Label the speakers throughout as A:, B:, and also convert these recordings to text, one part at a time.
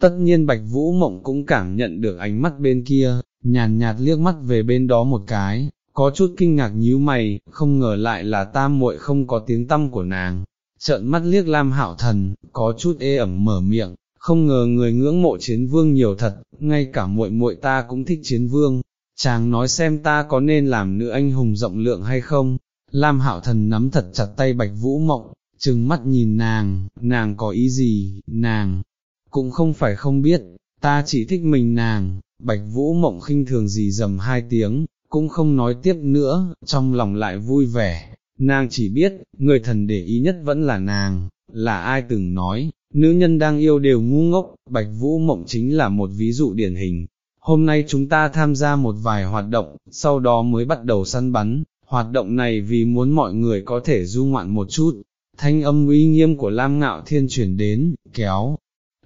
A: Tất nhiên Bạch Vũ Mộng cũng cảm nhận được ánh mắt bên kia, nhàn nhạt liếc mắt về bên đó một cái, có chút kinh ngạc nhíu mày, không ngờ lại là tam muội không có tiếng tâm của nàng. Trợn mắt liếc Lam Hạo Thần, có chút ê ẩm mở miệng, không ngờ người ngưỡng mộ chiến vương nhiều thật, ngay cả muội muội ta cũng thích chiến vương, chàng nói xem ta có nên làm nữ anh hùng rộng lượng hay không, Lam Hạo Thần nắm thật chặt tay Bạch Vũ Mộng, trừng mắt nhìn nàng, nàng có ý gì, nàng, cũng không phải không biết, ta chỉ thích mình nàng, Bạch Vũ Mộng khinh thường gì dầm hai tiếng, cũng không nói tiếp nữa, trong lòng lại vui vẻ, nàng chỉ biết, người thần để ý nhất vẫn là nàng, là ai từng nói, nữ nhân đang yêu đều ngu ngốc, Bạch Vũ Mộng chính là một ví dụ điển hình. Hôm nay chúng ta tham gia một vài hoạt động, sau đó mới bắt đầu săn bắn, hoạt động này vì muốn mọi người có thể du ngoạn một chút, thanh âm uy nghiêm của Lam Ngạo Thiên chuyển đến, kéo,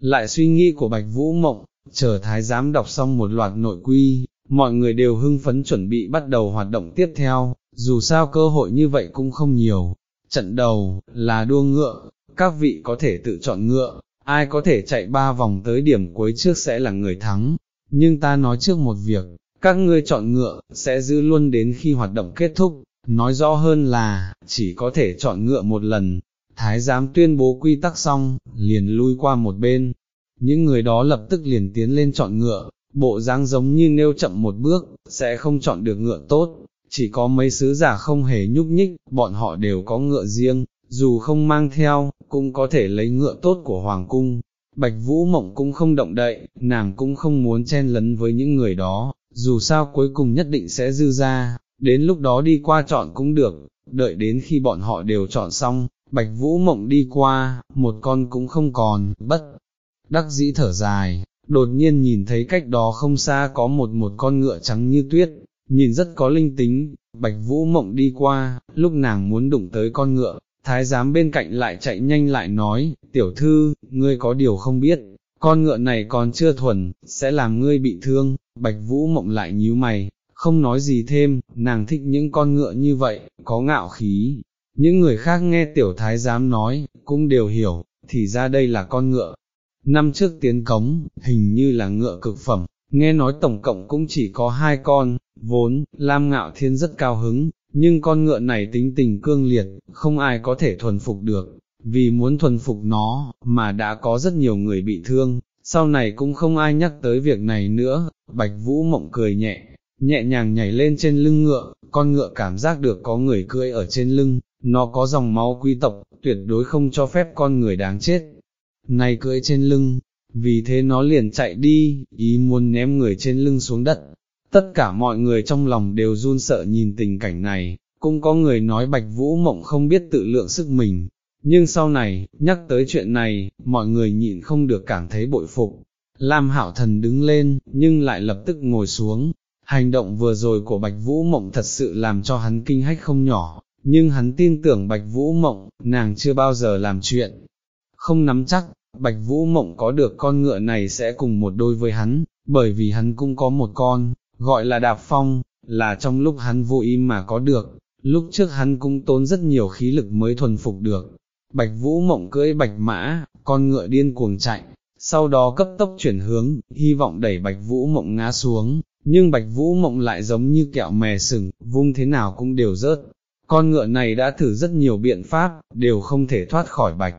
A: lại suy nghĩ của Bạch Vũ Mộng, chờ thái giám đọc xong một loạt nội quy, mọi người đều hưng phấn chuẩn bị bắt đầu hoạt động tiếp theo, dù sao cơ hội như vậy cũng không nhiều. Trận đầu, là đua ngựa, các vị có thể tự chọn ngựa, ai có thể chạy ba vòng tới điểm cuối trước sẽ là người thắng, nhưng ta nói trước một việc, các ngươi chọn ngựa, sẽ giữ luôn đến khi hoạt động kết thúc, nói rõ hơn là, chỉ có thể chọn ngựa một lần, thái giám tuyên bố quy tắc xong, liền lui qua một bên, những người đó lập tức liền tiến lên chọn ngựa, bộ dáng giống như nêu chậm một bước, sẽ không chọn được ngựa tốt, chỉ có mấy sứ giả không hề nhúc nhích, bọn họ đều có ngựa riêng, dù không mang theo, cũng có thể lấy ngựa tốt của Hoàng Cung. Bạch Vũ Mộng cũng không động đậy, nàng cũng không muốn chen lấn với những người đó, dù sao cuối cùng nhất định sẽ dư ra, đến lúc đó đi qua chọn cũng được, đợi đến khi bọn họ đều chọn xong, Bạch Vũ Mộng đi qua, một con cũng không còn, bất, đắc dĩ thở dài, đột nhiên nhìn thấy cách đó không xa có một một con ngựa trắng như tuyết, nhìn rất có linh tính, Bạch Vũ Mộng đi qua, lúc nàng muốn đụng tới con ngựa, thái giám bên cạnh lại chạy nhanh lại nói, tiểu thư, ngươi có điều không biết, con ngựa này còn chưa thuần, sẽ làm ngươi bị thương, Bạch Vũ Mộng lại nhíu mày, không nói gì thêm, nàng thích những con ngựa như vậy, có ngạo khí. Những người khác nghe tiểu thái giám nói, cũng đều hiểu, thì ra đây là con ngựa. Năm trước tiến cống, hình như là ngựa cực phẩm, nghe nói tổng cộng cũng chỉ có hai con, vốn, Lam Ngạo Thiên rất cao hứng, nhưng con ngựa này tính tình cương liệt, không ai có thể thuần phục được, vì muốn thuần phục nó, mà đã có rất nhiều người bị thương, sau này cũng không ai nhắc tới việc này nữa, Bạch Vũ Mộng cười nhẹ, nhẹ nhàng nhảy lên trên lưng ngựa, con ngựa cảm giác được có người cưỡi ở trên lưng, nó có dòng máu quý tộc, tuyệt đối không cho phép con người đáng chết. Này cưỡi trên lưng, vì thế nó liền chạy đi, ý muốn ném người trên lưng xuống đất. Tất cả mọi người trong lòng đều run sợ nhìn tình cảnh này, cũng có người nói Bạch Vũ Mộng không biết tự lượng sức mình, nhưng sau này, nhắc tới chuyện này, mọi người nhịn không được cảm thấy bội phục. Lam Hảo Thần đứng lên, nhưng lại lập tức ngồi xuống. Hành động vừa rồi của Bạch Vũ Mộng thật sự làm cho hắn kinh hách không nhỏ, nhưng hắn tin tưởng Bạch Vũ Mộng, nàng chưa bao giờ làm chuyện. Không nắm chắc, Bạch Vũ Mộng có được con ngựa này sẽ cùng một đôi với hắn, bởi vì hắn cũng có một con, gọi là Đạp Phong, là trong lúc hắn vô ý mà có được, lúc trước hắn cũng tốn rất nhiều khí lực mới thuần phục được. Bạch Vũ Mộng cưỡi bạch mã, con ngựa điên cuồng chạy, sau đó cấp tốc chuyển hướng, hy vọng đẩy Bạch Vũ Mộng ngã xuống, nhưng Bạch Vũ Mộng lại giống như kẹo mè sừng, vung thế nào cũng đều rớt. Con ngựa này đã thử rất nhiều biện pháp, đều không thể thoát khỏi Bạch.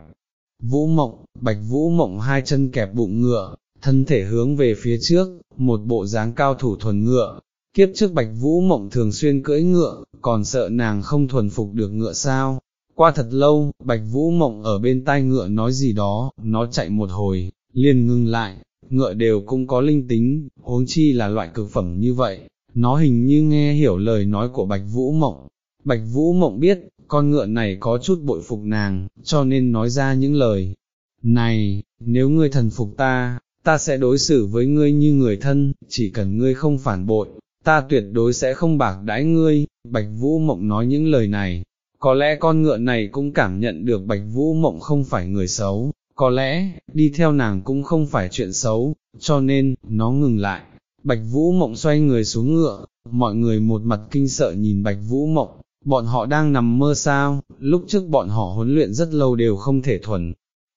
A: Vũ Mộng, Bạch Vũ Mộng hai chân kẹp bụng ngựa, thân thể hướng về phía trước, một bộ dáng cao thủ thuần ngựa. Kiếp trước Bạch Vũ Mộng thường xuyên cưỡi ngựa, còn sợ nàng không thuần phục được ngựa sao. Qua thật lâu, Bạch Vũ Mộng ở bên tai ngựa nói gì đó, nó chạy một hồi, liền ngừng lại, ngựa đều cũng có linh tính, huống chi là loại cực phẩm như vậy, nó hình như nghe hiểu lời nói của Bạch Vũ Mộng. Bạch Vũ Mộng biết, con ngựa này có chút bội phục nàng, cho nên nói ra những lời. Này, nếu ngươi thần phục ta, ta sẽ đối xử với ngươi như người thân, chỉ cần ngươi không phản bội, ta tuyệt đối sẽ không bạc đãi ngươi. Bạch Vũ Mộng nói những lời này, có lẽ con ngựa này cũng cảm nhận được Bạch Vũ Mộng không phải người xấu, có lẽ, đi theo nàng cũng không phải chuyện xấu, cho nên, nó ngừng lại. Bạch Vũ Mộng xoay người xuống ngựa, mọi người một mặt kinh sợ nhìn Bạch Vũ Mộng, bọn họ đang nằm mơ sao, lúc trước bọn họ huấn luyện rất lâu đều không thể thuần.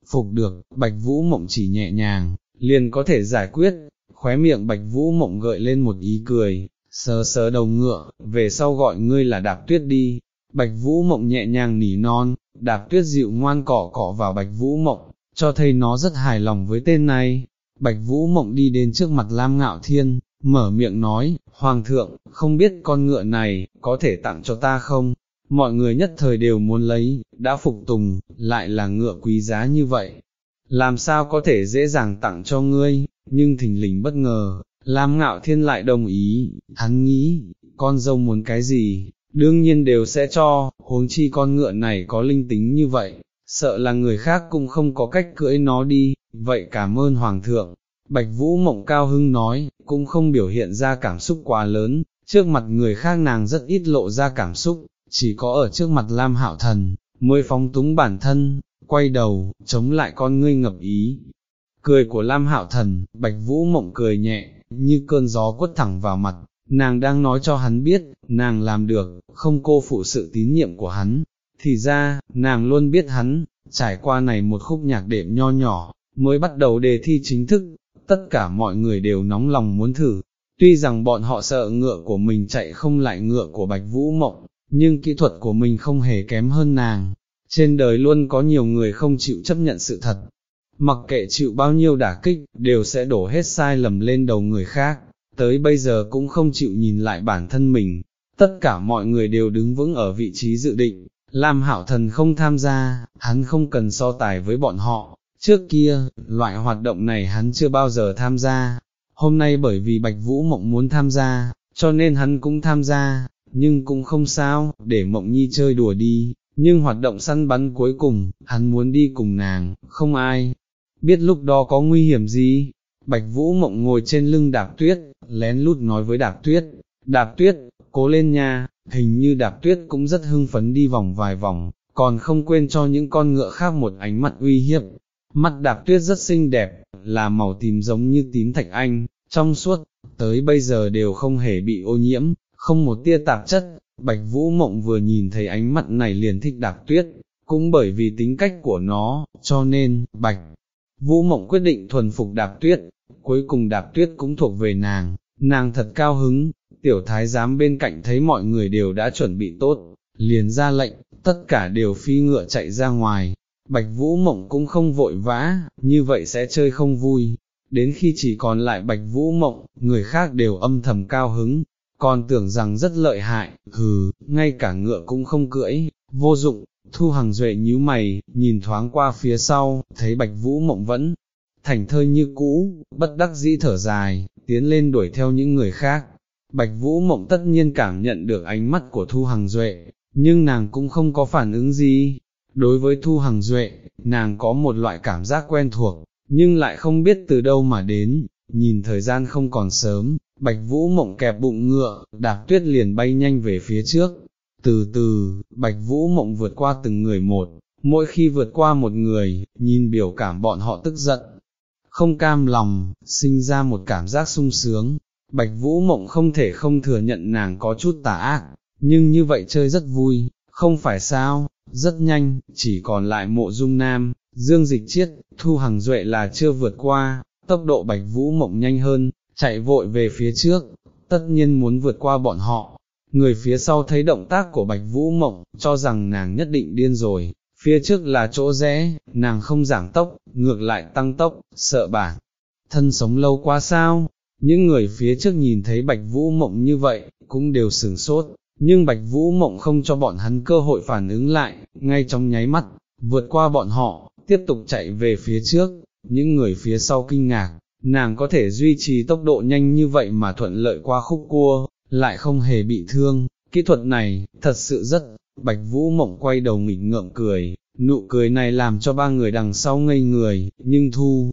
A: Phục được, Bạch Vũ Mộng chỉ nhẹ nhàng, liền có thể giải quyết, khóe miệng bạch vũ mộng gợi lên một ý cười, sờ sờ đầu ngựa, về sau gọi ngươi là đạp tuyết đi, bạch vũ mộng nhẹ nhàng nỉ non, đạp tuyết dịu ngoan cỏ cỏ vào bạch vũ mộng, cho thấy nó rất hài lòng với tên này, bạch vũ mộng đi đến trước mặt Lam Ngạo Thiên, mở miệng nói, Hoàng thượng, không biết con ngựa này, có thể tặng cho ta không? Mọi người nhất thời đều muốn lấy, đã phục tùng, lại là ngựa quý giá như vậy. Làm sao có thể dễ dàng tặng cho ngươi, nhưng thình lình bất ngờ, Lam Ngạo Thiên lại đồng ý, hắn nghĩ, con dâu muốn cái gì, đương nhiên đều sẽ cho, huống chi con ngựa này có linh tính như vậy, sợ là người khác cũng không có cách cưỡi nó đi, vậy cảm ơn Hoàng thượng. Bạch Vũ Mộng Cao Hưng nói, cũng không biểu hiện ra cảm xúc quá lớn, trước mặt người khác nàng rất ít lộ ra cảm xúc, chỉ có ở trước mặt Lam Hạo Thần, mới phóng túng bản thân, quay đầu, chống lại con ngươi ngập ý. Cười của Lam Hạo Thần, Bạch Vũ Mộng cười nhẹ, như cơn gió quất thẳng vào mặt, nàng đang nói cho hắn biết, nàng làm được, không cô phụ sự tín nhiệm của hắn. Thì ra, nàng luôn biết hắn, trải qua này một khúc nhạc đệm nho nhỏ, mới bắt đầu đề thi chính thức, tất cả mọi người đều nóng lòng muốn thử. Tuy rằng bọn họ sợ ngựa của mình chạy không lại ngựa của Bạch Vũ Mộng, nhưng kỹ thuật của mình không hề kém hơn nàng. Trên đời luôn có nhiều người không chịu chấp nhận sự thật, mặc kệ chịu bao nhiêu đả kích, đều sẽ đổ hết sai lầm lên đầu người khác, tới bây giờ cũng không chịu nhìn lại bản thân mình, tất cả mọi người đều đứng vững ở vị trí dự định, Lam Hạo Thần không tham gia, hắn không cần so tài với bọn họ, trước kia, loại hoạt động này hắn chưa bao giờ tham gia, hôm nay bởi vì Bạch Vũ Mộng muốn tham gia, cho nên hắn cũng tham gia, nhưng cũng không sao, để Mộng Nhi chơi đùa đi, nhưng hoạt động săn bắn cuối cùng, hắn muốn đi cùng nàng, không ai, biết lúc đó có nguy hiểm gì, Bạch Vũ Mộng ngồi trên lưng đạp tuyết, lén lút nói với đạp tuyết, đạp tuyết, cố lên nha, hình như đạp tuyết cũng rất hưng phấn đi vòng vài vòng, còn không quên cho những con ngựa khác một ánh mặt uy hiếp. Mắt đạp tuyết rất xinh đẹp, là màu tím giống như tím thạch anh, trong suốt, tới bây giờ đều không hề bị ô nhiễm, không một tia tạp chất. Bạch Vũ Mộng vừa nhìn thấy ánh mặt này liền thích đạp tuyết, cũng bởi vì tính cách của nó, cho nên, Bạch Vũ Mộng quyết định thuần phục đạp tuyết, cuối cùng đạp tuyết cũng thuộc về nàng, nàng thật cao hứng, tiểu thái giám bên cạnh thấy mọi người đều đã chuẩn bị tốt, liền ra lệnh, tất cả đều phi ngựa chạy ra ngoài, bạch vũ mộng cũng không vội vã, như vậy sẽ chơi không vui, đến khi chỉ còn lại bạch vũ mộng, người khác đều âm thầm cao hứng, còn tưởng rằng rất lợi hại, hừ, ngay cả ngựa cũng không cưỡi, vô dụng, thu hàng duệ nhíu mày, nhìn thoáng qua phía sau, thấy bạch vũ mộng vẫn thành thơi như cũ, bất đắc dĩ thở dài, tiến lên đuổi theo những người khác. Bạch Vũ Mộng tất nhiên cảm nhận được ánh mắt của Thu Hằng Duệ, nhưng nàng cũng không có phản ứng gì. Đối với Thu Hằng Duệ, nàng có một loại cảm giác quen thuộc, nhưng lại không biết từ đâu mà đến, nhìn thời gian không còn sớm, Bạch Vũ Mộng kẹp bụng ngựa, đạp tuyết liền bay nhanh về phía trước. Từ từ, Bạch Vũ Mộng vượt qua từng người một, mỗi khi vượt qua một người, nhìn biểu cảm bọn họ tức giận, không cam lòng, sinh ra một cảm giác sung sướng, Bạch Vũ Mộng không thể không thừa nhận nàng có chút tà ác, nhưng như vậy chơi rất vui, không phải sao, rất nhanh, chỉ còn lại mộ dung nam, dương dịch chiết, thu Hằng duệ là chưa vượt qua, tốc độ Bạch Vũ Mộng nhanh hơn, chạy vội về phía trước, tất nhiên muốn vượt qua bọn họ. Người phía sau thấy động tác của Bạch Vũ Mộng, cho rằng nàng nhất định điên rồi, phía trước là chỗ rẽ, nàng không giảm tốc, ngược lại tăng tốc, sợ bản. Thân sống lâu quá sao, những người phía trước nhìn thấy Bạch Vũ Mộng như vậy, cũng đều sửng sốt, nhưng Bạch Vũ Mộng không cho bọn hắn cơ hội phản ứng lại, ngay trong nháy mắt, vượt qua bọn họ, tiếp tục chạy về phía trước, những người phía sau kinh ngạc, nàng có thể duy trì tốc độ nhanh như vậy mà thuận lợi qua khúc cua, lại không hề bị thương, kỹ thuật này, thật sự rất, Bạch Vũ Mộng quay đầu nghịch ngợm cười, nụ cười này làm cho ba người đằng sau ngây người, nhưng thu,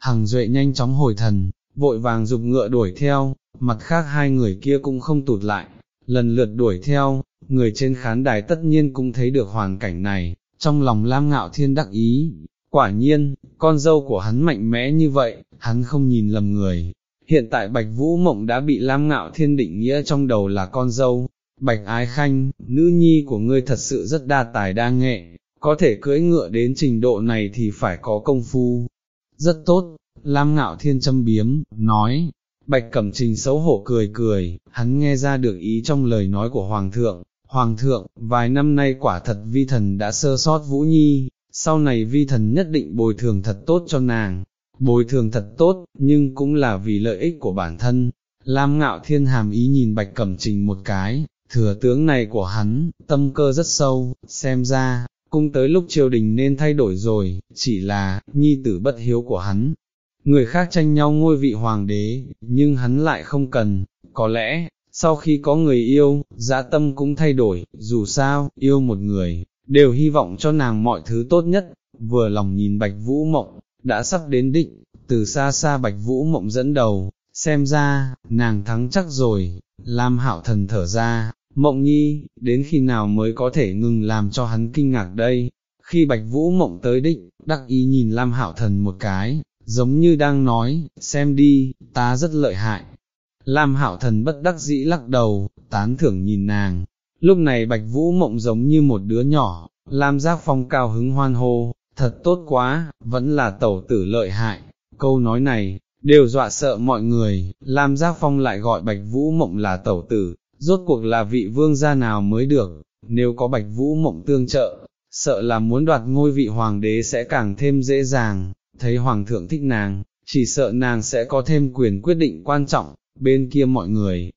A: Hằng Duệ nhanh chóng hồi thần, vội vàng dục ngựa đuổi theo, mặt khác hai người kia cũng không tụt lại, lần lượt đuổi theo, người trên khán đài tất nhiên cũng thấy được hoàn cảnh này, trong lòng Lam Ngạo Thiên đắc ý, quả nhiên, con dâu của hắn mạnh mẽ như vậy, hắn không nhìn lầm người. Hiện tại Bạch Vũ Mộng đã bị Lam Ngạo Thiên định nghĩa trong đầu là con dâu, Bạch Ái Khanh, nữ nhi của ngươi thật sự rất đa tài đa nghệ, có thể cưỡi ngựa đến trình độ này thì phải có công phu. Rất tốt, Lam ngạo thiên châm biếm, nói, Bạch Cẩm Trình xấu hổ cười cười, hắn nghe ra được ý trong lời nói của Hoàng thượng, Hoàng thượng, vài năm nay quả thật vi thần đã sơ sót Vũ Nhi, sau này vi thần nhất định bồi thường thật tốt cho nàng, bồi thường thật tốt, nhưng cũng là vì lợi ích của bản thân. Lam ngạo thiên hàm ý nhìn Bạch Cẩm Trình một cái, thừa tướng này của hắn, tâm cơ rất sâu, xem ra, cung tới lúc triều đình nên thay đổi rồi, chỉ là, nhi tử bất hiếu của hắn. Người khác tranh nhau ngôi vị hoàng đế, nhưng hắn lại không cần, có lẽ, sau khi có người yêu, dã tâm cũng thay đổi, dù sao, yêu một người, đều hy vọng cho nàng mọi thứ tốt nhất, vừa lòng nhìn Bạch Vũ Mộng, đã sắp đến định, từ xa xa Bạch Vũ Mộng dẫn đầu, xem ra, nàng thắng chắc rồi, Lam Hạo Thần thở ra, Mộng Nhi, đến khi nào mới có thể ngừng làm cho hắn kinh ngạc đây, khi Bạch Vũ Mộng tới định, đắc ý nhìn Lam Hạo Thần một cái, giống như đang nói, xem đi, ta rất lợi hại. Lam Hạo Thần bất đắc dĩ lắc đầu, tán thưởng nhìn nàng, lúc này Bạch Vũ Mộng giống như một đứa nhỏ, Lam Giác Phong cao hứng hoan hô, thật tốt quá, vẫn là tẩu tử lợi hại, câu nói này, đều dọa sợ mọi người, Lam Giác Phong lại gọi Bạch Vũ Mộng là tẩu tử, rốt cuộc là vị vương gia nào mới được, nếu có Bạch Vũ Mộng tương trợ, sợ là muốn đoạt ngôi vị hoàng đế sẽ càng thêm dễ dàng, thấy hoàng thượng thích nàng, chỉ sợ nàng sẽ có thêm quyền quyết định quan trọng, bên kia mọi người,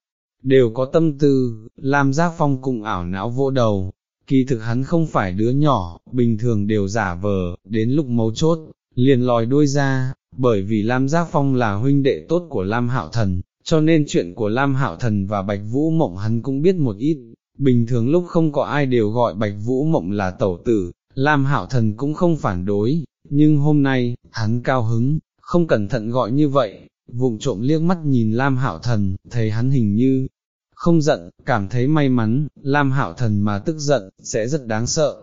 A: đều có tâm tư, Lam Giác Phong cùng ảo não vô đầu, kỳ thực hắn không phải đứa nhỏ, bình thường đều giả vờ, đến lúc mấu chốt, liền lòi đuôi ra, bởi vì Lam Giác Phong là huynh đệ tốt của Lam Hạo Thần, cho nên chuyện của Lam Hạo Thần và Bạch Vũ Mộng hắn cũng biết một ít, bình thường lúc không có ai đều gọi Bạch Vũ Mộng là tẩu tử, Lam Hạo Thần cũng không phản đối, nhưng hôm nay, hắn cao hứng, không cẩn thận gọi như vậy, vụng trộm liếc mắt nhìn Lam Hạo Thần, thấy hắn hình như không giận, cảm thấy may mắn, Lam Hạo Thần mà tức giận, sẽ rất đáng sợ.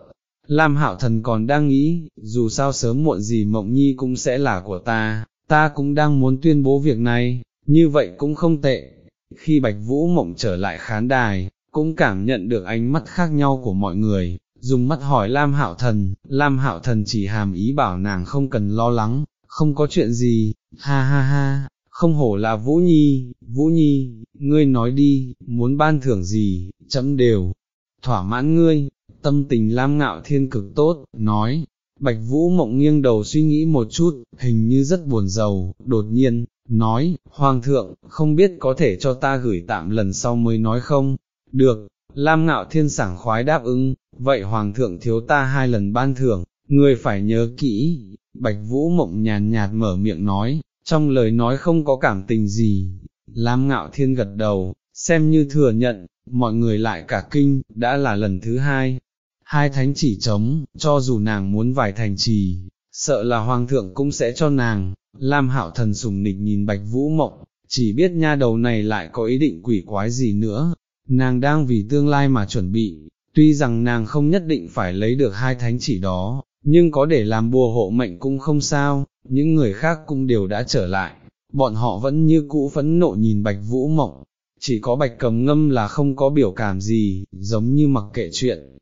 A: Lam Hạo Thần còn đang nghĩ, dù sao sớm muộn gì Mộng Nhi cũng sẽ là của ta, ta cũng đang muốn tuyên bố việc này, như vậy cũng không tệ. Khi Bạch Vũ Mộng trở lại khán đài, cũng cảm nhận được ánh mắt khác nhau của mọi người, dùng mắt hỏi Lam Hạo Thần, Lam Hạo Thần chỉ hàm ý bảo nàng không cần lo lắng, không có chuyện gì, ha ha ha, không hổ là Vũ Nhi, Vũ Nhi, ngươi nói đi, muốn ban thưởng gì, chấm đều, thỏa mãn ngươi, tâm tình Lam Ngạo Thiên cực tốt, nói, Bạch Vũ mộng nghiêng đầu suy nghĩ một chút, hình như rất buồn giàu, đột nhiên, nói, Hoàng thượng, không biết có thể cho ta gửi tạm lần sau mới nói không, được, Lam Ngạo Thiên sảng khoái đáp ứng, vậy Hoàng thượng thiếu ta hai lần ban thưởng, ngươi phải nhớ kỹ, Bạch Vũ mộng nhàn nhạt mở miệng nói, trong lời nói không có cảm tình gì, Lam Ngạo Thiên gật đầu, xem như thừa nhận, mọi người lại cả kinh, đã là lần thứ hai. Hai thánh chỉ chống, cho dù nàng muốn vài thành trì, sợ là hoàng thượng cũng sẽ cho nàng, Lam hạo thần sùng nịch nhìn bạch vũ mộng, chỉ biết nha đầu này lại có ý định quỷ quái gì nữa, nàng đang vì tương lai mà chuẩn bị, tuy rằng nàng không nhất định phải lấy được hai thánh chỉ đó, nhưng có để làm bùa hộ mệnh cũng không sao, những người khác cũng đều đã trở lại, bọn họ vẫn như cũ phẫn nộ nhìn bạch vũ mộng, chỉ có bạch cầm ngâm là không có biểu cảm gì, giống như mặc kệ chuyện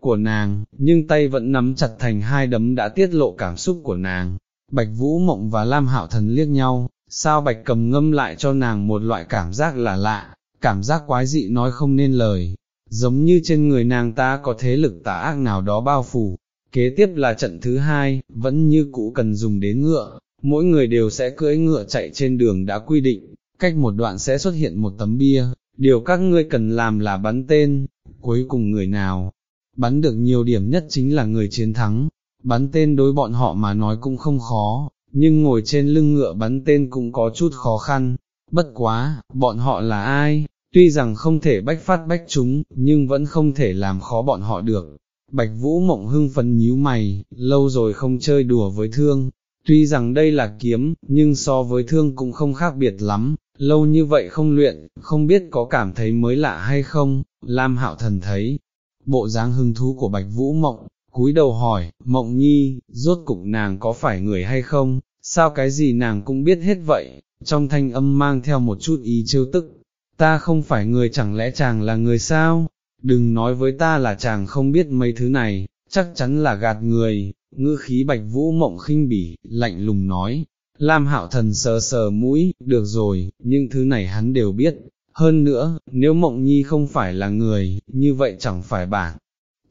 A: của nàng, nhưng tay vẫn nắm chặt thành hai đấm đã tiết lộ cảm xúc của nàng. Bạch Vũ Mộng và Lam Hạo Thần liếc nhau, sao Bạch cầm ngâm lại cho nàng một loại cảm giác là lạ, cảm giác quái dị nói không nên lời, giống như trên người nàng ta có thế lực tà ác nào đó bao phủ. Kế tiếp là trận thứ hai, vẫn như cũ cần dùng đến ngựa, mỗi người đều sẽ cưỡi ngựa chạy trên đường đã quy định, cách một đoạn sẽ xuất hiện một tấm bia, điều các ngươi cần làm là bắn tên, cuối cùng người nào, bắn được nhiều điểm nhất chính là người chiến thắng, bắn tên đối bọn họ mà nói cũng không khó, nhưng ngồi trên lưng ngựa bắn tên cũng có chút khó khăn, bất quá, bọn họ là ai, tuy rằng không thể bách phát bách chúng, nhưng vẫn không thể làm khó bọn họ được. Bạch Vũ mộng hưng phấn nhíu mày, lâu rồi không chơi đùa với thương, tuy rằng đây là kiếm, nhưng so với thương cũng không khác biệt lắm, lâu như vậy không luyện, không biết có cảm thấy mới lạ hay không, Lam Hạo Thần thấy, bộ dáng hưng thú của Bạch Vũ Mộng, cúi đầu hỏi, Mộng Nhi, rốt cục nàng có phải người hay không, sao cái gì nàng cũng biết hết vậy, trong thanh âm mang theo một chút ý trêu tức, ta không phải người chẳng lẽ chàng là người sao, đừng nói với ta là chàng không biết mấy thứ này, chắc chắn là gạt người, ngữ khí Bạch Vũ Mộng khinh bỉ, lạnh lùng nói, Lam Hạo Thần sờ sờ mũi, được rồi, những thứ này hắn đều biết, hơn nữa, nếu Mộng Nhi không phải là người, như vậy chẳng phải bản.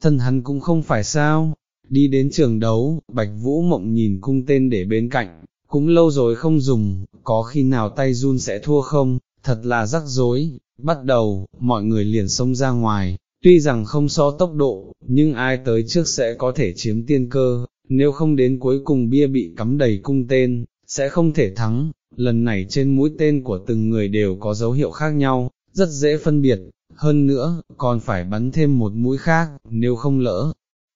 A: Thân hắn cũng không phải sao, đi đến trường đấu, Bạch Vũ Mộng nhìn cung tên để bên cạnh, cũng lâu rồi không dùng, có khi nào tay run sẽ thua không, thật là rắc rối, bắt đầu, mọi người liền xông ra ngoài, tuy rằng không so tốc độ, nhưng ai tới trước sẽ có thể chiếm tiên cơ, nếu không đến cuối cùng bia bị cắm đầy cung tên, sẽ không thể thắng, lần này trên mũi tên của từng người đều có dấu hiệu khác nhau, rất dễ phân biệt, hơn nữa, còn phải bắn thêm một mũi khác, nếu không lỡ,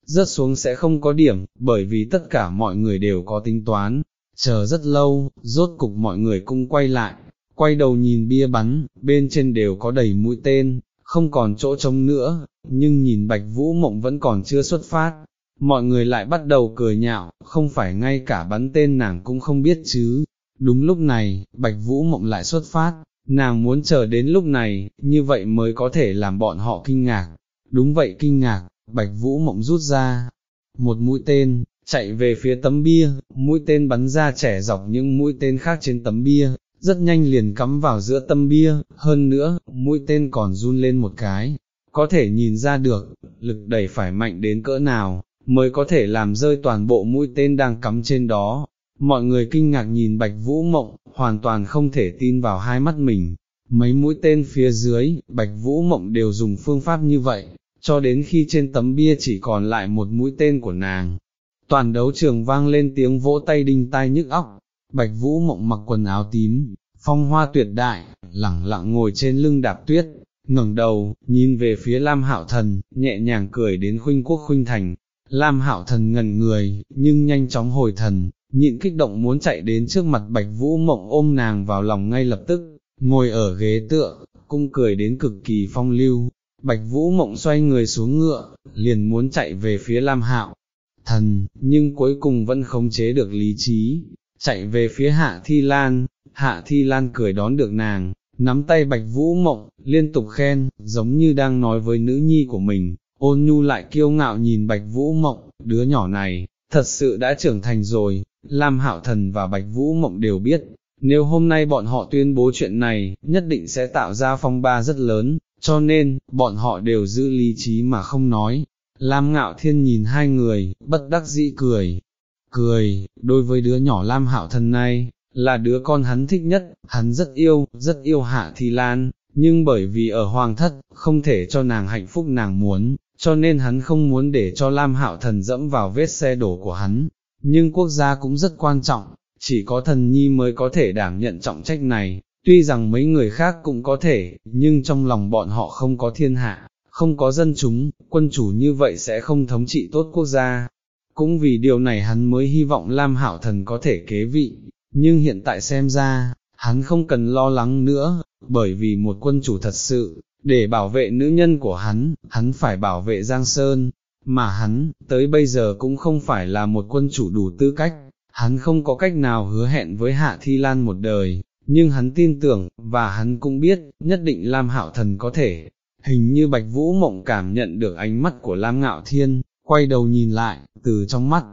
A: rớt xuống sẽ không có điểm, bởi vì tất cả mọi người đều có tính toán, chờ rất lâu, rốt cục mọi người cũng quay lại, quay đầu nhìn bia bắn, bên trên đều có đầy mũi tên, không còn chỗ trống nữa, nhưng nhìn bạch vũ mộng vẫn còn chưa xuất phát, mọi người lại bắt đầu cười nhạo, không phải ngay cả bắn tên nàng cũng không biết chứ. Đúng lúc này, Bạch Vũ Mộng lại xuất phát, nàng muốn chờ đến lúc này, như vậy mới có thể làm bọn họ kinh ngạc. Đúng vậy kinh ngạc, Bạch Vũ Mộng rút ra một mũi tên, chạy về phía tấm bia, mũi tên bắn ra trẻ dọc những mũi tên khác trên tấm bia, rất nhanh liền cắm vào giữa tâm bia, hơn nữa, mũi tên còn run lên một cái, có thể nhìn ra được, lực đẩy phải mạnh đến cỡ nào, mới có thể làm rơi toàn bộ mũi tên đang cắm trên đó. Mọi người kinh ngạc nhìn bạch vũ mộng, hoàn toàn không thể tin vào hai mắt mình. Mấy mũi tên phía dưới, bạch vũ mộng đều dùng phương pháp như vậy, cho đến khi trên tấm bia chỉ còn lại một mũi tên của nàng. Toàn đấu trường vang lên tiếng vỗ tay đinh tai nhức óc, bạch vũ mộng mặc quần áo tím, phong hoa tuyệt đại, lẳng lặng ngồi trên lưng đạp tuyết, ngẩng đầu, nhìn về phía Lam Hạo Thần, nhẹ nhàng cười đến khuynh quốc khuynh thành, Lam hạo thần ngần người, nhưng nhanh chóng hồi thần, nhịn kích động muốn chạy đến trước mặt bạch vũ mộng ôm nàng vào lòng ngay lập tức, ngồi ở ghế tựa, cung cười đến cực kỳ phong lưu, bạch vũ mộng xoay người xuống ngựa, liền muốn chạy về phía Lam hạo thần, nhưng cuối cùng vẫn không chế được lý trí, chạy về phía hạ thi lan, hạ thi lan cười đón được nàng, nắm tay bạch vũ mộng, liên tục khen, giống như đang nói với nữ nhi của mình, ôn nhu lại kiêu ngạo nhìn bạch vũ mộng, đứa nhỏ này, thật sự đã trưởng thành rồi, Lam Hạo Thần và Bạch Vũ Mộng đều biết, nếu hôm nay bọn họ tuyên bố chuyện này, nhất định sẽ tạo ra phong ba rất lớn, cho nên, bọn họ đều giữ lý trí mà không nói. Lam Ngạo Thiên nhìn hai người, bất đắc dĩ cười, cười, đối với đứa nhỏ Lam Hạo Thần này, là đứa con hắn thích nhất, hắn rất yêu, rất yêu Hạ Thi Lan, nhưng bởi vì ở hoàng thất, không thể cho nàng hạnh phúc nàng muốn, cho nên hắn không muốn để cho Lam Hạo Thần dẫm vào vết xe đổ của hắn, nhưng quốc gia cũng rất quan trọng, chỉ có thần nhi mới có thể đảm nhận trọng trách này, tuy rằng mấy người khác cũng có thể, nhưng trong lòng bọn họ không có thiên hạ, không có dân chúng, quân chủ như vậy sẽ không thống trị tốt quốc gia. Cũng vì điều này hắn mới hy vọng Lam Hạo Thần có thể kế vị, nhưng hiện tại xem ra, hắn không cần lo lắng nữa, bởi vì một quân chủ thật sự, để bảo vệ nữ nhân của hắn, hắn phải bảo vệ Giang Sơn, mà hắn, tới bây giờ cũng không phải là một quân chủ đủ tư cách, hắn không có cách nào hứa hẹn với Hạ Thi Lan một đời, nhưng hắn tin tưởng, và hắn cũng biết, nhất định Lam Hạo Thần có thể. Hình như Bạch Vũ Mộng cảm nhận được ánh mắt của Lam Ngạo Thiên, quay đầu nhìn lại, từ trong mắt,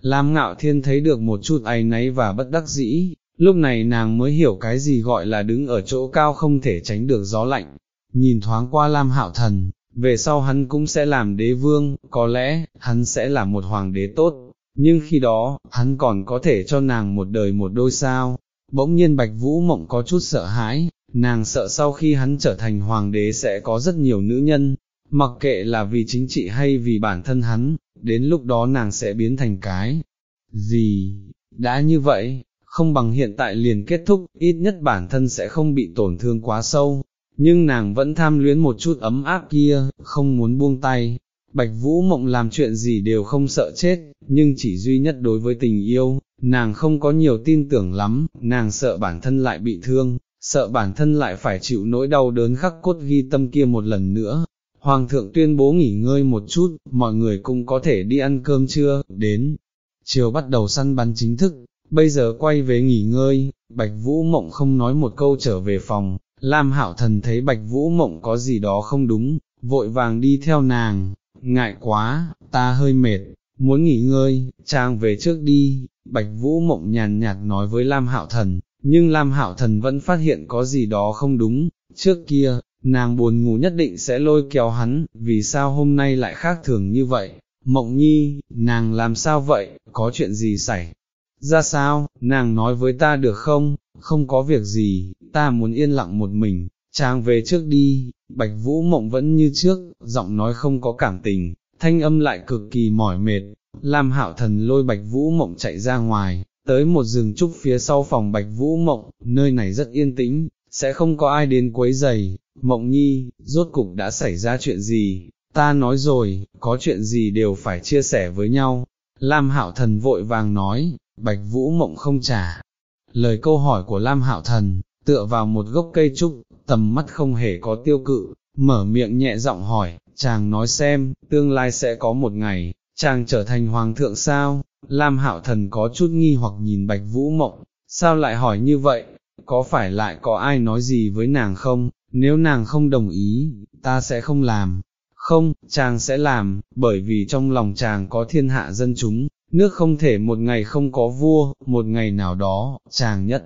A: Lam Ngạo Thiên thấy được một chút áy náy và bất đắc dĩ, lúc này nàng mới hiểu cái gì gọi là đứng ở chỗ cao không thể tránh được gió lạnh, nhìn thoáng qua Lam Hạo Thần, về sau hắn cũng sẽ làm đế vương, có lẽ, hắn sẽ là một hoàng đế tốt, nhưng khi đó, hắn còn có thể cho nàng một đời một đôi sao. Bỗng nhiên Bạch Vũ Mộng có chút sợ hãi, nàng sợ sau khi hắn trở thành hoàng đế sẽ có rất nhiều nữ nhân, mặc kệ là vì chính trị hay vì bản thân hắn, đến lúc đó nàng sẽ biến thành cái gì, đã như vậy, không bằng hiện tại liền kết thúc, ít nhất bản thân sẽ không bị tổn thương quá sâu, nhưng nàng vẫn tham luyến một chút ấm áp kia, không muốn buông tay. Bạch Vũ Mộng làm chuyện gì đều không sợ chết, nhưng chỉ duy nhất đối với tình yêu, nàng không có nhiều tin tưởng lắm, nàng sợ bản thân lại bị thương, sợ bản thân lại phải chịu nỗi đau đớn khắc cốt ghi tâm kia một lần nữa. Hoàng thượng tuyên bố nghỉ ngơi một chút, mọi người cũng có thể đi ăn cơm trưa, đến, chiều bắt đầu săn bắn chính thức, bây giờ quay về nghỉ ngơi, Bạch Vũ Mộng không nói một câu trở về phòng, Lam Hạo Thần thấy Bạch Vũ Mộng có gì đó không đúng, vội vàng đi theo nàng, ngại quá, ta hơi mệt, muốn nghỉ ngơi, trang về trước đi, Bạch Vũ Mộng nhàn nhạt nói với Lam Hạo Thần, nhưng Lam Hạo Thần vẫn phát hiện có gì đó không đúng, trước kia, nàng buồn ngủ nhất định sẽ lôi kéo hắn, vì sao hôm nay lại khác thường như vậy, Mộng Nhi, nàng làm sao vậy, có chuyện gì xảy ra sao, nàng nói với ta được không, không có việc gì, ta muốn yên lặng một mình, chàng về trước đi, Bạch Vũ Mộng vẫn như trước, giọng nói không có cảm tình, thanh âm lại cực kỳ mỏi mệt, Lam Hạo Thần lôi Bạch Vũ Mộng chạy ra ngoài, tới một rừng trúc phía sau phòng Bạch Vũ Mộng, nơi này rất yên tĩnh, sẽ không có ai đến quấy giày, Mộng Nhi, rốt cục đã xảy ra chuyện gì, ta nói rồi, có chuyện gì đều phải chia sẻ với nhau. Lam Hạo Thần vội vàng nói, Bạch Vũ Mộng không trả. Lời câu hỏi của Lam Hạo Thần, tựa vào một gốc cây trúc, tầm mắt không hề có tiêu cự, mở miệng nhẹ giọng hỏi, chàng nói xem, tương lai sẽ có một ngày, chàng trở thành hoàng thượng sao? Lam Hạo Thần có chút nghi hoặc nhìn Bạch Vũ Mộng, sao lại hỏi như vậy? Có phải lại có ai nói gì với nàng không? Nếu nàng không đồng ý, ta sẽ không làm. Không, chàng sẽ làm, bởi vì trong lòng chàng có thiên hạ dân chúng, nước không thể một ngày không có vua, một ngày nào đó, chàng nhất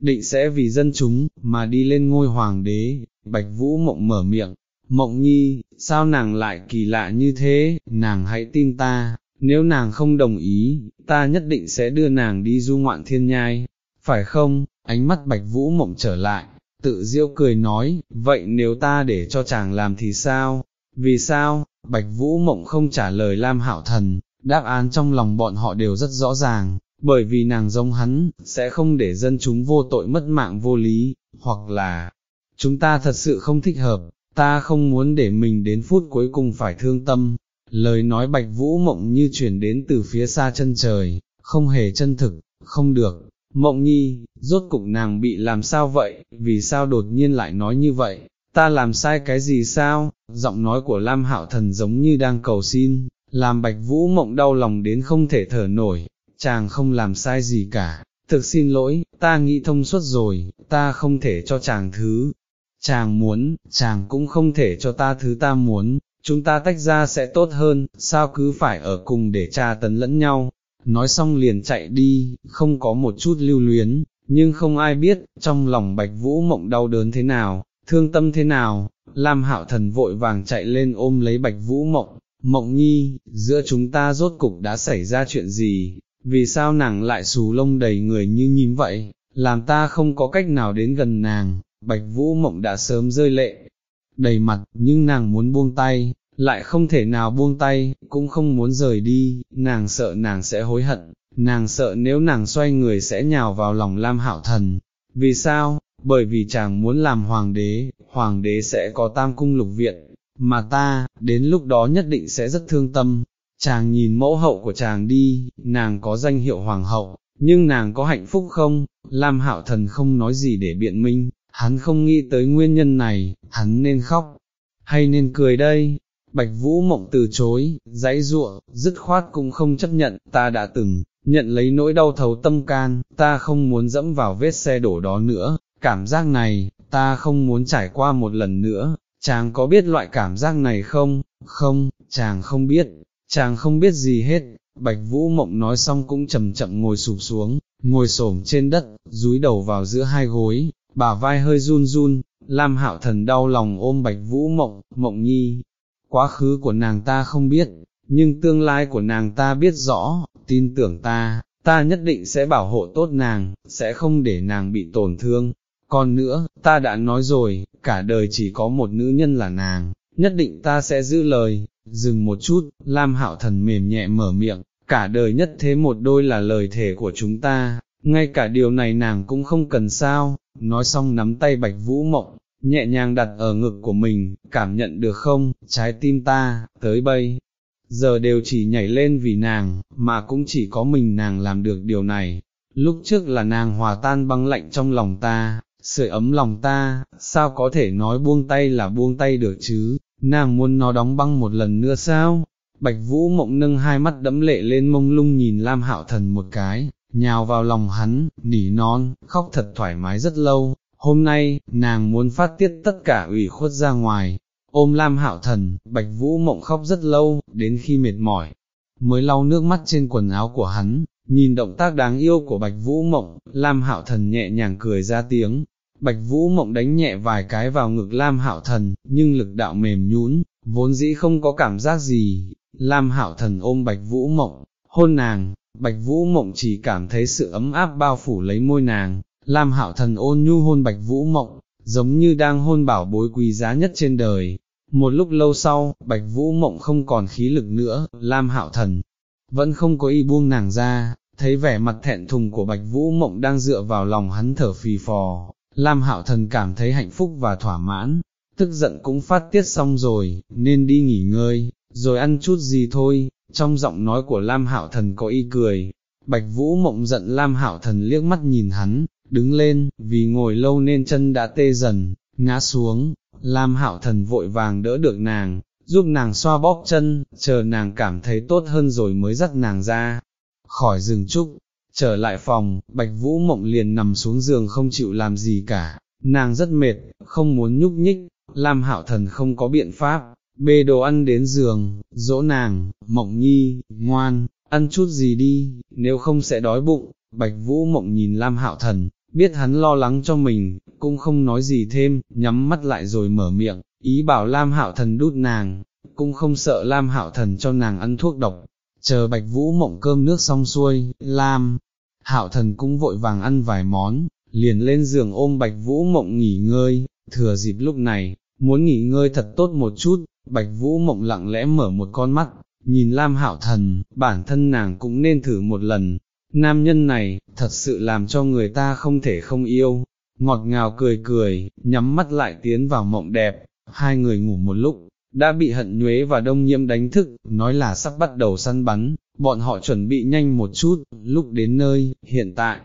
A: định sẽ vì dân chúng, mà đi lên ngôi hoàng đế, Bạch Vũ Mộng mở miệng, Mộng Nhi, sao nàng lại kỳ lạ như thế, nàng hãy tin ta, nếu nàng không đồng ý, ta nhất định sẽ đưa nàng đi du ngoạn thiên nhai, phải không, ánh mắt Bạch Vũ Mộng trở lại, tự diêu cười nói, vậy nếu ta để cho chàng làm thì sao, vì sao, Bạch Vũ Mộng không trả lời Lam Hạo Thần, đáp án trong lòng bọn họ đều rất rõ ràng, bởi vì nàng giống hắn, sẽ không để dân chúng vô tội mất mạng vô lý, hoặc là, chúng ta thật sự không thích hợp, ta không muốn để mình đến phút cuối cùng phải thương tâm. Lời nói bạch vũ mộng như chuyển đến từ phía xa chân trời, không hề chân thực, không được, mộng nhi, rốt cục nàng bị làm sao vậy, vì sao đột nhiên lại nói như vậy, ta làm sai cái gì sao, giọng nói của Lam Hạo Thần giống như đang cầu xin, làm bạch vũ mộng đau lòng đến không thể thở nổi, chàng không làm sai gì cả, thực xin lỗi, ta nghĩ thông suốt rồi, ta không thể cho chàng thứ, chàng muốn, chàng cũng không thể cho ta thứ ta muốn, chúng ta tách ra sẽ tốt hơn, sao cứ phải ở cùng để tra tấn lẫn nhau, nói xong liền chạy đi, không có một chút lưu luyến, nhưng không ai biết, trong lòng bạch vũ mộng đau đớn thế nào, thương tâm thế nào, Lam Hạo Thần vội vàng chạy lên ôm lấy bạch vũ mộng, mộng nhi, giữa chúng ta rốt cục đã xảy ra chuyện gì, vì sao nàng lại xù lông đầy người như nhím vậy, làm ta không có cách nào đến gần nàng, bạch vũ mộng đã sớm rơi lệ, đầy mặt, nhưng nàng muốn buông tay, lại không thể nào buông tay, cũng không muốn rời đi, nàng sợ nàng sẽ hối hận, nàng sợ nếu nàng xoay người sẽ nhào vào lòng Lam Hạo Thần. Vì sao? Bởi vì chàng muốn làm hoàng đế, hoàng đế sẽ có tam cung lục viện, mà ta, đến lúc đó nhất định sẽ rất thương tâm, chàng nhìn mẫu hậu của chàng đi, nàng có danh hiệu hoàng hậu, nhưng nàng có hạnh phúc không, Lam Hạo Thần không nói gì để biện minh, hắn không nghĩ tới nguyên nhân này, hắn nên khóc, hay nên cười đây, Bạch Vũ Mộng từ chối, giấy ruộng, dứt khoát cũng không chấp nhận, ta đã từng, nhận lấy nỗi đau thấu tâm can, ta không muốn dẫm vào vết xe đổ đó nữa, cảm giác này, ta không muốn trải qua một lần nữa, chàng có biết loại cảm giác này không, không, chàng không biết, chàng không biết gì hết, Bạch Vũ Mộng nói xong cũng chậm chậm ngồi sụp xuống, ngồi xổm trên đất, dúi đầu vào giữa hai gối, bả vai hơi run run, Lam Hạo Thần đau lòng ôm Bạch Vũ Mộng, Mộng Nhi, quá khứ của nàng ta không biết, nhưng tương lai của nàng ta biết rõ, tin tưởng ta, ta nhất định sẽ bảo hộ tốt nàng, sẽ không để nàng bị tổn thương. Còn nữa, ta đã nói rồi, cả đời chỉ có một nữ nhân là nàng, nhất định ta sẽ giữ lời, Dừng một chút, Lam Hạo Thần mềm nhẹ mở miệng, cả đời nhất thế một đôi là lời thể của chúng ta, ngay cả điều này nàng cũng không cần sao, nói xong nắm tay Bạch Vũ Mộng, nhẹ nhàng đặt ở ngực của mình, cảm nhận được không, trái tim ta, tới bây, giờ đều chỉ nhảy lên vì nàng, mà cũng chỉ có mình nàng làm được điều này, lúc trước là nàng hòa tan băng lạnh trong lòng ta, sưởi ấm lòng ta, sao có thể nói buông tay là buông tay được chứ, nàng muốn nó đóng băng một lần nữa sao? Bạch Vũ mộng nâng hai mắt đẫm lệ lên mông lung nhìn Lam Hạo Thần một cái, nhào vào lòng hắn, nỉ non, khóc thật thoải mái rất lâu, hôm nay, nàng muốn phát tiết tất cả ủy khuất ra ngoài, ôm Lam Hạo Thần, Bạch Vũ mộng khóc rất lâu, đến khi mệt mỏi, mới lau nước mắt trên quần áo của hắn, nhìn động tác đáng yêu của Bạch Vũ Mộng, Lam Hạo Thần nhẹ nhàng cười ra tiếng, Bạch Vũ Mộng đánh nhẹ vài cái vào ngực Lam Hạo Thần, nhưng lực đạo mềm nhún, vốn dĩ không có cảm giác gì, Lam Hạo Thần ôm Bạch Vũ Mộng, hôn nàng, Bạch Vũ Mộng chỉ cảm thấy sự ấm áp bao phủ lấy môi nàng, Lam Hạo Thần ôn nhu hôn Bạch Vũ Mộng, giống như đang hôn bảo bối quý giá nhất trên đời. Một lúc lâu sau, Bạch Vũ Mộng không còn khí lực nữa, Lam Hạo Thần vẫn không có ý buông nàng ra, thấy vẻ mặt thẹn thùng của Bạch Vũ Mộng đang dựa vào lòng hắn thở phì phò, Lam Hạo Thần cảm thấy hạnh phúc và thỏa mãn, tức giận cũng phát tiết xong rồi, nên đi nghỉ ngơi, rồi ăn chút gì thôi, trong giọng nói của Lam Hạo Thần có y cười, Bạch Vũ Mộng giận Lam Hạo Thần liếc mắt nhìn hắn, đứng lên, vì ngồi lâu nên chân đã tê dần, ngã xuống, Lam Hạo Thần vội vàng đỡ được nàng, giúp nàng xoa bóp chân, chờ nàng cảm thấy tốt hơn rồi mới dắt nàng ra, khỏi rừng trúc, trở lại phòng, Bạch Vũ Mộng liền nằm xuống giường không chịu làm gì cả, nàng rất mệt, không muốn nhúc nhích, Lam Hạo Thần không có biện pháp, bê đồ ăn đến giường, dỗ nàng, Mộng Nhi, ngoan, ăn chút gì đi, nếu không sẽ đói bụng, Bạch Vũ Mộng nhìn Lam Hạo Thần, biết hắn lo lắng cho mình, cũng không nói gì thêm, nhắm mắt lại rồi mở miệng, ý bảo Lam Hạo Thần đút nàng, cũng không sợ Lam Hạo Thần cho nàng ăn thuốc độc. Chờ Bạch Vũ mộng cơm nước xong xuôi, Lam, Hạo Thần cũng vội vàng ăn vài món, liền lên giường ôm Bạch Vũ mộng nghỉ ngơi, thừa dịp lúc này, muốn nghỉ ngơi thật tốt một chút, Bạch Vũ mộng lặng lẽ mở một con mắt, nhìn Lam Hạo Thần, bản thân nàng cũng nên thử một lần, nam nhân này, thật sự làm cho người ta không thể không yêu, ngọt ngào cười cười, nhắm mắt lại tiến vào mộng đẹp, hai người ngủ một lúc, đã bị hận nhuế và đông nhiễm đánh thức, nói là sắp bắt đầu săn bắn, bọn họ chuẩn bị nhanh một chút, lúc đến nơi, hiện tại,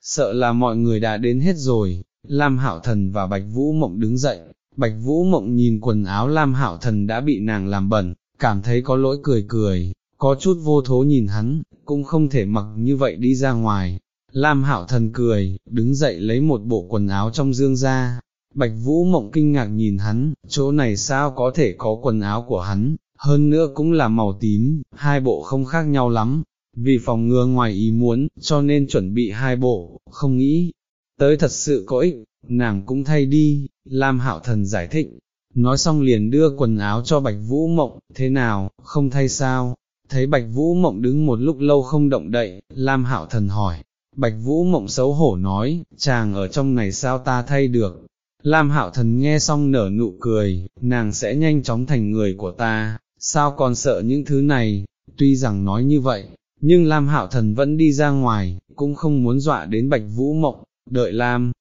A: sợ là mọi người đã đến hết rồi, Lam Hạo Thần và Bạch Vũ Mộng đứng dậy, Bạch Vũ Mộng nhìn quần áo Lam Hạo Thần đã bị nàng làm bẩn, cảm thấy có lỗi cười cười, có chút vô thố nhìn hắn, cũng không thể mặc như vậy đi ra ngoài. Lam Hạo Thần cười, đứng dậy lấy một bộ quần áo trong dương ra, Bạch Vũ Mộng kinh ngạc nhìn hắn, chỗ này sao có thể có quần áo của hắn, hơn nữa cũng là màu tím, hai bộ không khác nhau lắm, vì phòng ngừa ngoài ý muốn, cho nên chuẩn bị hai bộ, không nghĩ, tới thật sự có ích, nàng cũng thay đi, Lam Hạo Thần giải thích, nói xong liền đưa quần áo cho Bạch Vũ Mộng, thế nào, không thay sao, thấy Bạch Vũ Mộng đứng một lúc lâu không động đậy, Lam Hạo Thần hỏi, Bạch Vũ Mộng xấu hổ nói, chàng ở trong này sao ta thay được, Lam Hạo Thần nghe xong nở nụ cười, nàng sẽ nhanh chóng thành người của ta, sao còn sợ những thứ này, tuy rằng nói như vậy, nhưng Lam Hạo Thần vẫn đi ra ngoài, cũng không muốn dọa đến Bạch Vũ Mộng, đợi Lam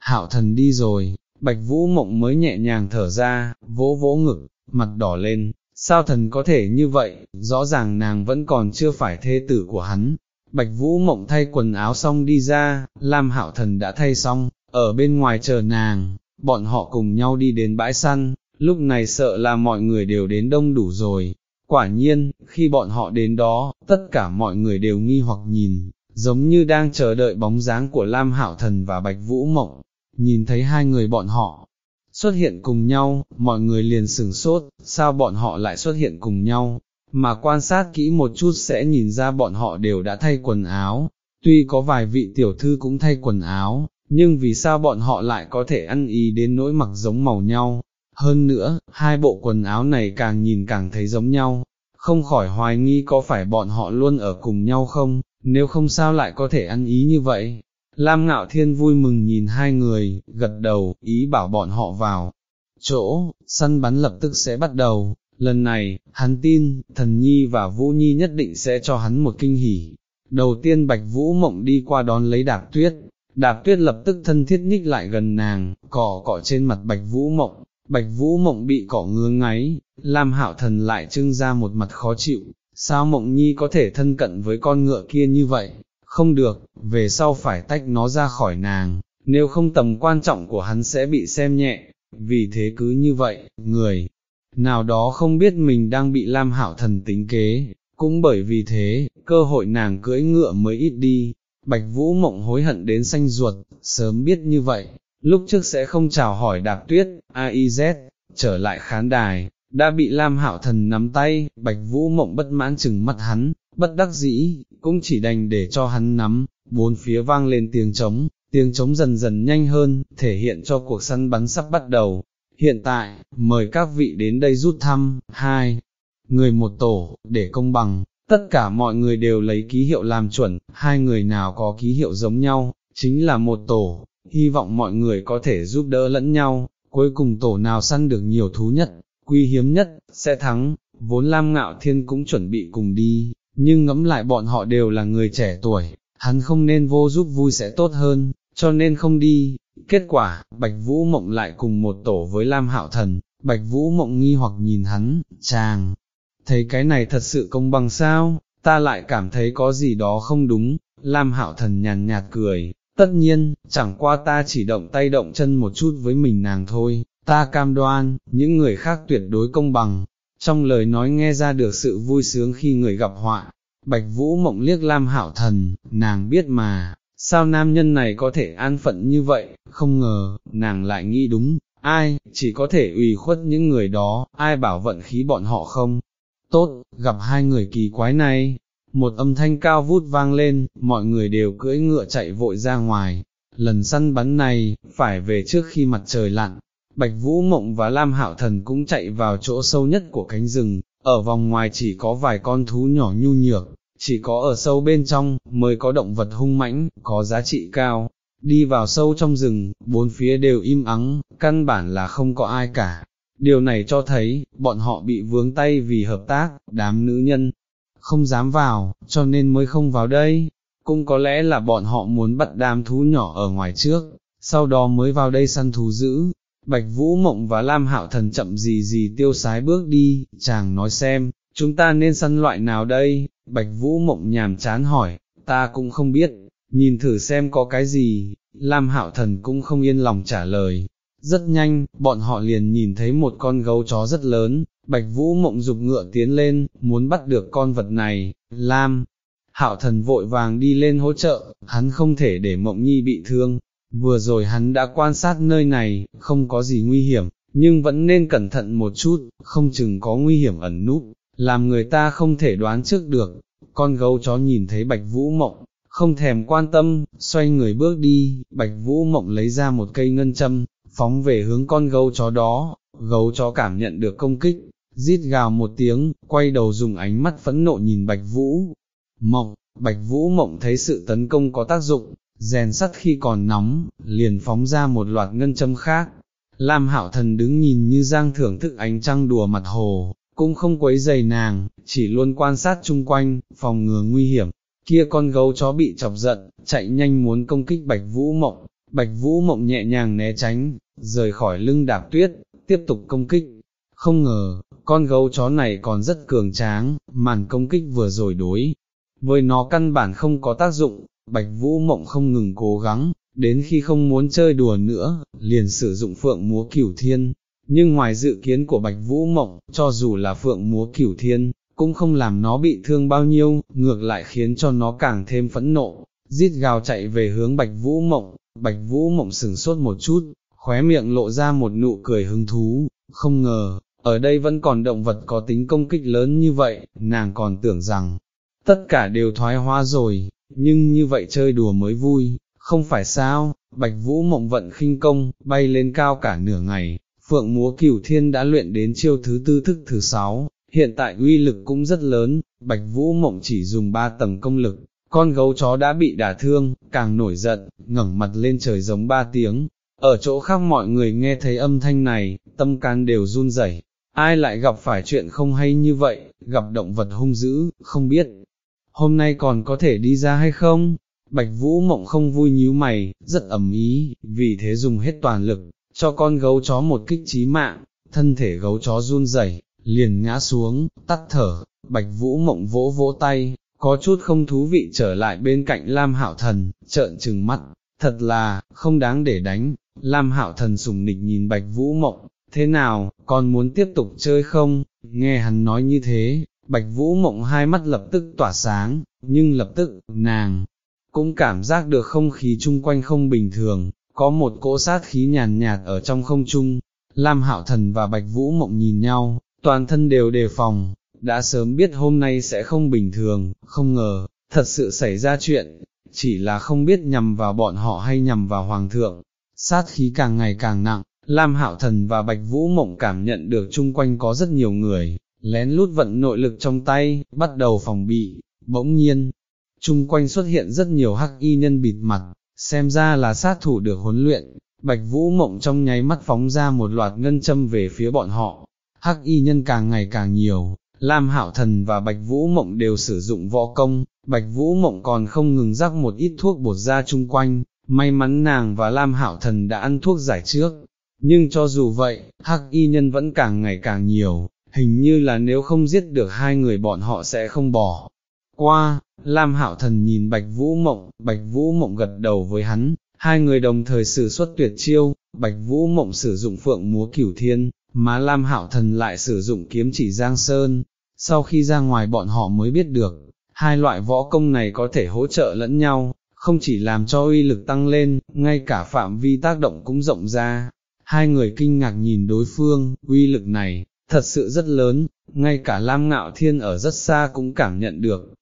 A: Hạo Thần đi rồi, Bạch Vũ Mộng mới nhẹ nhàng thở ra, vỗ vỗ ngực, mặt đỏ lên, sao thần có thể như vậy, rõ ràng nàng vẫn còn chưa phải thê tử của hắn. Bạch Vũ Mộng thay quần áo xong đi ra, Lam Hạo Thần đã thay xong, ở bên ngoài chờ nàng, bọn họ cùng nhau đi đến bãi săn, lúc này sợ là mọi người đều đến đông đủ rồi. Quả nhiên, khi bọn họ đến đó, tất cả mọi người đều nghi hoặc nhìn, giống như đang chờ đợi bóng dáng của Lam Hạo Thần và Bạch Vũ Mộng, nhìn thấy hai người bọn họ xuất hiện cùng nhau, mọi người liền sửng sốt, sao bọn họ lại xuất hiện cùng nhau, mà quan sát kỹ một chút sẽ nhìn ra bọn họ đều đã thay quần áo, tuy có vài vị tiểu thư cũng thay quần áo, nhưng vì sao bọn họ lại có thể ăn ý đến nỗi mặc giống màu nhau, hơn nữa, hai bộ quần áo này càng nhìn càng thấy giống nhau, không khỏi hoài nghi có phải bọn họ luôn ở cùng nhau không, nếu không sao lại có thể ăn ý như vậy. Lam Ngạo Thiên vui mừng nhìn hai người, gật đầu, ý bảo bọn họ vào. Chỗ, săn bắn lập tức sẽ bắt đầu, lần này, hắn tin, thần nhi và vũ nhi nhất định sẽ cho hắn một kinh hỉ. Đầu tiên Bạch Vũ Mộng đi qua đón lấy đạp tuyết, Đạp tuyết lập tức thân thiết nhích lại gần nàng, cỏ cỏ trên mặt bạch vũ mộng, bạch vũ mộng bị cỏ ngứa ngáy, Lam hạo thần lại trưng ra một mặt khó chịu, sao mộng nhi có thể thân cận với con ngựa kia như vậy, không được, về sau phải tách nó ra khỏi nàng, nếu không tầm quan trọng của hắn sẽ bị xem nhẹ, vì thế cứ như vậy, người nào đó không biết mình đang bị Lam Hảo thần tính kế, cũng bởi vì thế, cơ hội nàng cưỡi ngựa mới ít đi, Bạch Vũ Mộng hối hận đến xanh ruột, sớm biết như vậy, lúc trước sẽ không chào hỏi đạp tuyết, AIZ, trở lại khán đài, đã bị Lam Hảo Thần nắm tay, Bạch Vũ Mộng bất mãn chừng mắt hắn, bất đắc dĩ, cũng chỉ đành để cho hắn nắm, bốn phía vang lên tiếng trống, tiếng trống dần dần nhanh hơn, thể hiện cho cuộc săn bắn sắp bắt đầu. Hiện tại, mời các vị đến đây rút thăm, hai, người một tổ, để công bằng, tất cả mọi người đều lấy ký hiệu làm chuẩn, hai người nào có ký hiệu giống nhau, chính là một tổ, hy vọng mọi người có thể giúp đỡ lẫn nhau, cuối cùng tổ nào săn được nhiều thú nhất, quý hiếm nhất, sẽ thắng, vốn Lam Ngạo Thiên cũng chuẩn bị cùng đi, nhưng ngẫm lại bọn họ đều là người trẻ tuổi, hắn không nên vô giúp vui sẽ tốt hơn, cho nên không đi. Kết quả, Bạch Vũ Mộng lại cùng một tổ với Lam Hạo Thần, Bạch Vũ Mộng nghi hoặc nhìn hắn, chàng, thấy cái này thật sự công bằng sao, ta lại cảm thấy có gì đó không đúng, Lam Hạo Thần nhàn nhạt cười, tất nhiên, chẳng qua ta chỉ động tay động chân một chút với mình nàng thôi, ta cam đoan, những người khác tuyệt đối công bằng, trong lời nói nghe ra được sự vui sướng khi người gặp họa, Bạch Vũ mộng liếc Lam hảo Thần, nàng biết mà, sao nam nhân này có thể an phận như vậy, không ngờ, nàng lại nghĩ đúng, ai, chỉ có thể ủy khuất những người đó, ai bảo vận khí bọn họ không. Tốt, gặp hai người kỳ quái này, một âm thanh cao vút vang lên, mọi người đều cưỡi ngựa chạy vội ra ngoài, lần săn bắn này, phải về trước khi mặt trời lặn. Bạch Vũ Mộng và Lam Hạo Thần cũng chạy vào chỗ sâu nhất của cánh rừng, ở vòng ngoài chỉ có vài con thú nhỏ nhu nhược, chỉ có ở sâu bên trong, mới có động vật hung mãnh, có giá trị cao. Đi vào sâu trong rừng, bốn phía đều im ắng, căn bản là không có ai cả. Điều này cho thấy, bọn họ bị vướng tay vì hợp tác, đám nữ nhân, không dám vào, cho nên mới không vào đây. Cũng có lẽ là bọn họ muốn bắt đám thú nhỏ ở ngoài trước, sau đó mới vào đây săn thú dữ. Bạch Vũ Mộng và Lam Hạo Thần chậm gì gì tiêu sái bước đi, chàng nói xem, chúng ta nên săn loại nào đây, Bạch Vũ mộng nhàm chán hỏi, ta cũng không biết, nhìn thử xem có cái gì, Lam Hạo Thần cũng không yên lòng trả lời. Rất nhanh, bọn họ liền nhìn thấy một con gấu chó rất lớn, Bạch Vũ mộng dục ngựa tiến lên, muốn bắt được con vật này, Lam. Hạo thần vội vàng đi lên hỗ trợ, hắn không thể để mộng nhi bị thương, vừa rồi hắn đã quan sát nơi này, không có gì nguy hiểm, nhưng vẫn nên cẩn thận một chút, không chừng có nguy hiểm ẩn núp, làm người ta không thể đoán trước được, con gấu chó nhìn thấy bạch vũ mộng, không thèm quan tâm, xoay người bước đi, bạch vũ mộng lấy ra một cây ngân châm, phóng về hướng con gấu chó đó, gấu chó cảm nhận được công kích, rít gào một tiếng, quay đầu dùng ánh mắt phẫn nộ nhìn bạch vũ, mộng, bạch vũ mộng thấy sự tấn công có tác dụng, rèn sắt khi còn nóng, liền phóng ra một loạt ngân châm khác. Lam hạo thần đứng nhìn như giang thưởng thức ánh trăng đùa mặt hồ, cũng không quấy dày nàng, chỉ luôn quan sát chung quanh, phòng ngừa nguy hiểm. Kia con gấu chó bị chọc giận, chạy nhanh muốn công kích Bạch Vũ Mộng, Bạch Vũ Mộng nhẹ nhàng né tránh, rời khỏi lưng đạp tuyết, tiếp tục công kích. Không ngờ, con gấu chó này còn rất cường tráng, màn công kích vừa rồi đối. Với nó căn bản không có tác dụng, Bạch Vũ Mộng không ngừng cố gắng, đến khi không muốn chơi đùa nữa, liền sử dụng phượng múa cửu thiên, nhưng ngoài dự kiến của Bạch Vũ Mộng, cho dù là phượng múa cửu thiên, cũng không làm nó bị thương bao nhiêu, ngược lại khiến cho nó càng thêm phẫn nộ, rít gào chạy về hướng Bạch Vũ Mộng, Bạch Vũ Mộng sừng sốt một chút, khóe miệng lộ ra một nụ cười hứng thú, không ngờ, ở đây vẫn còn động vật có tính công kích lớn như vậy, nàng còn tưởng rằng, tất cả đều thoái hóa rồi, nhưng như vậy chơi đùa mới vui, không phải sao, Bạch Vũ Mộng vận khinh công, bay lên cao cả nửa ngày, Phượng múa cửu thiên đã luyện đến chiêu thứ tư thức thứ sáu, hiện tại uy lực cũng rất lớn, Bạch Vũ Mộng chỉ dùng ba tầng công lực, con gấu chó đã bị đả thương, càng nổi giận, ngẩng mặt lên trời giống ba tiếng. Ở chỗ khác mọi người nghe thấy âm thanh này, tâm can đều run rẩy. ai lại gặp phải chuyện không hay như vậy, gặp động vật hung dữ, không biết, hôm nay còn có thể đi ra hay không? Bạch Vũ Mộng không vui nhíu mày, rất ẩm ý, vì thế dùng hết toàn lực, cho con gấu chó một kích trí mạng, thân thể gấu chó run rẩy, liền ngã xuống, tắt thở, bạch vũ mộng vỗ vỗ tay, có chút không thú vị trở lại bên cạnh Lam Hạo Thần, trợn trừng mắt, thật là, không đáng để đánh, Lam Hạo Thần sùng nịch nhìn bạch vũ mộng, thế nào, con muốn tiếp tục chơi không, nghe hắn nói như thế, bạch vũ mộng hai mắt lập tức tỏa sáng, nhưng lập tức, nàng, cũng cảm giác được không khí chung quanh không bình thường, có một cỗ sát khí nhàn nhạt ở trong không trung, Lam Hạo Thần và Bạch Vũ Mộng nhìn nhau, toàn thân đều đề phòng, đã sớm biết hôm nay sẽ không bình thường, không ngờ, thật sự xảy ra chuyện, chỉ là không biết nhằm vào bọn họ hay nhằm vào hoàng thượng, sát khí càng ngày càng nặng, Lam Hạo Thần và Bạch Vũ Mộng cảm nhận được chung quanh có rất nhiều người, lén lút vận nội lực trong tay, bắt đầu phòng bị, bỗng nhiên, chung quanh xuất hiện rất nhiều hắc y nhân bịt mặt, xem ra là sát thủ được huấn luyện, Bạch Vũ Mộng trong nháy mắt phóng ra một loạt ngân châm về phía bọn họ, hắc y nhân càng ngày càng nhiều, Lam Hạo Thần và Bạch Vũ Mộng đều sử dụng võ công, Bạch Vũ Mộng còn không ngừng rắc một ít thuốc bột ra chung quanh, may mắn nàng và Lam Hạo Thần đã ăn thuốc giải trước, nhưng cho dù vậy, hắc y nhân vẫn càng ngày càng nhiều, hình như là nếu không giết được hai người bọn họ sẽ không bỏ. Qua, Lam Hạo Thần nhìn Bạch Vũ Mộng, Bạch Vũ Mộng gật đầu với hắn, hai người đồng thời sử xuất tuyệt chiêu, Bạch Vũ Mộng sử dụng phượng múa cửu thiên, mà Lam Hạo Thần lại sử dụng kiếm chỉ Giang Sơn. Sau khi ra ngoài bọn họ mới biết được, hai loại võ công này có thể hỗ trợ lẫn nhau, không chỉ làm cho uy lực tăng lên, ngay cả phạm vi tác động cũng rộng ra. Hai người kinh ngạc nhìn đối phương, uy lực này, thật sự rất lớn, ngay cả Lam Ngạo Thiên ở rất xa cũng cảm nhận được.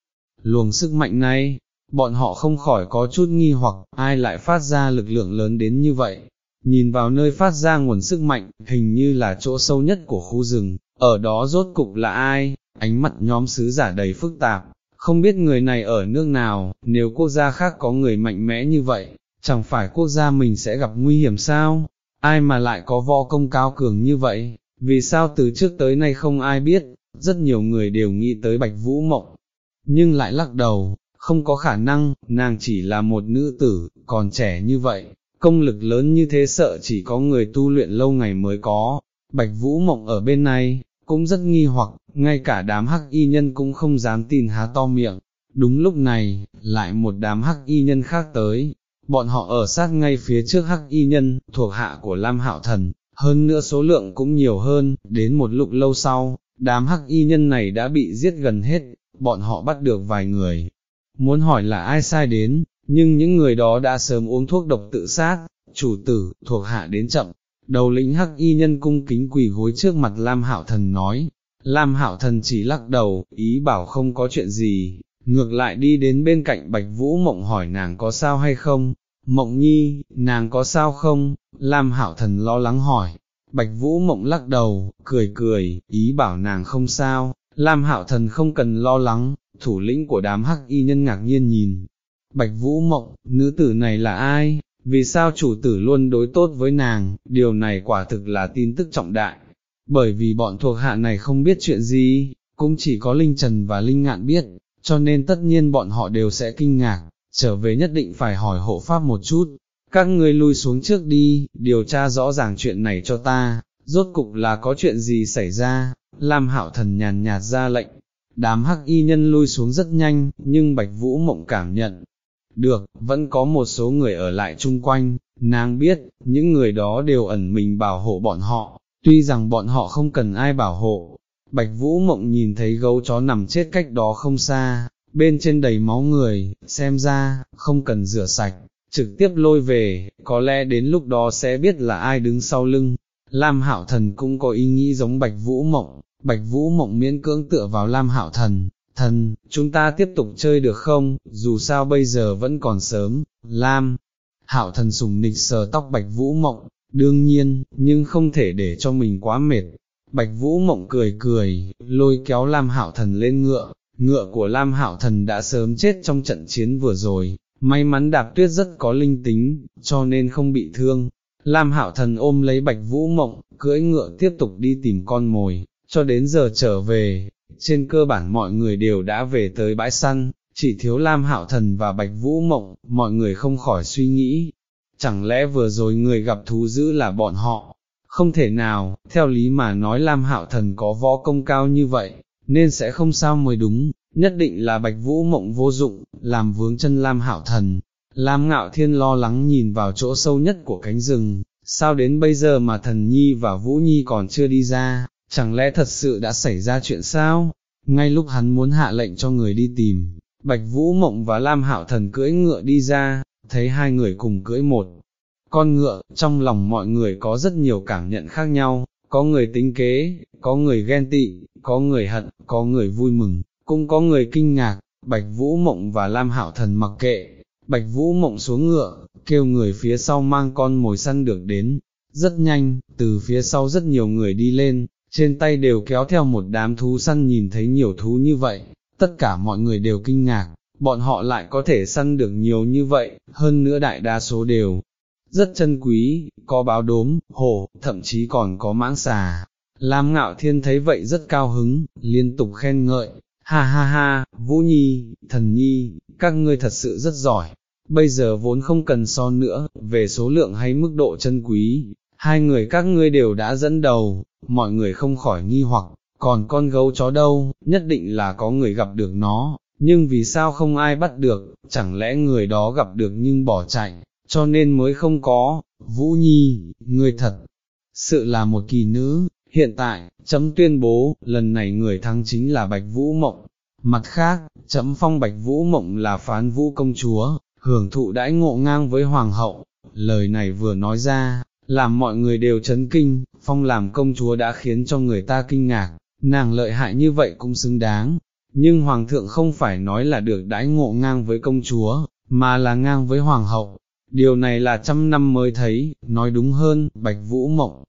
A: Luồng sức mạnh này, bọn họ không khỏi có chút nghi hoặc, ai lại phát ra lực lượng lớn đến như vậy. Nhìn vào nơi phát ra nguồn sức mạnh, hình như là chỗ sâu nhất của khu rừng, ở đó rốt cục là ai, ánh mặt nhóm sứ giả đầy phức tạp, không biết người này ở nước nào, nếu quốc gia khác có người mạnh mẽ như vậy, chẳng phải quốc gia mình sẽ gặp nguy hiểm sao, ai mà lại có võ công cao cường như vậy, vì sao từ trước tới nay không ai biết, rất nhiều người đều nghĩ tới Bạch Vũ Mộng, nhưng lại lắc đầu, không có khả năng, nàng chỉ là một nữ tử, còn trẻ như vậy, công lực lớn như thế sợ chỉ có người tu luyện lâu ngày mới có, Bạch Vũ Mộng ở bên này, cũng rất nghi hoặc, ngay cả đám hắc y nhân cũng không dám tin há to miệng. Đúng lúc này, lại một đám hắc y nhân khác tới, bọn họ ở sát ngay phía trước hắc y nhân, thuộc hạ của Lam Hạo Thần, hơn nữa số lượng cũng nhiều hơn, đến một lúc lâu sau, đám hắc y nhân này đã bị giết gần hết, bọn họ bắt được vài người. Muốn hỏi là ai sai đến, nhưng những người đó đã sớm uống thuốc độc tự sát, chủ tử, thuộc hạ đến chậm, đầu lĩnh hắc y nhân cung kính quỳ gối trước mặt Lam Hạo Thần nói, Lam Hạo Thần chỉ lắc đầu, ý bảo không có chuyện gì, ngược lại đi đến bên cạnh Bạch Vũ Mộng hỏi nàng có sao hay không, Mộng Nhi, nàng có sao không, Lam Hạo Thần lo lắng hỏi, Bạch Vũ Mộng lắc đầu, cười cười, ý bảo nàng không sao, Lam Hạo Thần không cần lo lắng, thủ lĩnh của đám hắc y nhân ngạc nhiên nhìn, Bạch Vũ Mộng, nữ tử này là ai, vì sao chủ tử luôn đối tốt với nàng, điều này quả thực là tin tức trọng đại, bởi vì bọn thuộc hạ này không biết chuyện gì, cũng chỉ có Linh Trần và Linh Ngạn biết, cho nên tất nhiên bọn họ đều sẽ kinh ngạc, trở về nhất định phải hỏi hộ pháp một chút, các ngươi lui xuống trước đi, điều tra rõ ràng chuyện này cho ta, rốt cục là có chuyện gì xảy ra, Lam Hạo Thần nhàn nhạt ra lệnh, đám hắc y nhân lui xuống rất nhanh, nhưng Bạch Vũ Mộng cảm nhận, được, vẫn có một số người ở lại chung quanh, nàng biết, những người đó đều ẩn mình bảo hộ bọn họ, tuy rằng bọn họ không cần ai bảo hộ. Bạch Vũ Mộng nhìn thấy gấu chó nằm chết cách đó không xa, bên trên đầy máu người, xem ra, không cần rửa sạch, trực tiếp lôi về, có lẽ đến lúc đó sẽ biết là ai đứng sau lưng. Lam Hạo Thần cũng có ý nghĩ giống Bạch Vũ Mộng, Bạch Vũ Mộng miễn cưỡng tựa vào Lam Hạo Thần, thần, chúng ta tiếp tục chơi được không, dù sao bây giờ vẫn còn sớm, Lam, hạo thần sùng nịch sờ tóc Bạch Vũ Mộng, đương nhiên, nhưng không thể để cho mình quá mệt. Bạch Vũ Mộng cười cười, lôi kéo Lam Hạo Thần lên ngựa, ngựa của Lam Hảo Thần đã sớm chết trong trận chiến vừa rồi, may mắn đạp tuyết rất có linh tính, cho nên không bị thương. Lam Hảo Thần ôm lấy Bạch Vũ Mộng, cưỡi ngựa tiếp tục đi tìm con mồi, cho đến giờ trở về, trên cơ bản mọi người đều đã về tới bãi săn, chỉ thiếu Lam Hảo Thần và Bạch Vũ Mộng, mọi người không khỏi suy nghĩ, chẳng lẽ vừa rồi người gặp thú dữ là bọn họ, không thể nào, theo lý mà nói Lam Hạo Thần có võ công cao như vậy, nên sẽ không sao mới đúng, nhất định là Bạch Vũ Mộng vô dụng, làm vướng chân Lam hảo Thần. Lam Ngạo Thiên lo lắng nhìn vào chỗ sâu nhất của cánh rừng, sao đến bây giờ mà thần nhi và Vũ Nhi còn chưa đi ra, chẳng lẽ thật sự đã xảy ra chuyện sao? Ngay lúc hắn muốn hạ lệnh cho người đi tìm, Bạch Vũ Mộng và Lam hảo Thần cưỡi ngựa đi ra, thấy hai người cùng cưỡi một con ngựa, trong lòng mọi người có rất nhiều cảm nhận khác nhau, có người tính kế, có người ghen tị, có người hận, có người vui mừng, cũng có người kinh ngạc, Bạch Vũ Mộng và Lam Hạo Thần mặc kệ, Bạch Vũ Mộng xuống ngựa, kêu người phía sau mang con mồi săn được đến, rất nhanh, từ phía sau rất nhiều người đi lên, trên tay đều kéo theo một đám thú săn nhìn thấy nhiều thú như vậy, tất cả mọi người đều kinh ngạc, bọn họ lại có thể săn được nhiều như vậy, hơn nữa đại đa số đều rất chân quý, có báo đốm, hổ, thậm chí còn có mãng xà. Lam ngạo thiên thấy vậy rất cao hứng, liên tục khen ngợi, ha ha ha, Vũ Nhi, Thần Nhi, các ngươi thật sự rất giỏi, bây giờ vốn không cần so nữa, về số lượng hay mức độ chân quý, hai người các ngươi đều đã dẫn đầu, mọi người không khỏi nghi hoặc, còn con gấu chó đâu, nhất định là có người gặp được nó, nhưng vì sao không ai bắt được, chẳng lẽ người đó gặp được nhưng bỏ chạy, cho nên mới không có, Vũ Nhi, người thật, sự là một kỳ nữ, hiện tại, chấm tuyên bố, lần này người thắng chính là Bạch Vũ Mộng, mặt khác, chấm phong Bạch Vũ Mộng là phán vũ công chúa, hưởng thụ đãi ngộ ngang với Hoàng hậu, lời này vừa nói ra, làm mọi người đều chấn kinh, phong làm công chúa đã khiến cho người ta kinh ngạc, nàng lợi hại như vậy cũng xứng đáng, nhưng Hoàng thượng không phải nói là được đãi ngộ ngang với công chúa, mà là ngang với Hoàng hậu, điều này là trăm năm mới thấy, nói đúng hơn, Bạch Vũ Mộng,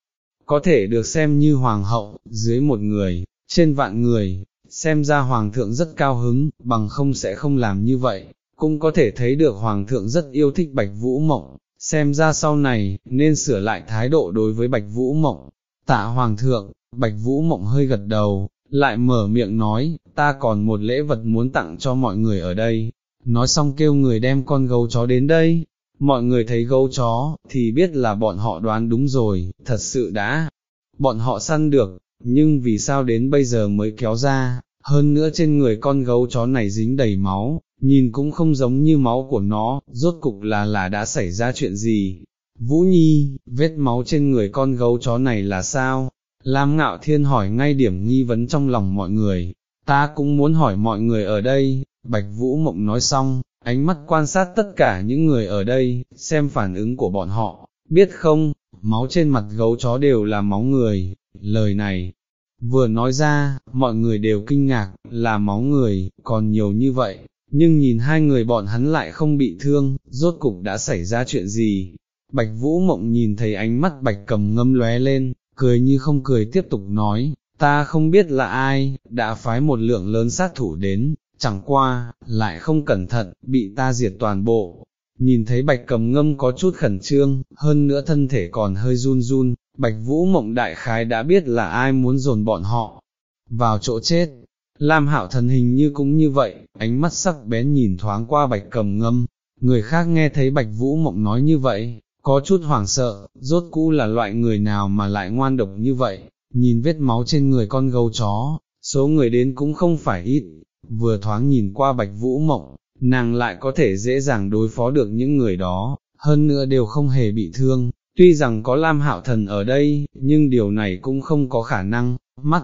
A: có thể được xem như Hoàng hậu, dưới một người, trên vạn người, xem ra Hoàng thượng rất cao hứng, bằng không sẽ không làm như vậy, cũng có thể thấy được Hoàng thượng rất yêu thích Bạch Vũ Mộng, xem ra sau này, nên sửa lại thái độ đối với Bạch Vũ Mộng. Tạ Hoàng thượng, Bạch Vũ Mộng hơi gật đầu, lại mở miệng nói, ta còn một lễ vật muốn tặng cho mọi người ở đây. Nói xong kêu người đem con gấu chó đến đây, mọi người thấy gấu chó, thì biết là bọn họ đoán đúng rồi, thật sự đã, bọn họ săn được, nhưng vì sao đến bây giờ mới kéo ra, hơn nữa trên người con gấu chó này dính đầy máu, nhìn cũng không giống như máu của nó, rốt cục là là đã xảy ra chuyện gì. Vũ Nhi, vết máu trên người con gấu chó này là sao? Lam Ngạo Thiên hỏi ngay điểm nghi vấn trong lòng mọi người, ta cũng muốn hỏi mọi người ở đây, Bạch Vũ Mộng nói xong, ánh mắt quan sát tất cả những người ở đây, xem phản ứng của bọn họ, biết không, máu trên mặt gấu chó đều là máu người, lời này, vừa nói ra, mọi người đều kinh ngạc, là máu người, còn nhiều như vậy, nhưng nhìn hai người bọn hắn lại không bị thương, rốt cục đã xảy ra chuyện gì. Bạch Vũ Mộng nhìn thấy ánh mắt Bạch cầm ngâm lóe lên, cười như không cười tiếp tục nói, ta không biết là ai, đã phái một lượng lớn sát thủ đến, chẳng qua, lại không cẩn thận, bị ta diệt toàn bộ. Nhìn thấy bạch cầm ngâm có chút khẩn trương, hơn nữa thân thể còn hơi run run, bạch vũ mộng đại khái đã biết là ai muốn dồn bọn họ vào chỗ chết. Lam hạo thần hình như cũng như vậy, ánh mắt sắc bén nhìn thoáng qua bạch cầm ngâm, người khác nghe thấy bạch vũ mộng nói như vậy, có chút hoảng sợ, rốt cũ là loại người nào mà lại ngoan độc như vậy, nhìn vết máu trên người con gấu chó, số người đến cũng không phải ít, vừa thoáng nhìn qua bạch vũ mộng, nàng lại có thể dễ dàng đối phó được những người đó, hơn nữa đều không hề bị thương, tuy rằng có Lam Hạo Thần ở đây, nhưng điều này cũng không có khả năng, mắt,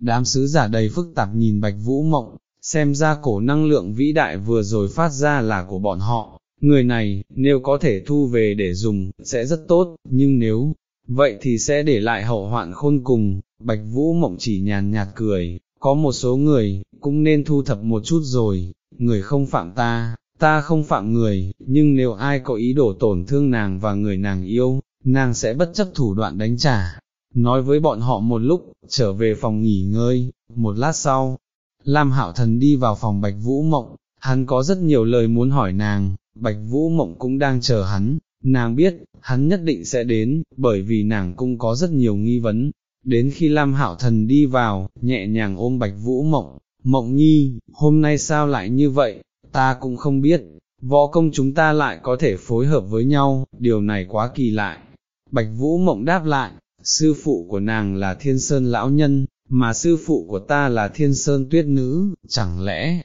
A: đám sứ giả đầy phức tạp nhìn bạch vũ mộng, xem ra cổ năng lượng vĩ đại vừa rồi phát ra là của bọn họ, người này, nếu có thể thu về để dùng, sẽ rất tốt, nhưng nếu, vậy thì sẽ để lại hậu hoạn khôn cùng, bạch vũ mộng chỉ nhàn nhạt cười, có một số người, cũng nên thu thập một chút rồi, người không phạm ta, ta không phạm người, nhưng nếu ai có ý đồ tổn thương nàng và người nàng yêu, nàng sẽ bất chấp thủ đoạn đánh trả. Nói với bọn họ một lúc, trở về phòng nghỉ ngơi, một lát sau, Lam Hạo Thần đi vào phòng Bạch Vũ Mộng, hắn có rất nhiều lời muốn hỏi nàng, Bạch Vũ Mộng cũng đang chờ hắn, nàng biết, hắn nhất định sẽ đến, bởi vì nàng cũng có rất nhiều nghi vấn, đến khi Lam hảo Thần đi vào, nhẹ nhàng ôm Bạch Vũ Mộng, Mộng Nhi, hôm nay sao lại như vậy, ta cũng không biết, võ công chúng ta lại có thể phối hợp với nhau, điều này quá kỳ lạ. Bạch Vũ Mộng đáp lại, sư phụ của nàng là Thiên Sơn Lão Nhân, mà sư phụ của ta là Thiên Sơn Tuyết Nữ, chẳng lẽ,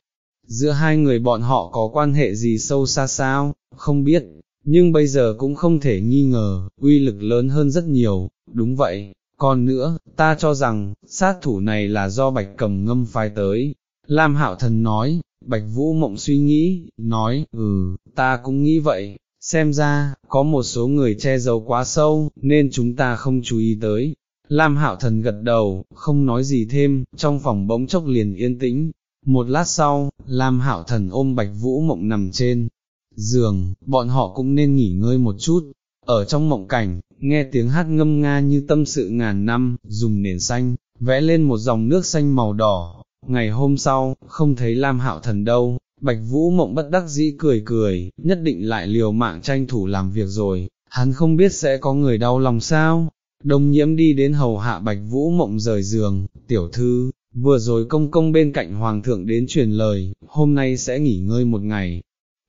A: giữa hai người bọn họ có quan hệ gì sâu xa sao, không biết, nhưng bây giờ cũng không thể nghi ngờ, uy lực lớn hơn rất nhiều, đúng vậy, còn nữa, ta cho rằng, sát thủ này là do bạch cầm ngâm phái tới. Lam Hạo Thần nói, Bạch Vũ Mộng suy nghĩ, nói, ừ, ta cũng nghĩ vậy, xem ra, có một số người che giấu quá sâu, nên chúng ta không chú ý tới. Lam Hạo Thần gật đầu, không nói gì thêm, trong phòng bỗng chốc liền yên tĩnh. Một lát sau, Lam Hạo Thần ôm Bạch Vũ Mộng nằm trên giường, bọn họ cũng nên nghỉ ngơi một chút. Ở trong mộng cảnh, nghe tiếng hát ngâm nga như tâm sự ngàn năm, dùng nền xanh, vẽ lên một dòng nước xanh màu đỏ. Ngày hôm sau, không thấy Lam Hạo Thần đâu, Bạch Vũ Mộng bất đắc dĩ cười cười, nhất định lại liều mạng tranh thủ làm việc rồi, hắn không biết sẽ có người đau lòng sao. đồng nhiễm đi đến hầu hạ Bạch Vũ Mộng rời giường, tiểu thư, vừa rồi công công bên cạnh Hoàng thượng đến truyền lời, hôm nay sẽ nghỉ ngơi một ngày.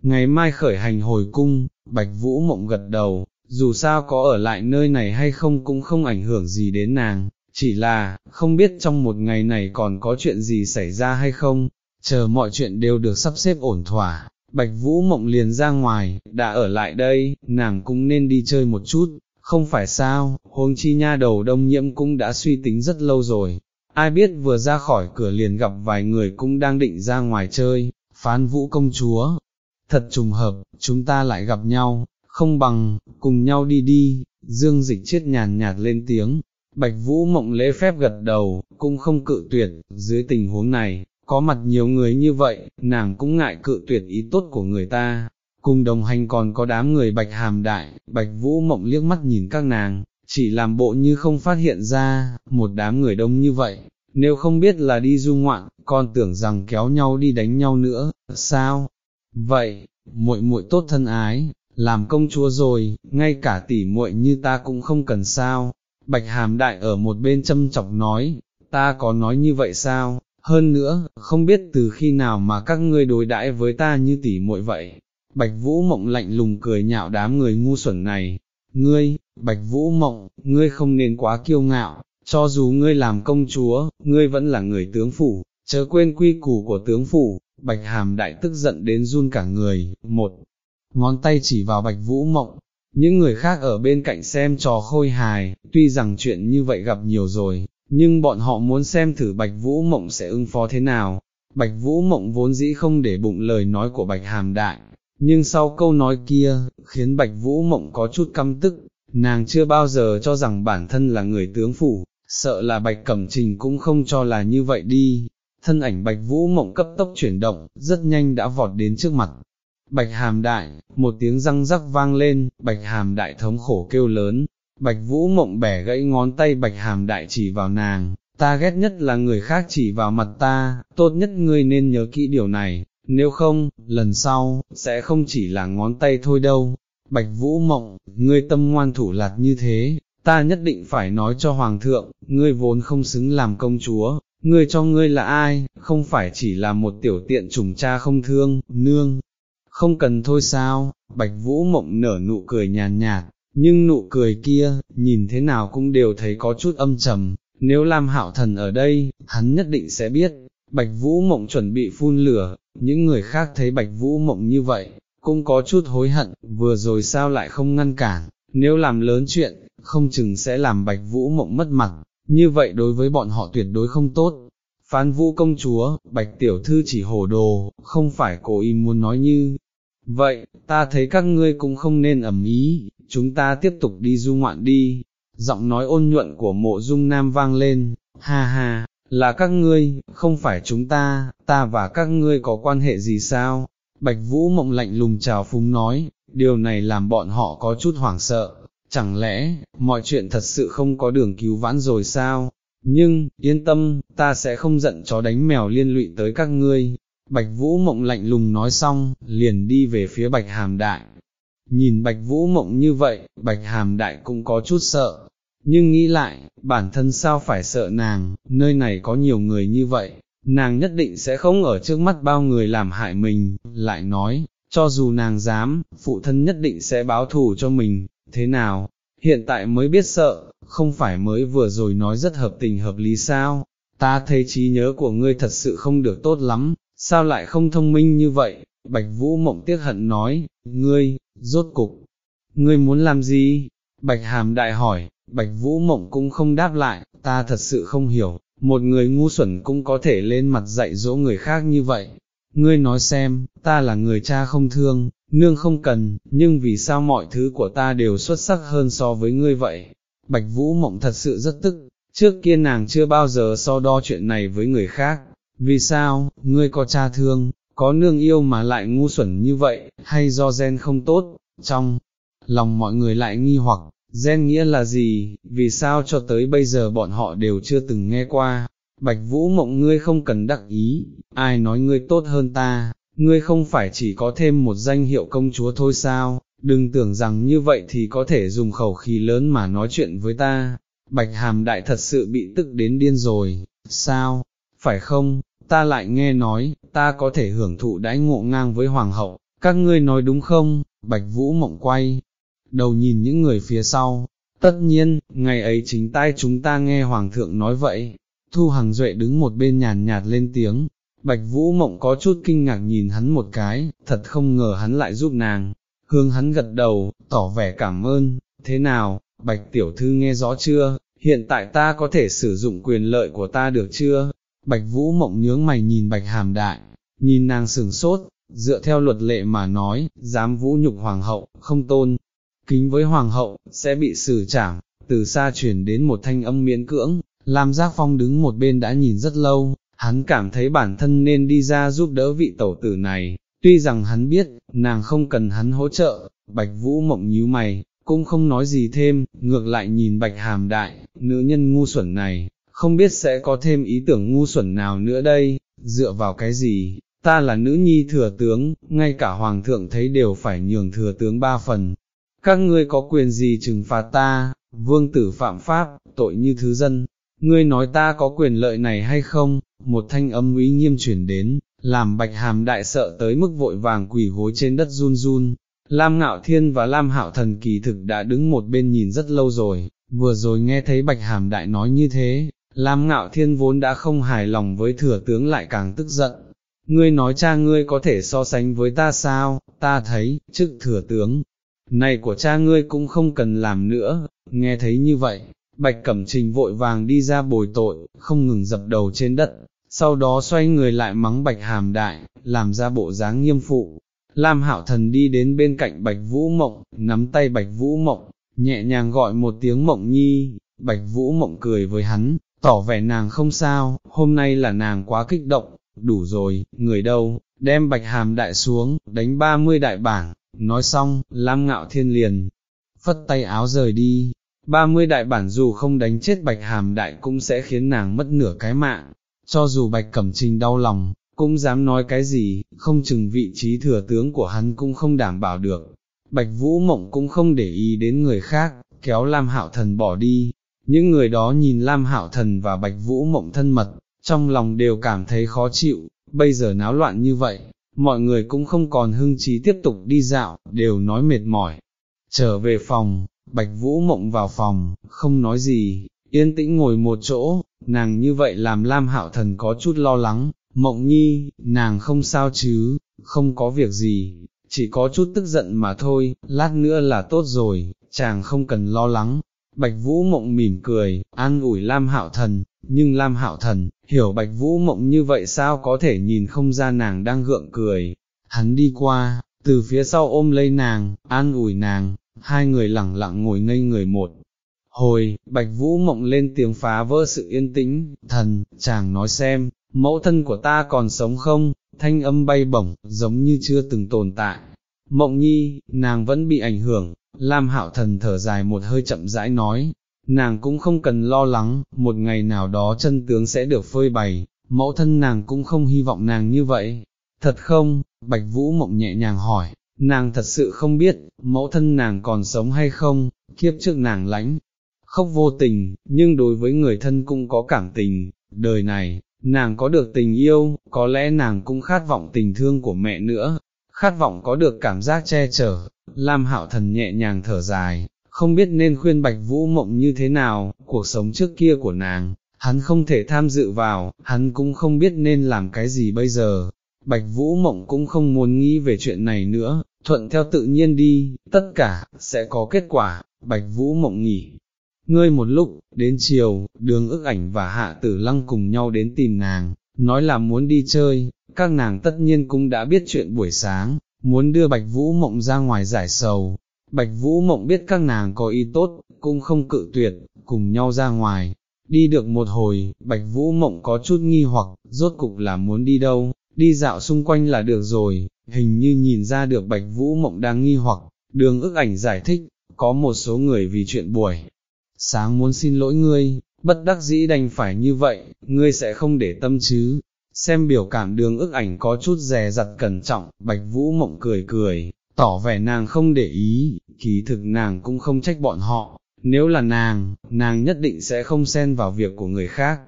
A: Ngày mai khởi hành hồi cung, Bạch Vũ Mộng gật đầu, dù sao có ở lại nơi này hay không cũng không ảnh hưởng gì đến nàng, chỉ là, không biết trong một ngày này còn có chuyện gì xảy ra hay không, chờ mọi chuyện đều được sắp xếp ổn thỏa, Bạch Vũ Mộng liền ra ngoài, đã ở lại đây, nàng cũng nên đi chơi một chút, không phải sao, huống chi nha đầu đông nhiễm cũng đã suy tính rất lâu rồi, ai biết vừa ra khỏi cửa liền gặp vài người cũng đang định ra ngoài chơi, phán vũ công chúa, thật trùng hợp, chúng ta lại gặp nhau, không bằng, cùng nhau đi đi, dương dịch chết nhàn nhạt lên tiếng, bạch vũ mộng lễ phép gật đầu, cũng không cự tuyệt, dưới tình huống này, có mặt nhiều người như vậy, nàng cũng ngại cự tuyệt ý tốt của người ta, cùng đồng hành còn có đám người bạch hàm đại, bạch vũ mộng liếc mắt nhìn các nàng, chỉ làm bộ như không phát hiện ra, một đám người đông như vậy, nếu không biết là đi du ngoạn, còn tưởng rằng kéo nhau đi đánh nhau nữa, sao? Vậy, muội muội tốt thân ái, làm công chúa rồi, ngay cả tỷ muội như ta cũng không cần sao. Bạch Hàm Đại ở một bên châm chọc nói, ta có nói như vậy sao? Hơn nữa, không biết từ khi nào mà các ngươi đối đãi với ta như tỷ muội vậy. Bạch Vũ Mộng lạnh lùng cười nhạo đám người ngu xuẩn này. Ngươi, Bạch Vũ Mộng, ngươi không nên quá kiêu ngạo, cho dù ngươi làm công chúa, ngươi vẫn là người tướng phủ, chớ quên quy củ của tướng phủ. Bạch Hàm Đại tức giận đến run cả người, một ngón tay chỉ vào Bạch Vũ Mộng. Những người khác ở bên cạnh xem trò khôi hài, tuy rằng chuyện như vậy gặp nhiều rồi, nhưng bọn họ muốn xem thử Bạch Vũ Mộng sẽ ứng phó thế nào. Bạch Vũ Mộng vốn dĩ không để bụng lời nói của Bạch Hàm Đại, nhưng sau câu nói kia, khiến Bạch Vũ Mộng có chút căm tức, nàng chưa bao giờ cho rằng bản thân là người tướng phủ, sợ là Bạch Cẩm Trình cũng không cho là như vậy đi. Thân ảnh Bạch Vũ Mộng cấp tốc chuyển động, rất nhanh đã vọt đến trước mặt. Bạch Hàm Đại, một tiếng răng rắc vang lên, Bạch Hàm Đại thống khổ kêu lớn, Bạch Vũ mộng bẻ gãy ngón tay Bạch Hàm Đại chỉ vào nàng, ta ghét nhất là người khác chỉ vào mặt ta, tốt nhất ngươi nên nhớ kỹ điều này, nếu không, lần sau, sẽ không chỉ là ngón tay thôi đâu. Bạch Vũ mộng, ngươi tâm ngoan thủ lạt như thế, ta nhất định phải nói cho Hoàng thượng, ngươi vốn không xứng làm công chúa, ngươi cho ngươi là ai, không phải chỉ là một tiểu tiện trùng cha không thương, nương. Không cần thôi sao, Bạch Vũ mộng nở nụ cười nhàn nhạt, nhưng nụ cười kia, nhìn thế nào cũng đều thấy có chút âm trầm, nếu Lam Hạo Thần ở đây, hắn nhất định sẽ biết, Bạch Vũ Mộng chuẩn bị phun lửa, những người khác thấy Bạch Vũ Mộng như vậy, cũng có chút hối hận, vừa rồi sao lại không ngăn cản, nếu làm lớn chuyện, không chừng sẽ làm Bạch Vũ Mộng mất mặt, như vậy đối với bọn họ tuyệt đối không tốt. Phán Vũ công chúa, Bạch Tiểu Thư chỉ hồ đồ, không phải cố ý muốn nói như, Vậy, ta thấy các ngươi cũng không nên ẩm ý, chúng ta tiếp tục đi du ngoạn đi. Giọng nói ôn nhuận của mộ dung nam vang lên, ha ha, là các ngươi, không phải chúng ta, ta và các ngươi có quan hệ gì sao? Bạch Vũ mộng lạnh lùng chào phúng nói, điều này làm bọn họ có chút hoảng sợ, chẳng lẽ, mọi chuyện thật sự không có đường cứu vãn rồi sao? Nhưng, yên tâm, ta sẽ không giận chó đánh mèo liên lụy tới các ngươi, Bạch Vũ Mộng lạnh lùng nói xong, liền đi về phía Bạch Hàm Đại. Nhìn Bạch Vũ Mộng như vậy, Bạch Hàm Đại cũng có chút sợ, nhưng nghĩ lại, bản thân sao phải sợ nàng, nơi này có nhiều người như vậy, nàng nhất định sẽ không ở trước mắt bao người làm hại mình, lại nói, cho dù nàng dám, phụ thân nhất định sẽ báo thù cho mình, thế nào, hiện tại mới biết sợ, không phải mới vừa rồi nói rất hợp tình hợp lý sao, ta thấy trí nhớ của ngươi thật sự không được tốt lắm, sao lại không thông minh như vậy, Bạch Vũ Mộng tiếc hận nói, ngươi, rốt cục, ngươi muốn làm gì? Bạch Hàm Đại hỏi, Bạch Vũ Mộng cũng không đáp lại, ta thật sự không hiểu, một người ngu xuẩn cũng có thể lên mặt dạy dỗ người khác như vậy. Ngươi nói xem, ta là người cha không thương, nương không cần, nhưng vì sao mọi thứ của ta đều xuất sắc hơn so với ngươi vậy? Bạch Vũ Mộng thật sự rất tức, trước kia nàng chưa bao giờ so đo chuyện này với người khác, vì sao, ngươi có cha thương, có nương yêu mà lại ngu xuẩn như vậy, hay do gen không tốt, trong lòng mọi người lại nghi hoặc, gen nghĩa là gì, vì sao cho tới bây giờ bọn họ đều chưa từng nghe qua, Bạch Vũ Mộng ngươi không cần đắc ý, ai nói ngươi tốt hơn ta, ngươi không phải chỉ có thêm một danh hiệu công chúa thôi sao, đừng tưởng rằng như vậy thì có thể dùng khẩu khí lớn mà nói chuyện với ta, bạch hàm đại thật sự bị tức đến điên rồi, sao, phải không, ta lại nghe nói, ta có thể hưởng thụ đãi ngộ ngang với hoàng hậu, các ngươi nói đúng không, bạch vũ mộng quay, đầu nhìn những người phía sau, tất nhiên, ngày ấy chính tai chúng ta nghe hoàng thượng nói vậy, thu hằng duệ đứng một bên nhàn nhạt lên tiếng, Bạch Vũ Mộng có chút kinh ngạc nhìn hắn một cái, thật không ngờ hắn lại giúp nàng, hương hắn gật đầu, tỏ vẻ cảm ơn, thế nào, Bạch Tiểu Thư nghe rõ chưa, hiện tại ta có thể sử dụng quyền lợi của ta được chưa? Bạch Vũ Mộng nhướng mày nhìn Bạch Hàm Đại, nhìn nàng sừng sốt, dựa theo luật lệ mà nói, dám vũ nhục Hoàng hậu, không tôn, kính với Hoàng hậu, sẽ bị xử trảm, từ xa chuyển đến một thanh âm miễn cưỡng, Lam Giác Phong đứng một bên đã nhìn rất lâu, hắn cảm thấy bản thân nên đi ra giúp đỡ vị tẩu tử này, tuy rằng hắn biết, nàng không cần hắn hỗ trợ, bạch vũ mộng nhíu mày, cũng không nói gì thêm, ngược lại nhìn bạch hàm đại, nữ nhân ngu xuẩn này, không biết sẽ có thêm ý tưởng ngu xuẩn nào nữa đây, dựa vào cái gì, ta là nữ nhi thừa tướng, ngay cả hoàng thượng thấy đều phải nhường thừa tướng ba phần. Các ngươi có quyền gì trừng phạt ta, vương tử phạm pháp, tội như thứ dân, ngươi nói ta có quyền lợi này hay không, một thanh âm uy nghiêm chuyển đến, làm bạch hàm đại sợ tới mức vội vàng quỳ gối trên đất run run. Lam Ngạo Thiên và Lam Hạo Thần kỳ thực đã đứng một bên nhìn rất lâu rồi, vừa rồi nghe thấy Bạch Hàm Đại nói như thế, Lam Ngạo Thiên vốn đã không hài lòng với thừa tướng lại càng tức giận. Ngươi nói cha ngươi có thể so sánh với ta sao, ta thấy, chức thừa tướng, này của cha ngươi cũng không cần làm nữa, nghe thấy như vậy, Bạch Cẩm Trình vội vàng đi ra bồi tội, không ngừng dập đầu trên đất, sau đó xoay người lại mắng Bạch Hàm Đại, làm ra bộ dáng nghiêm phụ. Lam Hạo Thần đi đến bên cạnh Bạch Vũ Mộng, nắm tay Bạch Vũ Mộng, nhẹ nhàng gọi một tiếng Mộng Nhi, Bạch Vũ Mộng cười với hắn, tỏ vẻ nàng không sao, hôm nay là nàng quá kích động, đủ rồi, người đâu, đem Bạch Hàm Đại xuống, đánh 30 đại bảng, nói xong, Lam Ngạo Thiên liền, phất tay áo rời đi, ba mươi đại bản dù không đánh chết bạch hàm đại cũng sẽ khiến nàng mất nửa cái mạng, cho dù bạch cẩm trình đau lòng, cũng dám nói cái gì, không chừng vị trí thừa tướng của hắn cũng không đảm bảo được. Bạch Vũ Mộng cũng không để ý đến người khác, kéo Lam Hạo Thần bỏ đi, những người đó nhìn Lam Hạo Thần và Bạch Vũ Mộng thân mật, trong lòng đều cảm thấy khó chịu, bây giờ náo loạn như vậy, mọi người cũng không còn hưng trí tiếp tục đi dạo, đều nói mệt mỏi. Trở về phòng, Bạch Vũ Mộng vào phòng, không nói gì, yên tĩnh ngồi một chỗ, nàng như vậy làm Lam Hạo Thần có chút lo lắng, Mộng Nhi, nàng không sao chứ, không có việc gì, chỉ có chút tức giận mà thôi, lát nữa là tốt rồi, chàng không cần lo lắng. Bạch Vũ Mộng mỉm cười, an ủi Lam Hạo Thần, nhưng Lam Hạo Thần, hiểu Bạch Vũ Mộng như vậy sao có thể nhìn không ra nàng đang gượng cười. Hắn đi qua, từ phía sau ôm lấy nàng, an ủi nàng, hai người lẳng lặng ngồi ngây người một. Hồi, Bạch Vũ mộng lên tiếng phá vỡ sự yên tĩnh, thần, chàng nói xem, mẫu thân của ta còn sống không, thanh âm bay bổng, giống như chưa từng tồn tại. Mộng nhi, nàng vẫn bị ảnh hưởng, Lam Hạo Thần thở dài một hơi chậm rãi nói, nàng cũng không cần lo lắng, một ngày nào đó chân tướng sẽ được phơi bày, mẫu thân nàng cũng không hy vọng nàng như vậy. Thật không? Bạch Vũ Mộng nhẹ nhàng hỏi, nàng thật sự không biết, mẫu thân nàng còn sống hay không, kiếp trước nàng lãnh, khóc vô tình, nhưng đối với người thân cũng có cảm tình, đời này, nàng có được tình yêu, có lẽ nàng cũng khát vọng tình thương của mẹ nữa, khát vọng có được cảm giác che chở, Lam Hạo Thần nhẹ nhàng thở dài, không biết nên khuyên Bạch Vũ Mộng như thế nào, cuộc sống trước kia của nàng, hắn không thể tham dự vào, hắn cũng không biết nên làm cái gì bây giờ, Bạch Vũ Mộng cũng không muốn nghĩ về chuyện này nữa, thuận theo tự nhiên đi, tất cả, sẽ có kết quả, Bạch Vũ Mộng nghỉ. Ngươi một lúc, đến chiều, đường ức ảnh và hạ tử lăng cùng nhau đến tìm nàng, nói là muốn đi chơi, các nàng tất nhiên cũng đã biết chuyện buổi sáng, muốn đưa Bạch Vũ Mộng ra ngoài giải sầu. Bạch Vũ Mộng biết các nàng có ý tốt, cũng không cự tuyệt, cùng nhau ra ngoài. Đi được một hồi, Bạch Vũ Mộng có chút nghi hoặc, rốt cục là muốn đi đâu, đi dạo xung quanh là được rồi, hình như nhìn ra được Bạch Vũ Mộng đang nghi hoặc, đường ức ảnh giải thích, có một số người vì chuyện buổi. Sáng muốn xin lỗi ngươi, bất đắc dĩ đành phải như vậy, ngươi sẽ không để tâm chứ. Xem biểu cảm đường ức ảnh có chút dè dặt cẩn trọng, Bạch Vũ Mộng cười cười, tỏ vẻ nàng không để ý, kỳ thực nàng cũng không trách bọn họ, nếu là nàng, nàng nhất định sẽ không xen vào việc của người khác.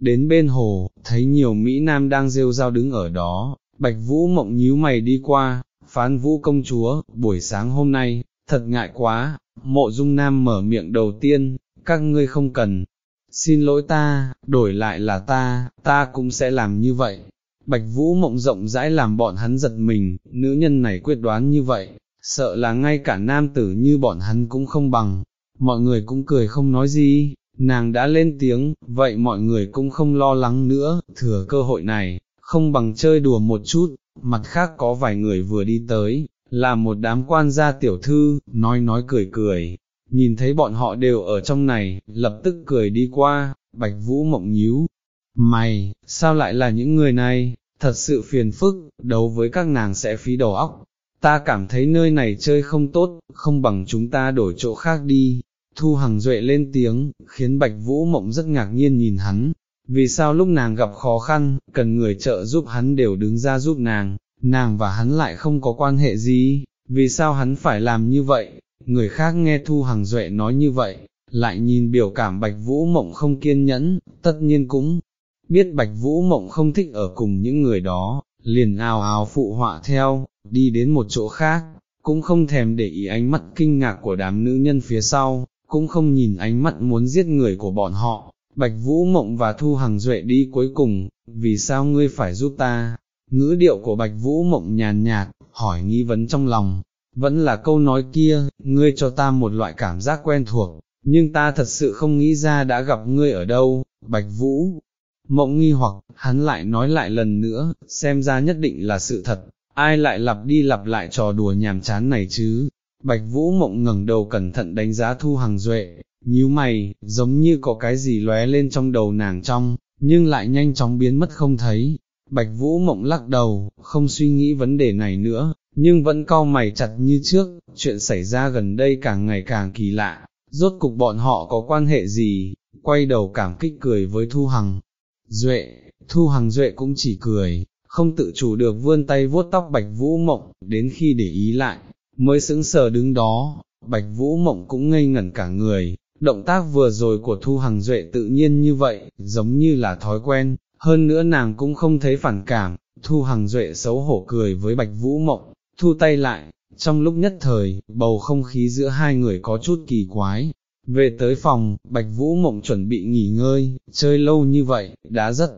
A: Đến bên hồ, thấy nhiều Mỹ Nam đang rêu rao đứng ở đó, Bạch Vũ mộng nhíu mày đi qua, phán Vũ công chúa, buổi sáng hôm nay, thật ngại quá, mộ dung Nam mở miệng đầu tiên, các ngươi không cần, xin lỗi ta, đổi lại là ta, ta cũng sẽ làm như vậy. Bạch Vũ mộng rộng rãi làm bọn hắn giật mình, nữ nhân này quyết đoán như vậy, sợ là ngay cả nam tử như bọn hắn cũng không bằng, mọi người cũng cười không nói gì, nàng đã lên tiếng, vậy mọi người cũng không lo lắng nữa, thừa cơ hội này, không bằng chơi đùa một chút, mặt khác có vài người vừa đi tới, là một đám quan gia tiểu thư, nói nói cười cười, nhìn thấy bọn họ đều ở trong này, lập tức cười đi qua, bạch vũ mộng nhíu. Mày, sao lại là những người này, thật sự phiền phức, đấu với các nàng sẽ phí đầu óc. Ta cảm thấy nơi này chơi không tốt, không bằng chúng ta đổi chỗ khác đi. Thu Hằng Duệ lên tiếng, khiến Bạch Vũ Mộng rất ngạc nhiên nhìn hắn, vì sao lúc nàng gặp khó khăn, cần người trợ giúp hắn đều đứng ra giúp nàng, nàng và hắn lại không có quan hệ gì, vì sao hắn phải làm như vậy, người khác nghe Thu Hằng Duệ nói như vậy, lại nhìn biểu cảm Bạch Vũ Mộng không kiên nhẫn, tất nhiên cũng biết Bạch Vũ Mộng không thích ở cùng những người đó, liền ào ào phụ họa theo, đi đến một chỗ khác, cũng không thèm để ý ánh mắt kinh ngạc của đám nữ nhân phía sau, cũng không nhìn ánh mắt muốn giết người của bọn họ. Bạch Vũ Mộng và Thu Hằng Duệ đi cuối cùng, vì sao ngươi phải giúp ta? Ngữ điệu của Bạch Vũ Mộng nhàn nhạt, hỏi nghi vấn trong lòng, vẫn là câu nói kia, ngươi cho ta một loại cảm giác quen thuộc, nhưng ta thật sự không nghĩ ra đã gặp ngươi ở đâu, Bạch Vũ. Mộng nghi hoặc, hắn lại nói lại lần nữa, xem ra nhất định là sự thật, ai lại lặp đi lặp lại trò đùa nhàm chán này chứ, Bạch Vũ Mộng ngẩng đầu cẩn thận đánh giá Thu Hằng Duệ, nhíu mày, giống như có cái gì lóe lên trong đầu nàng trong, nhưng lại nhanh chóng biến mất không thấy. Bạch Vũ Mộng lắc đầu, không suy nghĩ vấn đề này nữa, nhưng vẫn cau mày chặt như trước, chuyện xảy ra gần đây càng ngày càng kỳ lạ, rốt cục bọn họ có quan hệ gì, quay đầu cảm kích cười với Thu Hằng. Duệ, Thu Hằng Duệ cũng chỉ cười, không tự chủ được vươn tay vuốt tóc Bạch Vũ Mộng, đến khi để ý lại, mới sững sờ đứng đó, Bạch Vũ Mộng cũng ngây ngẩn cả người, động tác vừa rồi của Thu Hằng Duệ tự nhiên như vậy, giống như là thói quen, hơn nữa nàng cũng không thấy phản cảm, Thu Hằng Duệ xấu hổ cười với Bạch Vũ Mộng, thu tay lại, trong lúc nhất thời, bầu không khí giữa hai người có chút kỳ quái. Về tới phòng, Bạch Vũ Mộng chuẩn bị nghỉ ngơi, chơi lâu như vậy, đã rất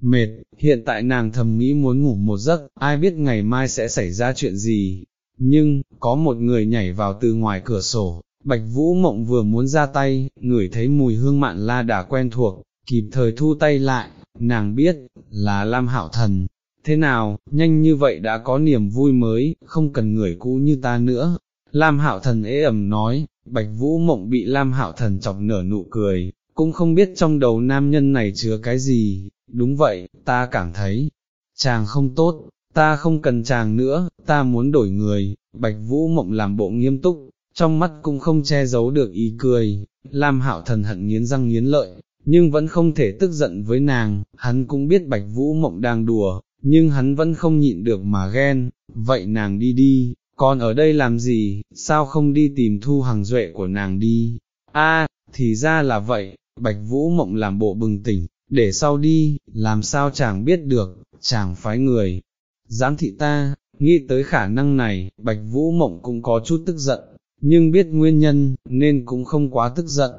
A: mệt, hiện tại nàng thầm nghĩ muốn ngủ một giấc, ai biết ngày mai sẽ xảy ra chuyện gì, nhưng, có một người nhảy vào từ ngoài cửa sổ, Bạch Vũ Mộng vừa muốn ra tay, ngửi thấy mùi hương mạn la đã quen thuộc, kịp thời thu tay lại, nàng biết, là Lam Hảo Thần. Thế nào, nhanh như vậy đã có niềm vui mới, không cần người cũ như ta nữa. Lam Hạo Thần ế ẩm nói, Bạch Vũ Mộng bị Lam Hạo Thần chọc nở nụ cười, cũng không biết trong đầu nam nhân này chứa cái gì, đúng vậy, ta cảm thấy, chàng không tốt, ta không cần chàng nữa, ta muốn đổi người, bạch vũ mộng làm bộ nghiêm túc, trong mắt cũng không che giấu được ý cười, Lam hạo thần hận nghiến răng nghiến lợi, nhưng vẫn không thể tức giận với nàng, hắn cũng biết bạch vũ mộng đang đùa, nhưng hắn vẫn không nhịn được mà ghen, vậy nàng đi đi, còn ở đây làm gì, sao không đi tìm thu hàng duệ của nàng đi, a thì ra là vậy, bạch vũ mộng làm bộ bừng tỉnh, để sau đi, làm sao chàng biết được, chàng phái người, giám thị ta, nghĩ tới khả năng này, Bạch Vũ Mộng cũng có chút tức giận, nhưng biết nguyên nhân, nên cũng không quá tức giận.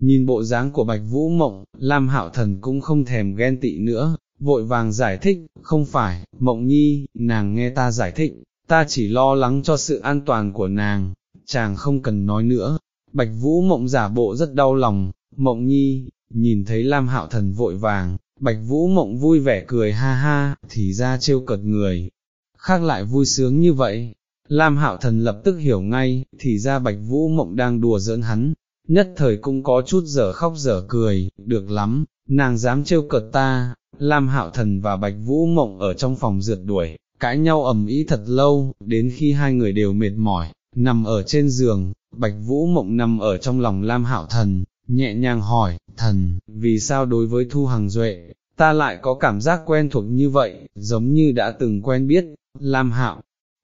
A: Nhìn bộ dáng của Bạch Vũ Mộng, Lam Hạo Thần cũng không thèm ghen tị nữa, vội vàng giải thích, không phải, Mộng Nhi, nàng nghe ta giải thích, ta chỉ lo lắng cho sự an toàn của nàng, chàng không cần nói nữa. Bạch Vũ Mộng giả bộ rất đau lòng, Mộng Nhi, nhìn thấy Lam Hạo Thần vội vàng, Bạch Vũ Mộng vui vẻ cười ha ha, thì ra trêu cợt người, khác lại vui sướng như vậy, Lam Hạo Thần lập tức hiểu ngay, thì ra Bạch Vũ Mộng đang đùa giỡn hắn, nhất thời cũng có chút dở khóc dở cười, được lắm, nàng dám trêu cợt ta, Lam Hạo Thần và Bạch Vũ Mộng ở trong phòng rượt đuổi, cãi nhau ầm ĩ thật lâu, đến khi hai người đều mệt mỏi, nằm ở trên giường, Bạch Vũ Mộng nằm ở trong lòng Lam Hạo Thần, nhẹ nhàng hỏi, thần, vì sao đối với Thu Hằng Duệ, ta lại có cảm giác quen thuộc như vậy, giống như đã từng quen biết, Lam Hạo,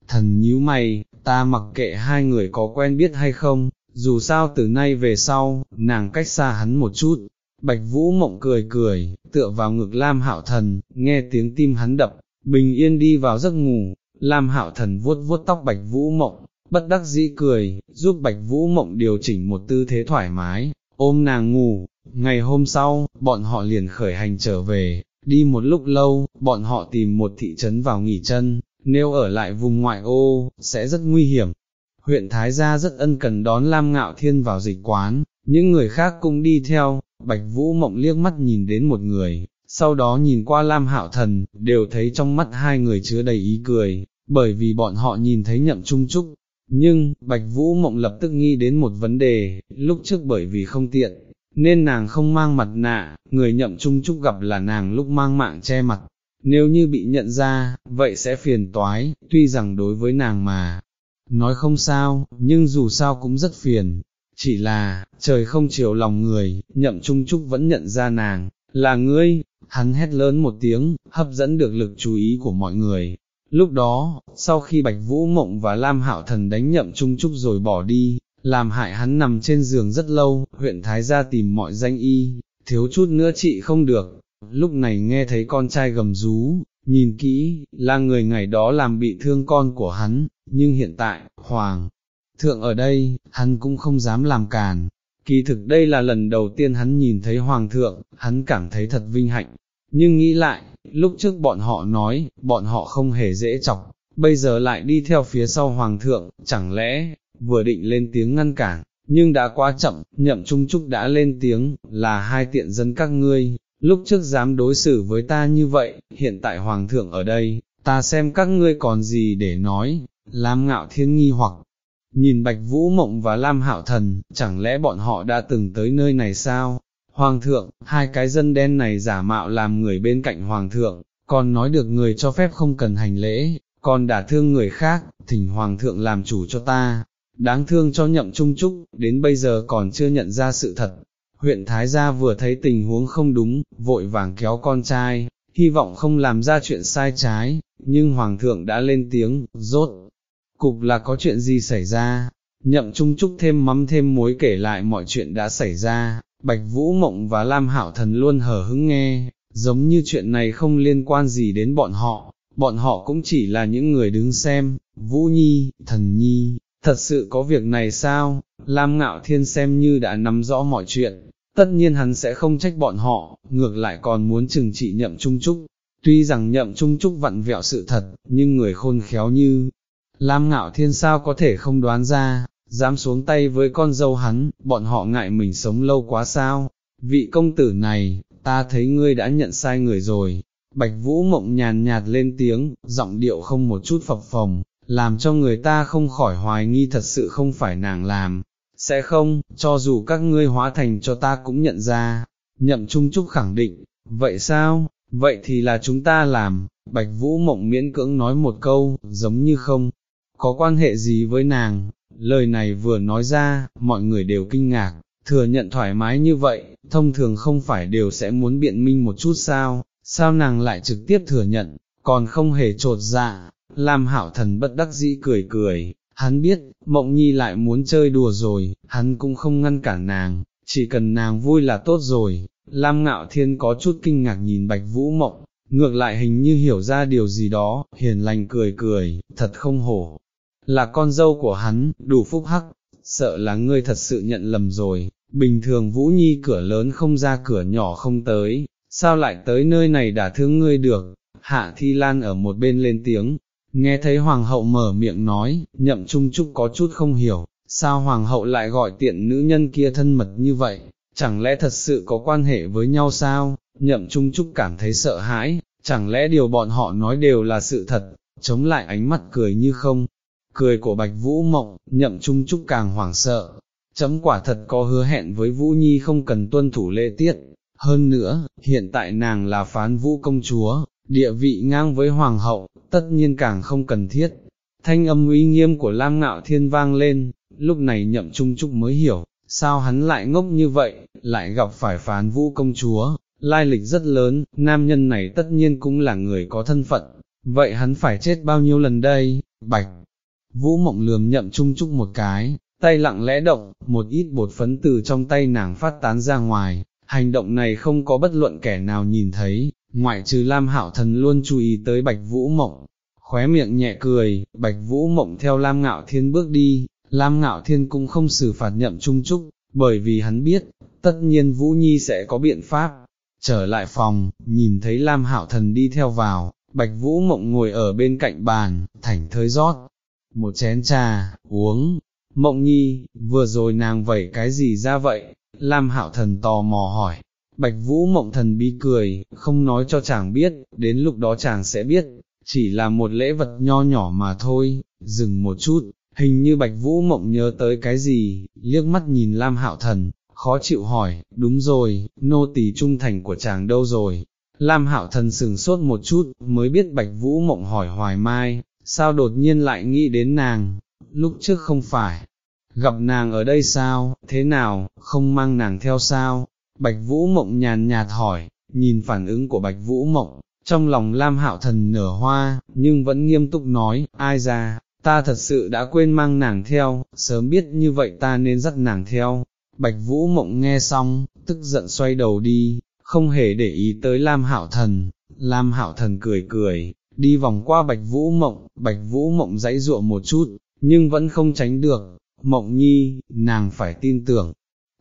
A: thần nhíu mày, ta mặc kệ hai người có quen biết hay không, dù sao từ nay về sau, nàng cách xa hắn một chút. Bạch Vũ mộng cười cười, tựa vào ngực Lam Hạo Thần, nghe tiếng tim hắn đập, bình yên đi vào giấc ngủ, Lam Hạo Thần vuốt vuốt tóc Bạch Vũ mộng, bất đắc dĩ cười, giúp Bạch Vũ mộng điều chỉnh một tư thế thoải mái, ôm nàng ngủ, ngày hôm sau, bọn họ liền khởi hành trở về, đi một lúc lâu, bọn họ tìm một thị trấn vào nghỉ chân, nếu ở lại vùng ngoại ô, sẽ rất nguy hiểm. Huyện Thái Gia rất ân cần đón Lam Ngạo Thiên vào dịch quán, những người khác cũng đi theo, Bạch Vũ Mộng liếc mắt nhìn đến một người, sau đó nhìn qua Lam Hạo Thần, đều thấy trong mắt hai người chứa đầy ý cười, bởi vì bọn họ nhìn thấy nhậm trung trúc. Nhưng, Bạch Vũ Mộng lập tức nghĩ đến một vấn đề, lúc trước bởi vì không tiện, nên nàng không mang mặt nạ, người nhậm trung trúc gặp là nàng lúc mang mạng che mặt, nếu như bị nhận ra, vậy sẽ phiền toái, tuy rằng đối với nàng mà, nói không sao, nhưng dù sao cũng rất phiền, chỉ là, trời không chiều lòng người, nhậm trung trúc vẫn nhận ra nàng, là ngươi, hắn hét lớn một tiếng, hấp dẫn được lực chú ý của mọi người. Lúc đó, sau khi Bạch Vũ Mộng và Lam Hạo Thần đánh nhậm trung trúc rồi bỏ đi, làm hại hắn nằm trên giường rất lâu, huyện Thái gia tìm mọi danh y, thiếu chút nữa trị không được, lúc này nghe thấy con trai gầm rú, nhìn kỹ, là người ngày đó làm bị thương con của hắn, nhưng hiện tại, Hoàng thượng ở đây, hắn cũng không dám làm càn. Kỳ thực đây là lần đầu tiên hắn nhìn thấy Hoàng thượng, hắn cảm thấy thật vinh hạnh, nhưng nghĩ lại, lúc trước bọn họ nói, bọn họ không hề dễ chọc, bây giờ lại đi theo phía sau Hoàng thượng, chẳng lẽ, vừa định lên tiếng ngăn cản, nhưng đã quá chậm, nhậm trung trúc đã lên tiếng, là hai tiện dân các ngươi, lúc trước dám đối xử với ta như vậy, hiện tại Hoàng thượng ở đây, ta xem các ngươi còn gì để nói, Lam ngạo thiên nghi hoặc, nhìn Bạch Vũ Mộng và Lam Hạo Thần, chẳng lẽ bọn họ đã từng tới nơi này sao? Hoàng thượng, hai cái dân đen này giả mạo làm người bên cạnh Hoàng thượng, còn nói được người cho phép không cần hành lễ, còn đả thương người khác, thỉnh Hoàng thượng làm chủ cho ta, đáng thương cho nhậm trung trúc, đến bây giờ còn chưa nhận ra sự thật. Huyện Thái Gia vừa thấy tình huống không đúng, vội vàng kéo con trai, hy vọng không làm ra chuyện sai trái, nhưng Hoàng thượng đã lên tiếng, rốt, cục là có chuyện gì xảy ra, nhậm trung trúc thêm mắm thêm muối kể lại mọi chuyện đã xảy ra, Bạch Vũ Mộng và Lam Hảo Thần luôn hờ hững nghe, giống như chuyện này không liên quan gì đến bọn họ, bọn họ cũng chỉ là những người đứng xem, Vũ Nhi, Thần Nhi, thật sự có việc này sao, Lam Ngạo Thiên xem như đã nắm rõ mọi chuyện, tất nhiên hắn sẽ không trách bọn họ, ngược lại còn muốn trừng trị nhậm trung trúc, tuy rằng nhậm trung trúc vặn vẹo sự thật, nhưng người khôn khéo như, Lam ngạo thiên sao có thể không đoán ra, dám xuống tay với con dâu hắn, bọn họ ngại mình sống lâu quá sao, vị công tử này, ta thấy ngươi đã nhận sai người rồi, bạch vũ mộng nhàn nhạt lên tiếng, giọng điệu không một chút phập phồng, làm cho người ta không khỏi hoài nghi thật sự không phải nàng làm, sẽ không, cho dù các ngươi hóa thành cho ta cũng nhận ra, nhậm trung trúc khẳng định, vậy sao, vậy thì là chúng ta làm, bạch vũ mộng miễn cưỡng nói một câu, giống như không, có quan hệ gì với nàng, lời này vừa nói ra, mọi người đều kinh ngạc, thừa nhận thoải mái như vậy, thông thường không phải đều sẽ muốn biện minh một chút sao, sao nàng lại trực tiếp thừa nhận, còn không hề trột dạ, làm hảo thần bất đắc dĩ cười cười, hắn biết, mộng nhi lại muốn chơi đùa rồi, hắn cũng không ngăn cản nàng, chỉ cần nàng vui là tốt rồi, Lam ngạo thiên có chút kinh ngạc nhìn bạch vũ mộng, ngược lại hình như hiểu ra điều gì đó, hiền lành cười cười, thật không hổ, là con dâu của hắn, đủ phúc hắc, sợ là ngươi thật sự nhận lầm rồi, bình thường Vũ Nhi cửa lớn không ra cửa nhỏ không tới, sao lại tới nơi này đả thương ngươi được, hạ thi lan ở một bên lên tiếng, nghe thấy hoàng hậu mở miệng nói, nhậm trung trúc có chút không hiểu, sao hoàng hậu lại gọi tiện nữ nhân kia thân mật như vậy, chẳng lẽ thật sự có quan hệ với nhau sao, nhậm trung trúc cảm thấy sợ hãi, chẳng lẽ điều bọn họ nói đều là sự thật, chống lại ánh mắt cười như không, cười của Bạch Vũ Mộng, nhậm trung trúc càng hoảng sợ, chấm quả thật có hứa hẹn với Vũ Nhi không cần tuân thủ lễ tiết, hơn nữa, hiện tại nàng là phán vũ công chúa, địa vị ngang với hoàng hậu, tất nhiên càng không cần thiết. Thanh âm uy nghiêm của Lam Ngạo Thiên vang lên, lúc này nhậm trung trúc mới hiểu, sao hắn lại ngốc như vậy, lại gặp phải phán vũ công chúa, lai lịch rất lớn, nam nhân này tất nhiên cũng là người có thân phận, vậy hắn phải chết bao nhiêu lần đây, bạch. Vũ mộng lườm nhậm trung trúc một cái, tay lặng lẽ động, một ít bột phấn từ trong tay nàng phát tán ra ngoài, hành động này không có bất luận kẻ nào nhìn thấy, ngoại trừ Lam Hạo Thần luôn chú ý tới Bạch Vũ Mộng, khóe miệng nhẹ cười, Bạch Vũ Mộng theo Lam Ngạo Thiên bước đi, Lam Ngạo Thiên cũng không xử phạt nhậm trung trúc, bởi vì hắn biết, tất nhiên Vũ Nhi sẽ có biện pháp. Trở lại phòng, nhìn thấy Lam Hạo Thần đi theo vào, Bạch Vũ Mộng ngồi ở bên cạnh bàn, thảnh thới rót, một chén trà, uống, Mộng Nhi, vừa rồi nàng vẩy cái gì ra vậy? Lam Hạo Thần tò mò hỏi, Bạch Vũ Mộng Thần bi cười, không nói cho chàng biết, đến lúc đó chàng sẽ biết, chỉ là một lễ vật nho nhỏ mà thôi, dừng một chút, hình như Bạch Vũ Mộng nhớ tới cái gì, liếc mắt nhìn Lam Hạo Thần, khó chịu hỏi, đúng rồi, nô tỳ trung thành của chàng đâu rồi? Lam Hạo Thần sừng sốt một chút, mới biết Bạch Vũ Mộng hỏi hoài mai, sao đột nhiên lại nghĩ đến nàng, lúc trước không phải, gặp nàng ở đây sao, thế nào, không mang nàng theo sao? Bạch Vũ Mộng nhàn nhạt hỏi, nhìn phản ứng của Bạch Vũ Mộng, trong lòng Lam Hạo Thần nở hoa, nhưng vẫn nghiêm túc nói, ai ra, ta thật sự đã quên mang nàng theo, sớm biết như vậy ta nên dắt nàng theo. Bạch Vũ Mộng nghe xong, tức giận xoay đầu đi, không hề để ý tới Lam Hạo Thần. Lam Hạo Thần cười cười, đi vòng qua Bạch Vũ Mộng, Bạch Vũ Mộng dãy dụa một chút, nhưng vẫn không tránh được. Mộng Nhi, nàng phải tin tưởng,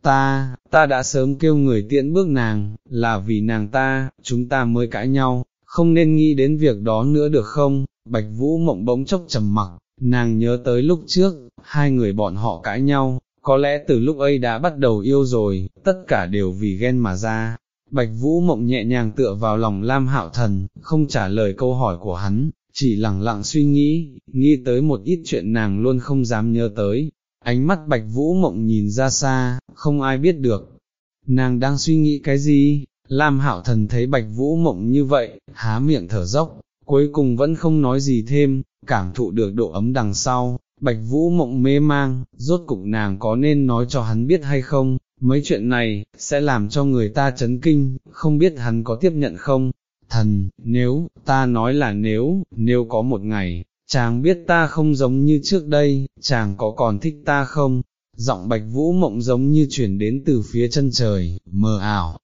A: ta, ta đã sớm kêu người tiễn bước nàng, là vì nàng ta, chúng ta mới cãi nhau, không nên nghĩ đến việc đó nữa được không, Bạch Vũ mộng bỗng chốc trầm mặc, nàng nhớ tới lúc trước, hai người bọn họ cãi nhau, có lẽ từ lúc ấy đã bắt đầu yêu rồi, tất cả đều vì ghen mà ra. Bạch Vũ mộng nhẹ nhàng tựa vào lòng Lam Hạo Thần, không trả lời câu hỏi của hắn, chỉ lặng lặng suy nghĩ, nghĩ tới một ít chuyện nàng luôn không dám nhớ tới, ánh mắt bạch vũ mộng nhìn ra xa, không ai biết được. Nàng đang suy nghĩ cái gì? Lam hạo thần thấy bạch vũ mộng như vậy, há miệng thở dốc, cuối cùng vẫn không nói gì thêm, cảm thụ được độ ấm đằng sau, bạch vũ mộng mê mang, rốt cục nàng có nên nói cho hắn biết hay không, mấy chuyện này, sẽ làm cho người ta chấn kinh, không biết hắn có tiếp nhận không, thần, nếu, ta nói là nếu, nếu có một ngày, chàng biết ta không giống như trước đây, chàng có còn thích ta không? Giọng bạch vũ mộng giống như chuyển đến từ phía chân trời, mờ ảo.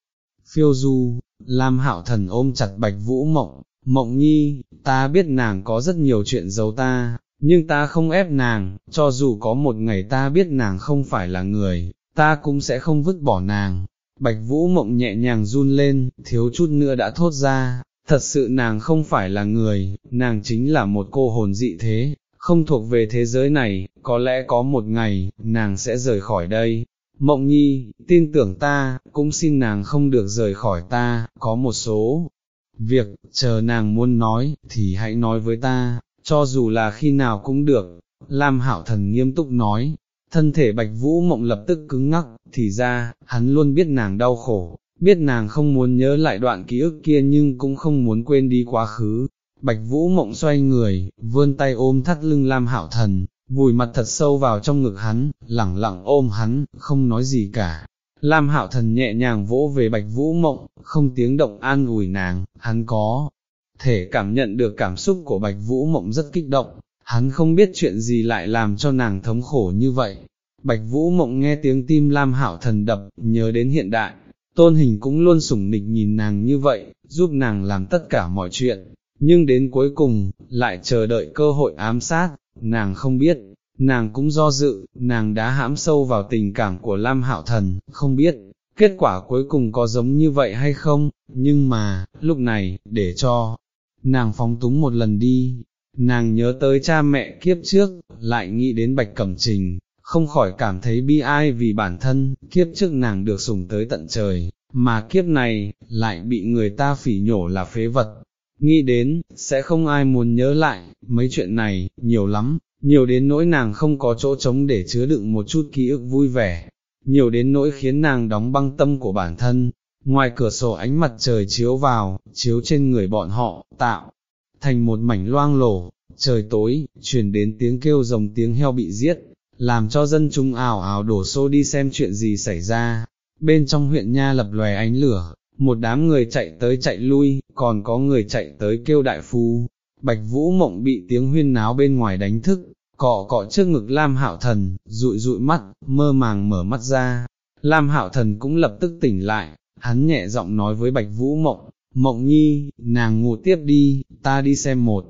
A: Phiêu du, Lam hạo thần ôm chặt bạch vũ mộng, mộng nhi, ta biết nàng có rất nhiều chuyện giấu ta, nhưng ta không ép nàng, cho dù có một ngày ta biết nàng không phải là người, ta cũng sẽ không vứt bỏ nàng. Bạch vũ mộng nhẹ nhàng run lên, thiếu chút nữa đã thốt ra, Thật sự nàng không phải là người, nàng chính là một cô hồn dị thế, không thuộc về thế giới này, có lẽ có một ngày, nàng sẽ rời khỏi đây. Mộng nhi, tin tưởng ta, cũng xin nàng không được rời khỏi ta, có một số việc, chờ nàng muốn nói, thì hãy nói với ta, cho dù là khi nào cũng được. Lam hạo thần nghiêm túc nói, thân thể bạch vũ mộng lập tức cứng ngắc, thì ra, hắn luôn biết nàng đau khổ, biết nàng không muốn nhớ lại đoạn ký ức kia nhưng cũng không muốn quên đi quá khứ. Bạch Vũ mộng xoay người, vươn tay ôm thắt lưng Lam Hạo Thần, vùi mặt thật sâu vào trong ngực hắn, lẳng lặng ôm hắn, không nói gì cả. Lam Hạo Thần nhẹ nhàng vỗ về Bạch Vũ mộng, không tiếng động an ủi nàng, hắn có thể cảm nhận được cảm xúc của Bạch Vũ mộng rất kích động, hắn không biết chuyện gì lại làm cho nàng thống khổ như vậy. Bạch Vũ mộng nghe tiếng tim Lam hảo Thần đập, nhớ đến hiện đại, tôn hình cũng luôn sủng nịch nhìn nàng như vậy, giúp nàng làm tất cả mọi chuyện, nhưng đến cuối cùng, lại chờ đợi cơ hội ám sát, nàng không biết, nàng cũng do dự, nàng đã hãm sâu vào tình cảm của Lam Hạo Thần, không biết, kết quả cuối cùng có giống như vậy hay không, nhưng mà, lúc này, để cho, nàng phóng túng một lần đi, nàng nhớ tới cha mẹ kiếp trước, lại nghĩ đến Bạch Cẩm Trình, không khỏi cảm thấy bi ai vì bản thân, kiếp trước nàng được sủng tới tận trời, mà kiếp này, lại bị người ta phỉ nhổ là phế vật. Nghĩ đến, sẽ không ai muốn nhớ lại, mấy chuyện này, nhiều lắm, nhiều đến nỗi nàng không có chỗ trống để chứa đựng một chút ký ức vui vẻ, nhiều đến nỗi khiến nàng đóng băng tâm của bản thân. Ngoài cửa sổ ánh mặt trời chiếu vào, chiếu trên người bọn họ, tạo thành một mảnh loang lổ, trời tối, truyền đến tiếng kêu rồng tiếng heo bị giết, làm cho dân chúng ảo ảo đổ xô đi xem chuyện gì xảy ra. Bên trong huyện nha lập lòe ánh lửa, một đám người chạy tới chạy lui, còn có người chạy tới kêu đại phu. Bạch Vũ Mộng bị tiếng huyên náo bên ngoài đánh thức, cọ cọ trước ngực Lam Hạo Thần, rụi rụi mắt, mơ màng mở mắt ra. Lam Hạo Thần cũng lập tức tỉnh lại, hắn nhẹ giọng nói với Bạch Vũ Mộng, Mộng Nhi, nàng ngủ tiếp đi, ta đi xem một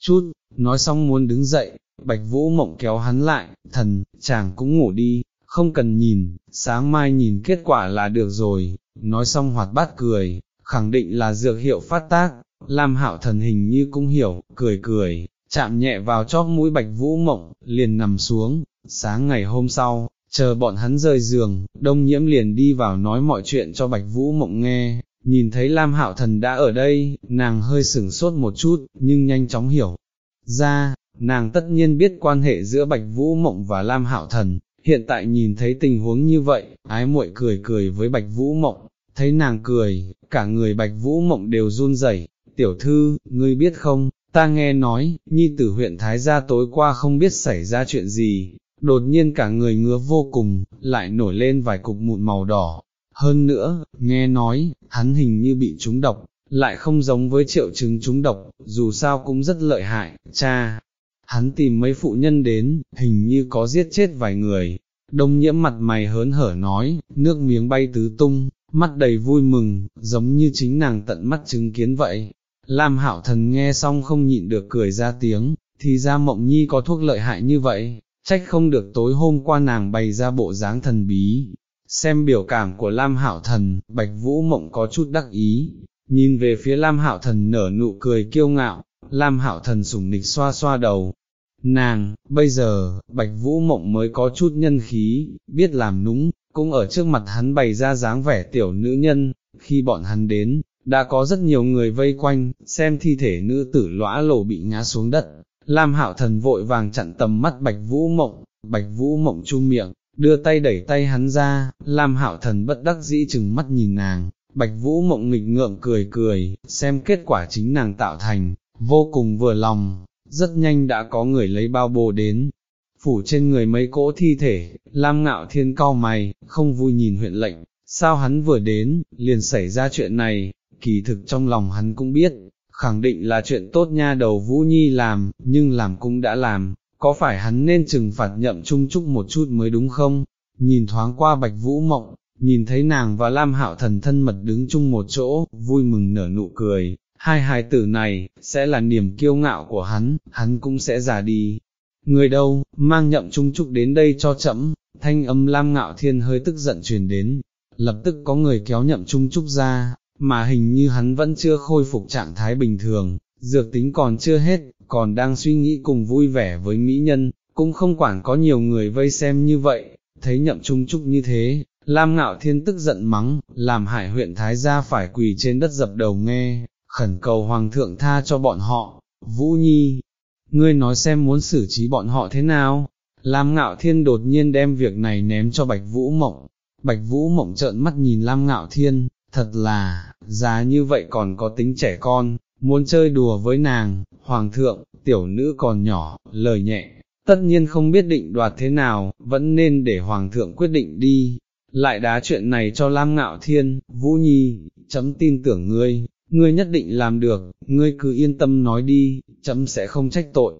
A: chút, nói xong muốn đứng dậy, Bạch Vũ Mộng kéo hắn lại, thần, chàng cũng ngủ đi, không cần nhìn, sáng mai nhìn kết quả là được rồi, nói xong hoạt bát cười, khẳng định là dược hiệu phát tác, Lam Hạo thần hình như cũng hiểu, cười cười, chạm nhẹ vào chóp mũi Bạch Vũ Mộng, liền nằm xuống, sáng ngày hôm sau, chờ bọn hắn rời giường, đông nhiễm liền đi vào nói mọi chuyện cho Bạch Vũ Mộng nghe, nhìn thấy Lam Hạo Thần đã ở đây, nàng hơi sửng sốt một chút, nhưng nhanh chóng hiểu. Ra, nàng tất nhiên biết quan hệ giữa Bạch Vũ Mộng và Lam Hạo Thần, hiện tại nhìn thấy tình huống như vậy, ái muội cười cười với Bạch Vũ Mộng, thấy nàng cười, cả người Bạch Vũ Mộng đều run rẩy. tiểu thư, ngươi biết không, ta nghe nói, nhi tử huyện Thái Gia tối qua không biết xảy ra chuyện gì, đột nhiên cả người ngứa vô cùng, lại nổi lên vài cục mụn màu đỏ. Hơn nữa, nghe nói, hắn hình như bị trúng độc, lại không giống với triệu chứng trúng độc, dù sao cũng rất lợi hại, cha. Hắn tìm mấy phụ nhân đến, hình như có giết chết vài người, đông nhiễm mặt mày hớn hở nói, nước miếng bay tứ tung, mắt đầy vui mừng, giống như chính nàng tận mắt chứng kiến vậy. Lam hảo thần nghe xong không nhịn được cười ra tiếng, thì ra mộng nhi có thuốc lợi hại như vậy, trách không được tối hôm qua nàng bày ra bộ dáng thần bí. Xem biểu cảm của Lam Hảo Thần, Bạch Vũ Mộng có chút đắc ý, nhìn về phía Lam Hảo Thần nở nụ cười kiêu ngạo, Lam Hảo Thần sủng nịch xoa xoa đầu. Nàng, bây giờ, Bạch Vũ Mộng mới có chút nhân khí, biết làm núng, cũng ở trước mặt hắn bày ra dáng vẻ tiểu nữ nhân, khi bọn hắn đến, đã có rất nhiều người vây quanh, xem thi thể nữ tử lõa lổ bị ngã xuống đất, Lam hạo thần vội vàng chặn tầm mắt bạch vũ mộng, bạch vũ mộng chu miệng, đưa tay đẩy tay hắn ra, Lam hạo thần bất đắc dĩ chừng mắt nhìn nàng, bạch vũ mộng nghịch ngợm cười cười, xem kết quả chính nàng tạo thành, vô cùng vừa lòng, rất nhanh đã có người lấy bao bồ đến, phủ trên người mấy cỗ thi thể, Lam ngạo thiên cao mày, không vui nhìn huyện lệnh, sao hắn vừa đến, liền xảy ra chuyện này, kỳ thực trong lòng hắn cũng biết, khẳng định là chuyện tốt nha đầu Vũ Nhi làm, nhưng làm cũng đã làm, có phải hắn nên trừng phạt nhậm Trung Trúc một chút mới đúng không? Nhìn thoáng qua Bạch Vũ Mộng, nhìn thấy nàng và Lam Hạo Thần thân mật đứng chung một chỗ, vui mừng nở nụ cười, hai hài tử này, sẽ là niềm kiêu ngạo của hắn, hắn cũng sẽ già đi. Người đâu, mang nhậm trung trúc đến đây cho chậm, thanh âm Lam Ngạo Thiên hơi tức giận truyền đến, lập tức có người kéo nhậm trung trúc ra, mà hình như hắn vẫn chưa khôi phục trạng thái bình thường, dược tính còn chưa hết, còn đang suy nghĩ cùng vui vẻ với mỹ nhân, cũng không quản có nhiều người vây xem như vậy, thấy nhậm trung trúc như thế, Lam Ngạo Thiên tức giận mắng, làm hải huyện Thái gia phải quỳ trên đất dập đầu nghe, khẩn cầu Hoàng thượng tha cho bọn họ, Vũ Nhi, ngươi nói xem muốn xử trí bọn họ thế nào, Lam Ngạo Thiên đột nhiên đem việc này ném cho Bạch Vũ Mộng, Bạch Vũ Mộng trợn mắt nhìn Lam Ngạo Thiên, thật là, già như vậy còn có tính trẻ con, muốn chơi đùa với nàng, hoàng thượng, tiểu nữ còn nhỏ, lời nhẹ, tất nhiên không biết định đoạt thế nào, vẫn nên để hoàng thượng quyết định đi, lại đá chuyện này cho Lam Ngạo Thiên, Vũ Nhi, chấm tin tưởng ngươi, ngươi nhất định làm được, ngươi cứ yên tâm nói đi, chấm sẽ không trách tội.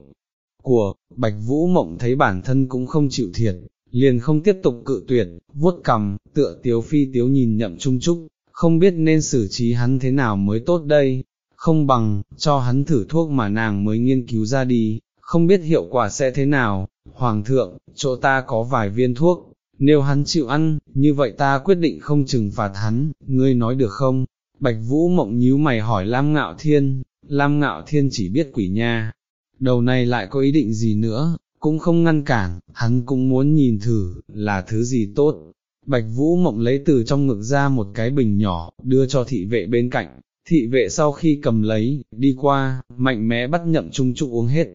A: Của, Bạch Vũ Mộng thấy bản thân cũng không chịu thiệt, liền không tiếp tục cự tuyệt, vuốt cầm, tựa tiếu phi tiếu nhìn nhậm trung trúc, không biết nên xử trí hắn thế nào mới tốt đây, không bằng, cho hắn thử thuốc mà nàng mới nghiên cứu ra đi, không biết hiệu quả sẽ thế nào, Hoàng thượng, chỗ ta có vài viên thuốc, nếu hắn chịu ăn, như vậy ta quyết định không trừng phạt hắn, ngươi nói được không? Bạch Vũ mộng nhíu mày hỏi Lam Ngạo Thiên, Lam Ngạo Thiên chỉ biết quỷ nha, đầu này lại có ý định gì nữa, cũng không ngăn cản, hắn cũng muốn nhìn thử, là thứ gì tốt, Bạch Vũ Mộng lấy từ trong ngực ra một cái bình nhỏ, đưa cho thị vệ bên cạnh, thị vệ sau khi cầm lấy, đi qua, mạnh mẽ bắt nhậm trung trúc uống hết.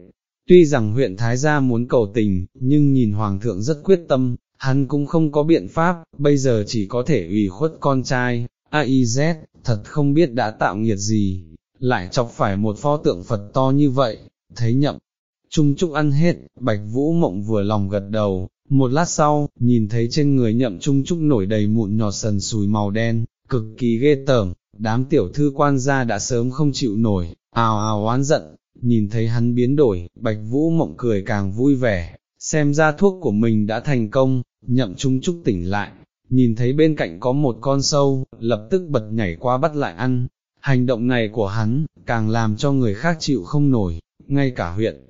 A: Tuy rằng huyện Thái Gia muốn cầu tình, nhưng nhìn Hoàng thượng rất quyết tâm, hắn cũng không có biện pháp, bây giờ chỉ có thể ủy khuất con trai, AIZ, thật không biết đã tạo nghiệt gì, lại chọc phải một pho tượng Phật to như vậy, thấy nhậm. Trung Trúc ăn hết, Bạch Vũ Mộng vừa lòng gật đầu, một lát sau, nhìn thấy trên người nhậm Trung Trúc nổi đầy mụn nhọt sần sùi màu đen, cực kỳ ghê tởm, đám tiểu thư quan gia đã sớm không chịu nổi, ào ào oán giận, nhìn thấy hắn biến đổi, Bạch Vũ Mộng cười càng vui vẻ, xem ra thuốc của mình đã thành công, nhậm Trung Trúc tỉnh lại, nhìn thấy bên cạnh có một con sâu, lập tức bật nhảy qua bắt lại ăn, hành động này của hắn, càng làm cho người khác chịu không nổi, ngay cả huyện.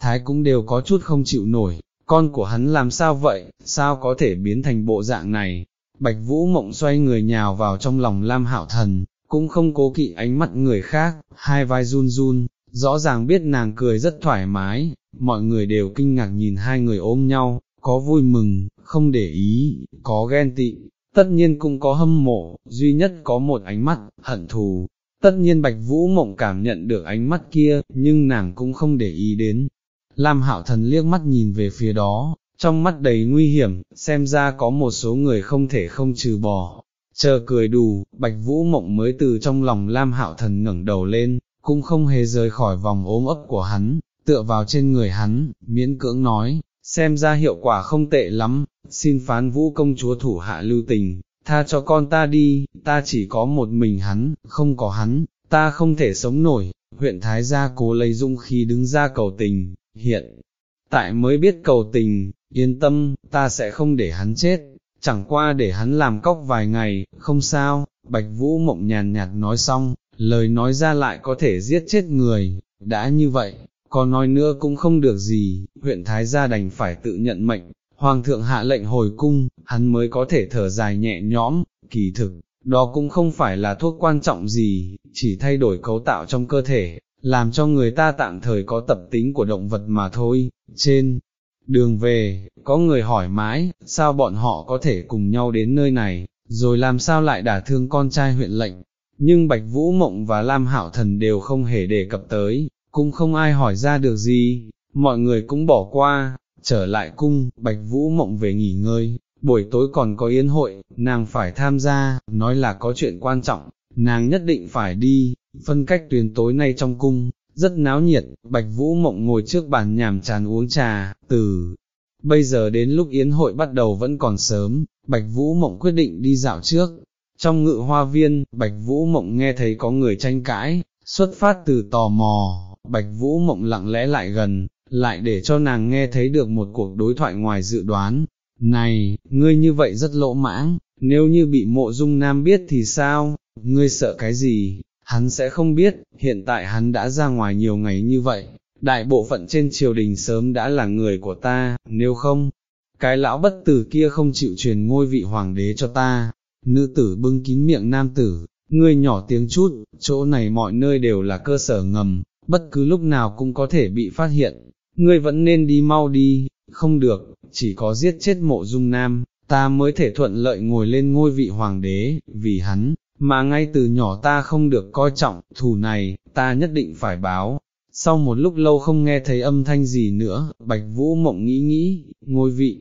A: Thái cũng đều có chút không chịu nổi, con của hắn làm sao vậy, sao có thể biến thành bộ dạng này, Bạch Vũ Mộng xoay người nhào vào trong lòng Lam Hạo Thần, cũng không cố kỵ ánh mắt người khác, hai vai run run, rõ ràng biết nàng cười rất thoải mái, mọi người đều kinh ngạc nhìn hai người ôm nhau, có vui mừng, không để ý, có ghen tị, tất nhiên cũng có hâm mộ, duy nhất có một ánh mắt, hận thù. Tất nhiên Bạch Vũ Mộng cảm nhận được ánh mắt kia, nhưng nàng cũng không để ý đến. Lam Hạo Thần liếc mắt nhìn về phía đó, trong mắt đầy nguy hiểm, xem ra có một số người không thể không trừ bỏ. Chờ cười đủ, Bạch Vũ Mộng mới từ trong lòng Lam Hạo Thần ngẩng đầu lên, cũng không hề rời khỏi vòng ốm ấp của hắn, tựa vào trên người hắn, miễn cưỡng nói, xem ra hiệu quả không tệ lắm, xin phán vũ công chúa thủ hạ lưu tình, tha cho con ta đi, ta chỉ có một mình hắn, không có hắn, ta không thể sống nổi, huyện Thái gia cố lấy dung khi đứng ra cầu tình, hiện, tại mới biết cầu tình, yên tâm, ta sẽ không để hắn chết, chẳng qua để hắn làm cóc vài ngày, không sao, Bạch Vũ mộng nhàn nhạt nói xong, lời nói ra lại có thể giết chết người, đã như vậy, có nói nữa cũng không được gì, huyện Thái gia đành phải tự nhận mệnh, Hoàng thượng hạ lệnh hồi cung, hắn mới có thể thở dài nhẹ nhõm, kỳ thực, đó cũng không phải là thuốc quan trọng gì, chỉ thay đổi cấu tạo trong cơ thể, làm cho người ta tạm thời có tập tính của động vật mà thôi, trên đường về, có người hỏi mãi, sao bọn họ có thể cùng nhau đến nơi này, rồi làm sao lại đả thương con trai huyện lệnh, nhưng Bạch Vũ Mộng và Lam Hảo Thần đều không hề đề cập tới, cũng không ai hỏi ra được gì, mọi người cũng bỏ qua, trở lại cung, Bạch Vũ Mộng về nghỉ ngơi, buổi tối còn có yến hội, nàng phải tham gia, nói là có chuyện quan trọng, nàng nhất định phải đi, phân cách tuyến tối nay trong cung, rất náo nhiệt, Bạch Vũ Mộng ngồi trước bàn nhàm chán uống trà, từ bây giờ đến lúc yến hội bắt đầu vẫn còn sớm, Bạch Vũ Mộng quyết định đi dạo trước. Trong ngự hoa viên, Bạch Vũ Mộng nghe thấy có người tranh cãi, xuất phát từ tò mò, Bạch Vũ Mộng lặng lẽ lại gần, lại để cho nàng nghe thấy được một cuộc đối thoại ngoài dự đoán. Này, ngươi như vậy rất lỗ mãng, nếu như bị mộ dung nam biết thì sao, ngươi sợ cái gì, hắn sẽ không biết, hiện tại hắn đã ra ngoài nhiều ngày như vậy, đại bộ phận trên triều đình sớm đã là người của ta, nếu không, cái lão bất tử kia không chịu truyền ngôi vị hoàng đế cho ta, nữ tử bưng kín miệng nam tử, ngươi nhỏ tiếng chút, chỗ này mọi nơi đều là cơ sở ngầm, bất cứ lúc nào cũng có thể bị phát hiện, ngươi vẫn nên đi mau đi, không được, chỉ có giết chết mộ dung nam, ta mới thể thuận lợi ngồi lên ngôi vị hoàng đế, vì hắn, mà ngay từ nhỏ ta không được coi trọng, thù này, ta nhất định phải báo. Sau một lúc lâu không nghe thấy âm thanh gì nữa, Bạch Vũ mộng nghĩ nghĩ, ngôi vị,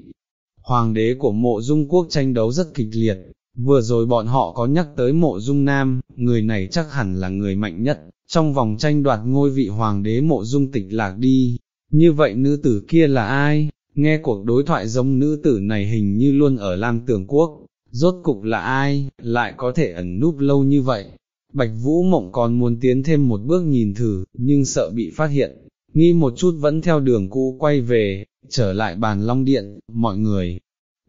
A: hoàng đế của mộ dung quốc tranh đấu rất kịch liệt, vừa rồi bọn họ có nhắc tới mộ dung nam, người này chắc hẳn là người mạnh nhất, trong vòng tranh đoạt ngôi vị hoàng đế mộ dung tịch lạc đi, như vậy nữ tử kia là ai, nghe cuộc đối thoại giống nữ tử này hình như luôn ở Lam Tường Quốc, rốt cục là ai, lại có thể ẩn núp lâu như vậy. Bạch Vũ Mộng còn muốn tiến thêm một bước nhìn thử, nhưng sợ bị phát hiện, nghi một chút vẫn theo đường cũ quay về, trở lại bàn long điện, mọi người,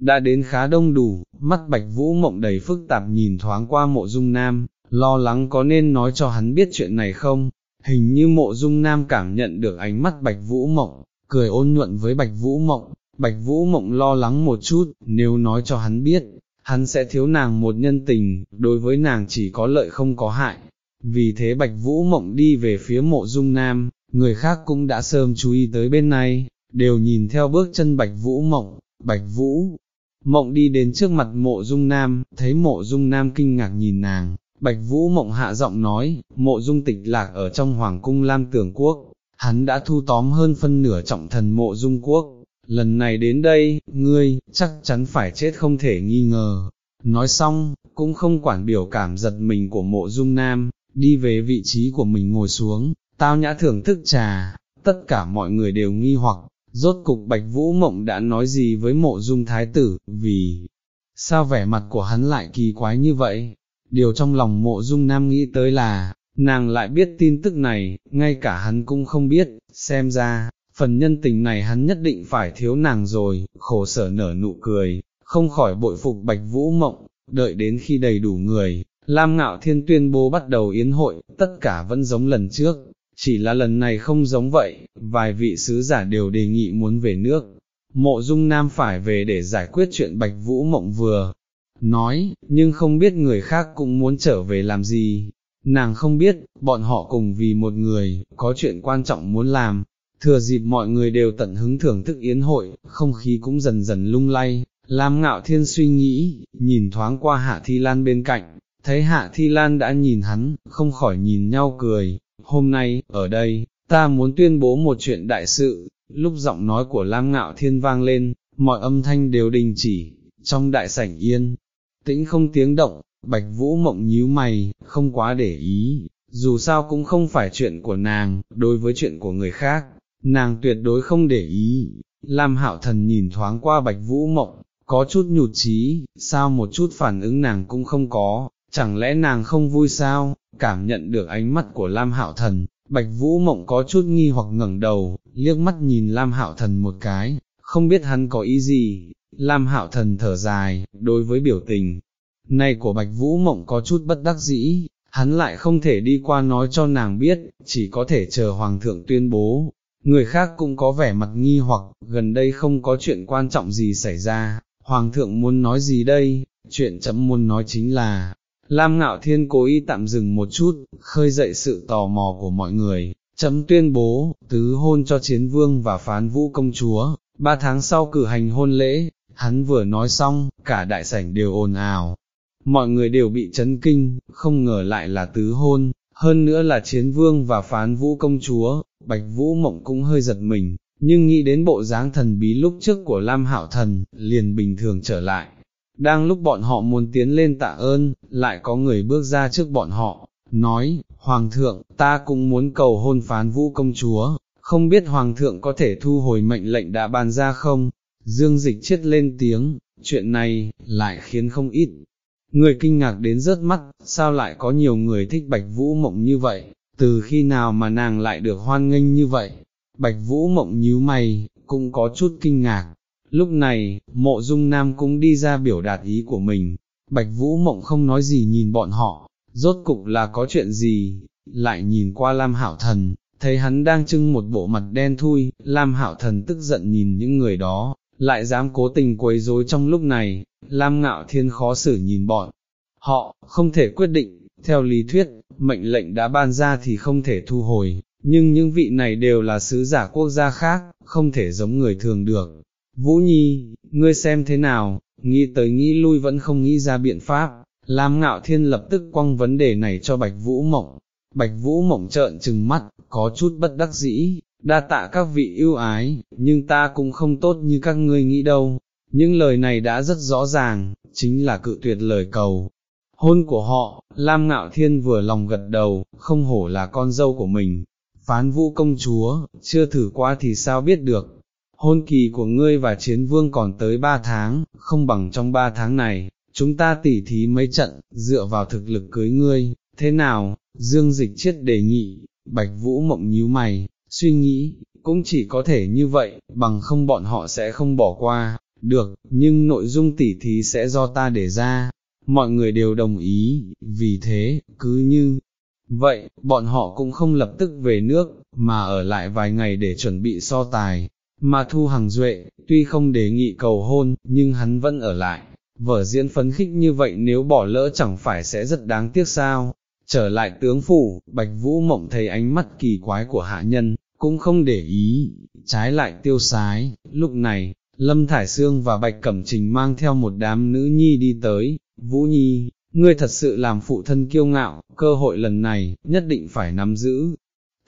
A: đã đến khá đông đủ, mắt Bạch Vũ Mộng đầy phức tạp nhìn thoáng qua mộ dung nam, lo lắng có nên nói cho hắn biết chuyện này không, hình như mộ dung nam cảm nhận được ánh mắt Bạch Vũ Mộng, cười ôn nhuận với Bạch Vũ Mộng, Bạch Vũ Mộng lo lắng một chút, nếu nói cho hắn biết, hắn sẽ thiếu nàng một nhân tình, đối với nàng chỉ có lợi không có hại. Vì thế Bạch Vũ Mộng đi về phía mộ dung nam, người khác cũng đã sớm chú ý tới bên này, đều nhìn theo bước chân Bạch Vũ Mộng, Bạch Vũ. Mộng đi đến trước mặt mộ dung nam, thấy mộ dung nam kinh ngạc nhìn nàng, Bạch Vũ Mộng hạ giọng nói, mộ dung tịch lạc ở trong Hoàng cung Lam Tưởng Quốc, hắn đã thu tóm hơn phân nửa trọng thần mộ dung quốc, lần này đến đây, ngươi, chắc chắn phải chết không thể nghi ngờ. Nói xong, cũng không quản biểu cảm giật mình của mộ dung nam, đi về vị trí của mình ngồi xuống, tao nhã thưởng thức trà, tất cả mọi người đều nghi hoặc, rốt cục bạch vũ mộng đã nói gì với mộ dung thái tử, vì sao vẻ mặt của hắn lại kỳ quái như vậy, điều trong lòng mộ dung nam nghĩ tới là, nàng lại biết tin tức này, ngay cả hắn cũng không biết, xem ra, phần nhân tình này hắn nhất định phải thiếu nàng rồi, khổ sở nở nụ cười, không khỏi bội phục bạch vũ mộng, đợi đến khi đầy đủ người, Lam Ngạo Thiên tuyên bố bắt đầu yến hội, tất cả vẫn giống lần trước, chỉ là lần này không giống vậy, vài vị sứ giả đều đề nghị muốn về nước, mộ dung nam phải về để giải quyết chuyện bạch vũ mộng vừa, nói, nhưng không biết người khác cũng muốn trở về làm gì, nàng không biết, bọn họ cùng vì một người, có chuyện quan trọng muốn làm, thừa dịp mọi người đều tận hứng thưởng thức yến hội, không khí cũng dần dần lung lay, Lam Ngạo Thiên suy nghĩ, nhìn thoáng qua Hạ Thi Lan bên cạnh, thấy Hạ Thi Lan đã nhìn hắn, không khỏi nhìn nhau cười, hôm nay, ở đây, ta muốn tuyên bố một chuyện đại sự, lúc giọng nói của Lam Ngạo Thiên vang lên, mọi âm thanh đều đình chỉ, trong đại sảnh yên, tĩnh không tiếng động, Bạch Vũ mộng nhíu mày, không quá để ý, dù sao cũng không phải chuyện của nàng, đối với chuyện của người khác, nàng tuyệt đối không để ý. Lam Hạo Thần nhìn thoáng qua Bạch Vũ mộng, có chút nhụt chí, sao một chút phản ứng nàng cũng không có, chẳng lẽ nàng không vui sao, cảm nhận được ánh mắt của Lam Hạo Thần, Bạch Vũ Mộng có chút nghi hoặc ngẩng đầu, liếc mắt nhìn Lam Hạo Thần một cái, không biết hắn có ý gì, Lam Hạo Thần thở dài, đối với biểu tình này của Bạch Vũ Mộng có chút bất đắc dĩ, hắn lại không thể đi qua nói cho nàng biết, chỉ có thể chờ Hoàng thượng tuyên bố. Người khác cũng có vẻ mặt nghi hoặc, gần đây không có chuyện quan trọng gì xảy ra, Hoàng thượng muốn nói gì đây, chuyện chấm muốn nói chính là, Lam Ngạo Thiên cố ý tạm dừng một chút, khơi dậy sự tò mò của mọi người, chấm tuyên bố, tứ hôn cho chiến vương và phán vũ công chúa, ba tháng sau cử hành hôn lễ, hắn vừa nói xong, cả đại sảnh đều ồn ào, mọi người đều bị chấn kinh, không ngờ lại là tứ hôn, hơn nữa là chiến vương và phán vũ công chúa, bạch vũ mộng cũng hơi giật mình, nhưng nghĩ đến bộ dáng thần bí lúc trước của Lam Hạo Thần, liền bình thường trở lại. Đang lúc bọn họ muốn tiến lên tạ ơn, lại có người bước ra trước bọn họ, nói, Hoàng thượng, ta cũng muốn cầu hôn phán vũ công chúa, không biết Hoàng thượng có thể thu hồi mệnh lệnh đã ban ra không? Dương dịch chết lên tiếng, chuyện này, lại khiến không ít. Người kinh ngạc đến rớt mắt, sao lại có nhiều người thích bạch vũ mộng như vậy, từ khi nào mà nàng lại được hoan nghênh như vậy? Bạch Vũ mộng nhíu mày, cũng có chút kinh ngạc. Lúc này, mộ dung nam cũng đi ra biểu đạt ý của mình, Bạch Vũ mộng không nói gì nhìn bọn họ, rốt cục là có chuyện gì, lại nhìn qua Lam Hảo Thần, thấy hắn đang trưng một bộ mặt đen thui, Lam Hảo Thần tức giận nhìn những người đó, lại dám cố tình quấy rối trong lúc này, Lam Ngạo Thiên khó xử nhìn bọn, họ, không thể quyết định, theo lý thuyết, mệnh lệnh đã ban ra thì không thể thu hồi, nhưng những vị này đều là sứ giả quốc gia khác, không thể giống người thường được. Vũ Nhi, ngươi xem thế nào, nghĩ tới nghĩ lui vẫn không nghĩ ra biện pháp, Lam Ngạo Thiên lập tức quăng vấn đề này cho Bạch Vũ Mộng. Bạch Vũ Mộng trợn trừng mắt, có chút bất đắc dĩ, đa tạ các vị yêu ái, nhưng ta cũng không tốt như các ngươi nghĩ đâu. Những lời này đã rất rõ ràng, chính là cự tuyệt lời cầu. Hôn của họ, Lam Ngạo Thiên vừa lòng gật đầu, không hổ là con dâu của mình, phán vũ công chúa, chưa thử qua thì sao biết được, hôn kỳ của ngươi và chiến vương còn tới ba tháng, không bằng trong ba tháng này, chúng ta tỉ thí mấy trận, dựa vào thực lực cưới ngươi, thế nào, dương dịch chết đề nghị, bạch vũ mộng nhíu mày, suy nghĩ, cũng chỉ có thể như vậy, bằng không bọn họ sẽ không bỏ qua, được, nhưng nội dung tỉ thí sẽ do ta để ra, mọi người đều đồng ý, vì thế, cứ như, Vậy, bọn họ cũng không lập tức về nước, mà ở lại vài ngày để chuẩn bị so tài, mà Thu Hằng Duệ, tuy không đề nghị cầu hôn, nhưng hắn vẫn ở lại. Vở diễn phấn khích như vậy nếu bỏ lỡ chẳng phải sẽ rất đáng tiếc sao. Trở lại tướng phủ, Bạch Vũ Mộng thấy ánh mắt kỳ quái của hạ nhân, cũng không để ý, trái lại tiêu sái, lúc này, Lâm Thải Sương và Bạch Cẩm Trình mang theo một đám nữ nhi đi tới, Vũ Nhi, ngươi thật sự làm phụ thân kiêu ngạo, cơ hội lần này, nhất định phải nắm giữ.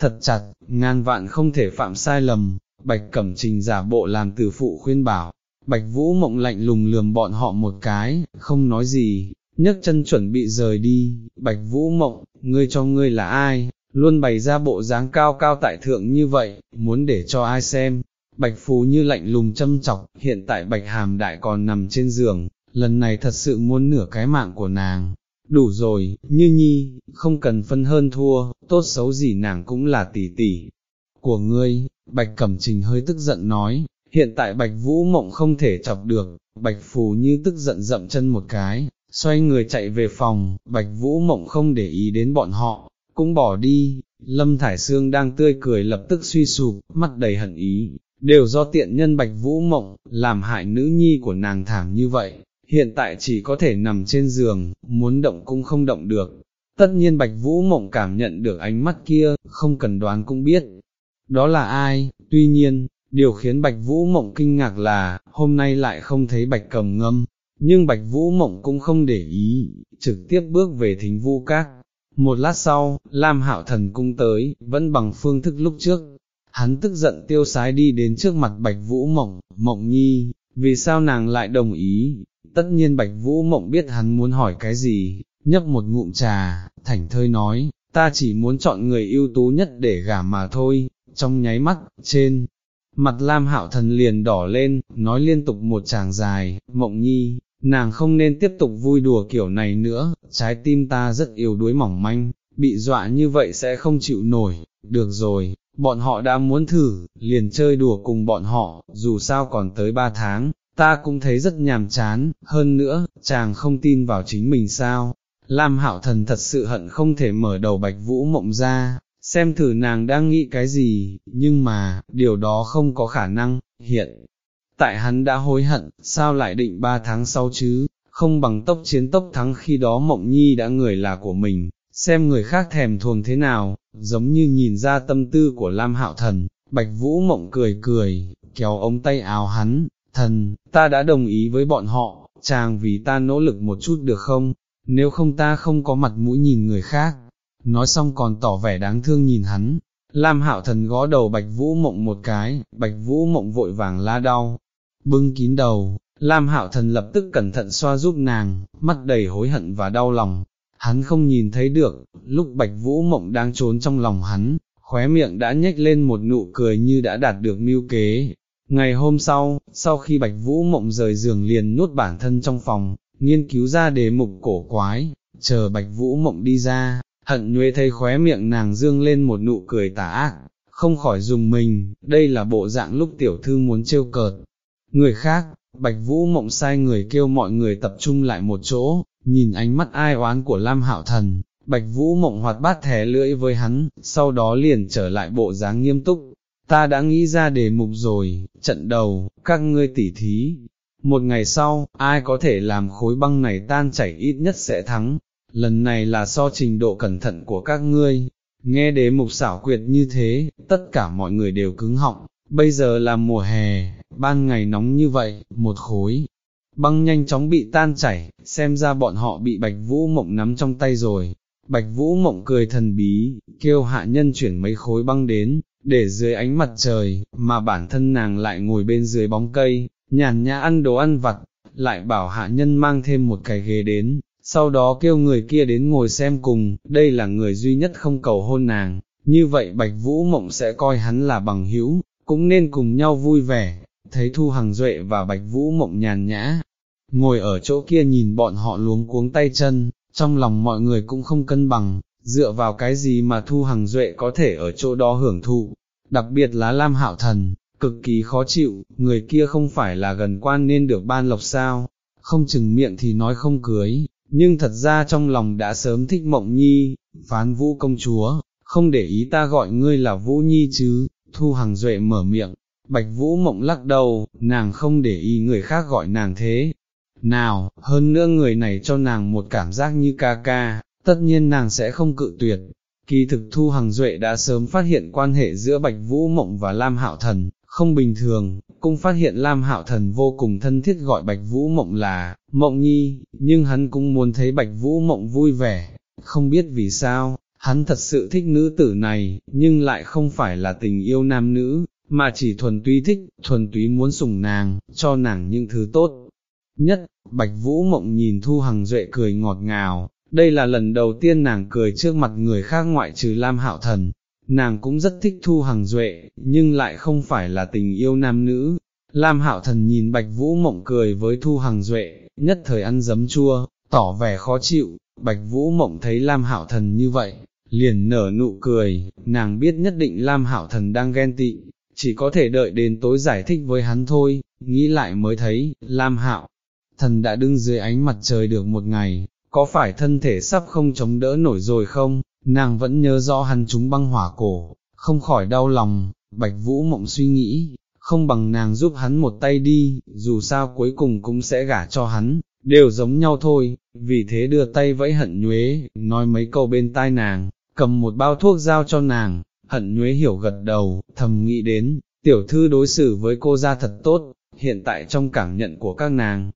A: thật chặt, ngàn vạn không thể phạm sai lầm, Bạch Cẩm Trình giả bộ làm từ phụ khuyên bảo, Bạch Vũ mộng lạnh lùng lườm bọn họ một cái, không nói gì, nhấc chân chuẩn bị rời đi, Bạch Vũ mộng, ngươi cho ngươi là ai, luôn bày ra bộ dáng cao cao tại thượng như vậy, muốn để cho ai xem. Bạch Phú như lạnh lùng châm chọc, hiện tại Bạch Hàm Đại còn nằm trên giường, lần này thật sự muốn nửa cái mạng của nàng. Đủ rồi, như nhi, không cần phân hơn thua, tốt xấu gì nàng cũng là tỷ tỷ của ngươi, Bạch Cẩm Trình hơi tức giận nói, hiện tại Bạch Vũ Mộng không thể chọc được, Bạch Phù như tức giận dậm chân một cái, xoay người chạy về phòng, Bạch Vũ Mộng không để ý đến bọn họ, cũng bỏ đi, Lâm Thải Sương đang tươi cười lập tức suy sụp, mắt đầy hận ý, đều do tiện nhân Bạch Vũ Mộng, làm hại nữ nhi của nàng thảm như vậy, hiện tại chỉ có thể nằm trên giường, muốn động cũng không động được. Tất nhiên Bạch Vũ Mộng cảm nhận được ánh mắt kia, không cần đoán cũng biết, đó là ai, tuy nhiên, điều khiến Bạch Vũ Mộng kinh ngạc là, hôm nay lại không thấy Bạch Cầm Ngâm, nhưng Bạch Vũ Mộng cũng không để ý, trực tiếp bước về thính vu các. Một lát sau, Lam Hạo Thần cung tới, vẫn bằng phương thức lúc trước. Hắn tức giận tiêu sái đi đến trước mặt Bạch Vũ Mộng, Mộng Nhi, vì sao nàng lại đồng ý? Tất nhiên Bạch Vũ Mộng biết hắn muốn hỏi cái gì, nhấp một ngụm trà, thảnh thơi nói, ta chỉ muốn chọn người ưu tú nhất để gả mà thôi, trong nháy mắt, trên, mặt Lam Hạo Thần liền đỏ lên, nói liên tục một chàng dài, mộng nhi, nàng không nên tiếp tục vui đùa kiểu này nữa, trái tim ta rất yếu đuối mỏng manh, bị dọa như vậy sẽ không chịu nổi, được rồi, bọn họ đã muốn thử, liền chơi đùa cùng bọn họ, dù sao còn tới ba tháng, ta cũng thấy rất nhàm chán, hơn nữa, chàng không tin vào chính mình sao. Lam Hạo Thần thật sự hận không thể mở đầu Bạch Vũ Mộng ra, xem thử nàng đang nghĩ cái gì, nhưng mà, điều đó không có khả năng, hiện. Tại hắn đã hối hận, sao lại định ba tháng sau chứ, không bằng tốc chiến tốc thắng khi đó mộng nhi đã người là của mình, xem người khác thèm thuồng thế nào, giống như nhìn ra tâm tư của Lam Hạo Thần, Bạch Vũ mộng cười cười, kéo ống tay áo hắn, thần, ta đã đồng ý với bọn họ, chàng vì ta nỗ lực một chút được không, nếu không ta không có mặt mũi nhìn người khác, nói xong còn tỏ vẻ đáng thương nhìn hắn. Lam hạo thần gõ đầu bạch vũ mộng một cái, bạch vũ mộng vội vàng la đau, bưng kín đầu, Lam hạo thần lập tức cẩn thận xoa giúp nàng, mắt đầy hối hận và đau lòng, hắn không nhìn thấy được, lúc bạch vũ mộng đang trốn trong lòng hắn, khóe miệng đã nhếch lên một nụ cười như đã đạt được mưu kế. Ngày hôm sau, sau khi bạch vũ mộng rời giường liền nuốt bản thân trong phòng, nghiên cứu ra đề mục cổ quái, chờ bạch vũ mộng đi ra, hận nhuê thấy khóe miệng nàng dương lên một nụ cười tà ác, không khỏi dùng mình, đây là bộ dạng lúc tiểu thư muốn trêu cợt. Người khác, Bạch Vũ mộng sai người kêu mọi người tập trung lại một chỗ, nhìn ánh mắt ai oán của Lam Hạo Thần, Bạch Vũ mộng hoạt bát thẻ lưỡi với hắn, sau đó liền trở lại bộ dáng nghiêm túc. Ta đã nghĩ ra đề mục rồi, trận đầu, các ngươi tỉ thí. Một ngày sau, ai có thể làm khối băng này tan chảy ít nhất sẽ thắng, lần này là so trình độ cẩn thận của các ngươi, nghe đế mục xảo quyệt như thế, tất cả mọi người đều cứng họng, bây giờ là mùa hè, ban ngày nóng như vậy, một khối, băng nhanh chóng bị tan chảy, xem ra bọn họ bị bạch vũ mộng nắm trong tay rồi. Bạch Vũ mộng cười thần bí, kêu hạ nhân chuyển mấy khối băng đến, để dưới ánh mặt trời, mà bản thân nàng lại ngồi bên dưới bóng cây, nhàn nhã ăn đồ ăn vặt, lại bảo hạ nhân mang thêm một cái ghế đến, sau đó kêu người kia đến ngồi xem cùng, đây là người duy nhất không cầu hôn nàng, như vậy Bạch Vũ Mộng sẽ coi hắn là bằng hữu, cũng nên cùng nhau vui vẻ, thấy Thu Hằng Duệ và Bạch Vũ Mộng nhàn nhã, ngồi ở chỗ kia nhìn bọn họ luống cuống tay chân, trong lòng mọi người cũng không cân bằng, dựa vào cái gì mà Thu Hằng Duệ có thể ở chỗ đó hưởng thụ, đặc biệt là Lam Hạo Thần, cực kỳ khó chịu, người kia không phải là gần quan nên được ban lộc sao, không chừng miệng thì nói không cưới, nhưng thật ra trong lòng đã sớm thích mộng nhi, phán vũ công chúa, không để ý ta gọi ngươi là vũ nhi chứ, thu Hằng duệ mở miệng, bạch vũ mộng lắc đầu, nàng không để ý người khác gọi nàng thế. Nào, hơn nữa người này cho nàng một cảm giác như ca ca, tất nhiên nàng sẽ không cự tuyệt. Kỳ thực Thu Hằng Duệ đã sớm phát hiện quan hệ giữa Bạch Vũ Mộng và Lam Hạo Thần, không bình thường, cũng phát hiện Lam Hạo Thần vô cùng thân thiết gọi Bạch Vũ Mộng là, Mộng Nhi, nhưng hắn cũng muốn thấy Bạch Vũ Mộng vui vẻ, không biết vì sao, hắn thật sự thích nữ tử này, nhưng lại không phải là tình yêu nam nữ, mà chỉ thuần túy thích, thuần túy muốn sủng nàng, cho nàng những thứ tốt. Nhất, Bạch Vũ Mộng nhìn Thu Hằng Duệ cười ngọt ngào, đây là lần đầu tiên nàng cười trước mặt người khác ngoại trừ Lam Hạo Thần, nàng cũng rất thích Thu Hằng Duệ, nhưng lại không phải là tình yêu nam nữ. Lam Hạo Thần nhìn Bạch Vũ Mộng cười với Thu Hằng Duệ, nhất thời ăn dấm chua, tỏ vẻ khó chịu, Bạch Vũ Mộng thấy Lam Hạo Thần như vậy, liền nở nụ cười, nàng biết nhất định Lam Hạo Thần đang ghen tị, chỉ có thể đợi đến tối giải thích với hắn thôi, nghĩ lại mới thấy, Lam Hạo Thần đã đứng dưới ánh mặt trời được một ngày, có phải thân thể sắp không chống đỡ nổi rồi không, nàng vẫn nhớ rõ hắn chúng băng hỏa cổ, không khỏi đau lòng, Bạch Vũ Mộng suy nghĩ, không bằng nàng giúp hắn một tay đi, dù sao cuối cùng cũng sẽ gả cho hắn, đều giống nhau thôi, vì thế đưa tay vẫy hận nhuế, nói mấy câu bên tai nàng, cầm một bao thuốc giao cho nàng, hận nhuế hiểu gật đầu, thầm nghĩ đến, tiểu thư đối xử với cô ra thật tốt, hiện tại trong cảm nhận của các nàng,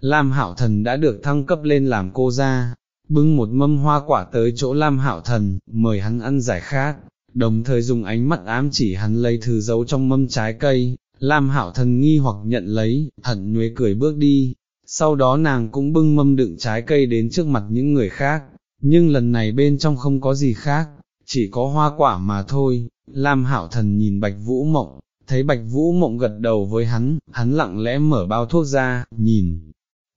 A: Lam Hạo Thần đã được thăng cấp lên làm cô ra, bưng một mâm hoa quả tới chỗ Lam Hạo Thần, mời hắn ăn giải khát, đồng thời dùng ánh mắt ám chỉ hắn lấy thứ giấu trong mâm trái cây, Lam Hạo Thần nghi hoặc nhận lấy, hận nhuế cười bước đi, sau đó nàng cũng bưng mâm đựng trái cây đến trước mặt những người khác, nhưng lần này bên trong không có gì khác, chỉ có hoa quả mà thôi, Lam Hảo Thần nhìn Bạch Vũ Mộng, thấy Bạch Vũ Mộng gật đầu với hắn, hắn lặng lẽ mở bao thuốc ra, nhìn,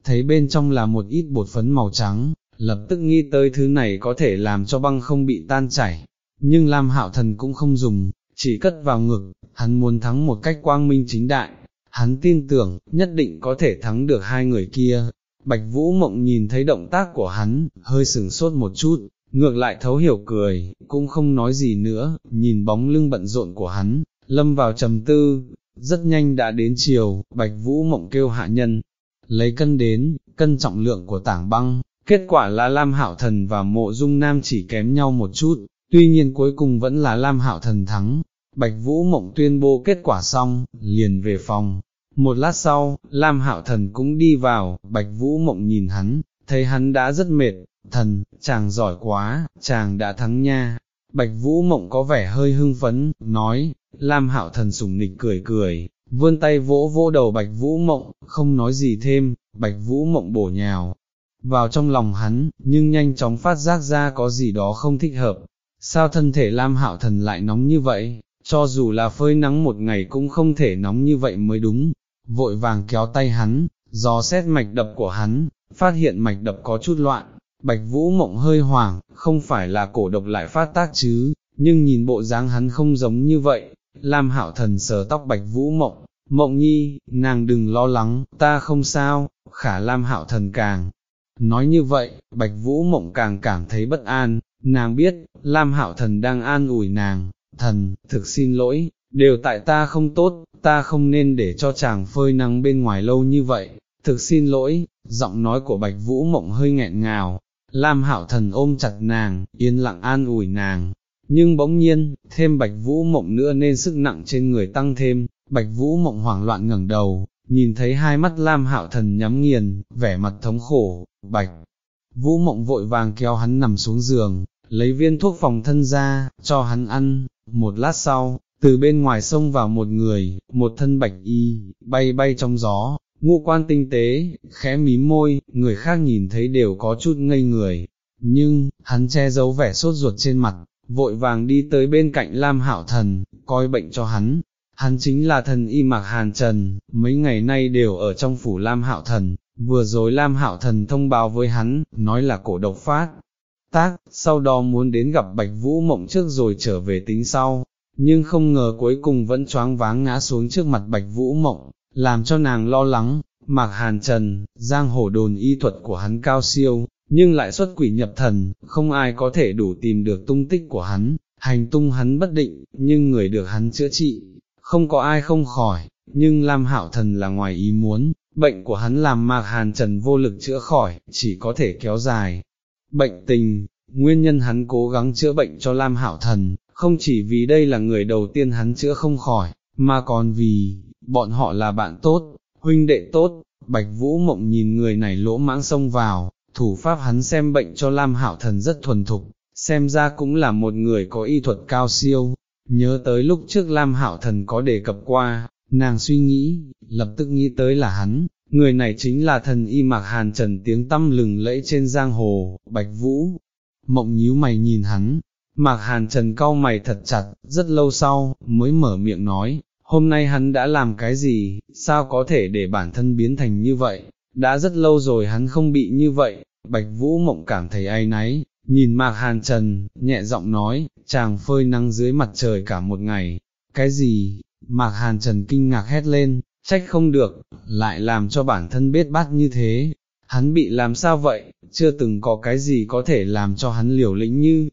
A: thấy bên trong là một ít bột phấn màu trắng, lập tức nghĩ tới thứ này có thể làm cho băng không bị tan chảy, nhưng Lam Hạo Thần cũng không dùng, chỉ cất vào ngực, hắn muốn thắng một cách quang minh chính đại, hắn tin tưởng, nhất định có thể thắng được hai người kia. Bạch Vũ Mộng nhìn thấy động tác của hắn, hơi sừng sốt một chút, ngược lại thấu hiểu cười, cũng không nói gì nữa, nhìn bóng lưng bận rộn của hắn, lâm vào trầm tư, rất nhanh đã đến chiều, Bạch Vũ Mộng kêu hạ nhân, lấy cân đến, cân trọng lượng của tảng băng, kết quả là Lam Hảo Thần và Mộ Dung Nam chỉ kém nhau một chút, tuy nhiên cuối cùng vẫn là Lam Hảo Thần thắng. Bạch Vũ Mộng tuyên bố kết quả xong, liền về phòng. Một lát sau, Lam Hạo Thần cũng đi vào, Bạch Vũ Mộng nhìn hắn, thấy hắn đã rất mệt, thần, chàng giỏi quá, chàng đã thắng nha. Bạch Vũ Mộng có vẻ hơi hưng phấn, nói, Lam Hạo Thần sủng nịch cười cười, vươn tay vỗ vỗ đầu Bạch Vũ Mộng, không nói gì thêm, Bạch Vũ Mộng bổ nhào vào trong lòng hắn, nhưng nhanh chóng phát giác ra có gì đó không thích hợp. Sao thân thể Lam Hạo Thần lại nóng như vậy, cho dù là phơi nắng một ngày cũng không thể nóng như vậy mới đúng. Vội vàng kéo tay hắn, gió xét mạch đập của hắn, phát hiện mạch đập có chút loạn, Bạch Vũ Mộng hơi hoảng, không phải là cổ độc lại phát tác chứ, nhưng nhìn bộ dáng hắn không giống như vậy, Lam Hạo Thần sờ tóc Bạch Vũ Mộng, Mộng Nhi, nàng đừng lo lắng, ta không sao, khả Lam Hạo Thần càng. Nói như vậy, Bạch Vũ Mộng càng cảm thấy bất an, nàng biết, Lam Hạo Thần đang an ủi nàng, thần, thực xin lỗi, đều tại ta không tốt, ta không nên để cho chàng phơi nắng bên ngoài lâu như vậy, thực xin lỗi, giọng nói của Bạch Vũ Mộng hơi nghẹn ngào, Lam Hạo Thần ôm chặt nàng, yên lặng an ủi nàng, nhưng bỗng nhiên, thêm bạch vũ mộng nữa nên sức nặng trên người tăng thêm, bạch vũ mộng hoảng loạn ngẩng đầu, nhìn thấy hai mắt lam hạo thần nhắm nghiền, vẻ mặt thống khổ, bạch. Vũ mộng vội vàng kéo hắn nằm xuống giường, lấy viên thuốc phòng thân ra, cho hắn ăn, một lát sau, từ bên ngoài sông vào một người, một thân bạch y, bay bay trong gió, ngũ quan tinh tế, khẽ mím môi, người khác nhìn thấy đều có chút ngây người, nhưng, hắn che giấu vẻ sốt ruột trên mặt, vội vàng đi tới bên cạnh Lam hảo Thần, coi bệnh cho hắn. Hắn chính là thần y mạc hàn trần, mấy ngày nay đều ở trong phủ Lam Hạo Thần, vừa rồi Lam Hạo Thần thông báo với hắn, nói là cổ độc phát. Tác, sau đó muốn đến gặp Bạch Vũ Mộng trước rồi trở về tính sau, nhưng không ngờ cuối cùng vẫn choáng váng ngã xuống trước mặt Bạch Vũ Mộng, làm cho nàng lo lắng, Mạc Hàn Trần, giang hồ đồn y thuật của hắn cao siêu, nhưng lại xuất quỷ nhập thần, không ai có thể đủ tìm được tung tích của hắn, hành tung hắn bất định, nhưng người được hắn chữa trị, không có ai không khỏi, nhưng Lam Hạo Thần là ngoài ý muốn, bệnh của hắn làm Mạc Hàn Trần vô lực chữa khỏi, chỉ có thể kéo dài. Bệnh tình, nguyên nhân hắn cố gắng chữa bệnh cho Lam Hạo Thần, không chỉ vì đây là người đầu tiên hắn chữa không khỏi, mà còn vì, bọn họ là bạn tốt, huynh đệ tốt, Bạch Vũ Mộng nhìn người này lỗ mãng xông vào, thủ pháp hắn xem bệnh cho Lam Hạo Thần rất thuần thục, xem ra cũng là một người có y thuật cao siêu, nhớ tới lúc trước Lam Hạo Thần có đề cập qua, nàng suy nghĩ, lập tức nghĩ tới là hắn, người này chính là thần y mạc hàn trần tiếng tâm lừng lẫy trên giang hồ, bạch vũ, mộng nhíu mày nhìn hắn, mạc hàn trần cau mày thật chặt, rất lâu sau, mới mở miệng nói, hôm nay hắn đã làm cái gì, sao có thể để bản thân biến thành như vậy, đã rất lâu rồi hắn không bị như vậy, bạch vũ mộng cảm thấy ai náy, nhìn mạc hàn trần, nhẹ giọng nói, chàng phơi nắng dưới mặt trời cả một ngày, cái gì, mạc hàn trần kinh ngạc hét lên, trách không được, lại làm cho bản thân biết bát như thế, hắn bị làm sao vậy, chưa từng có cái gì có thể làm cho hắn liều lĩnh như,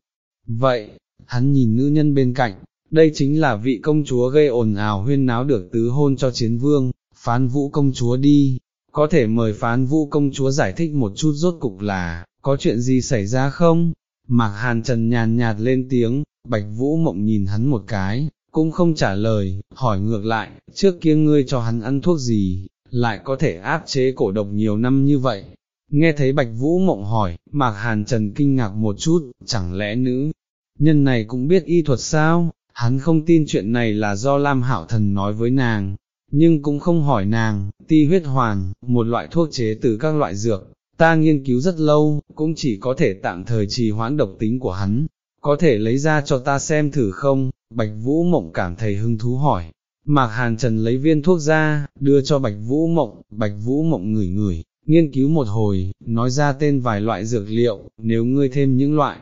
A: vậy, hắn nhìn nữ nhân bên cạnh, đây chính là vị công chúa gây ồn ào huyên náo được tứ hôn cho chiến vương, phán vũ công chúa đi, có thể mời phán vũ công chúa giải thích một chút rốt cục là, có chuyện gì xảy ra không? Mạc Hàn Trần nhàn nhạt lên tiếng, Bạch Vũ Mộng nhìn hắn một cái, cũng không trả lời, hỏi ngược lại, trước kia ngươi cho hắn ăn thuốc gì, lại có thể áp chế cổ độc nhiều năm như vậy. Nghe thấy Bạch Vũ Mộng hỏi, Mạc Hàn Trần kinh ngạc một chút, chẳng lẽ nữ nhân này cũng biết y thuật sao? Hắn không tin chuyện này là do Lam Hạo Thần nói với nàng, nhưng cũng không hỏi nàng, ti huyết hoàn, một loại thuốc chế từ các loại dược, ta nghiên cứu rất lâu, cũng chỉ có thể tạm thời trì hoãn độc tính của hắn, có thể lấy ra cho ta xem thử không, Bạch Vũ Mộng cảm thấy hứng thú hỏi. Mạc Hàn Trần lấy viên thuốc ra, đưa cho Bạch Vũ Mộng, Bạch Vũ Mộng ngửi ngửi, nghiên cứu một hồi, nói ra tên vài loại dược liệu, nếu ngươi thêm những loại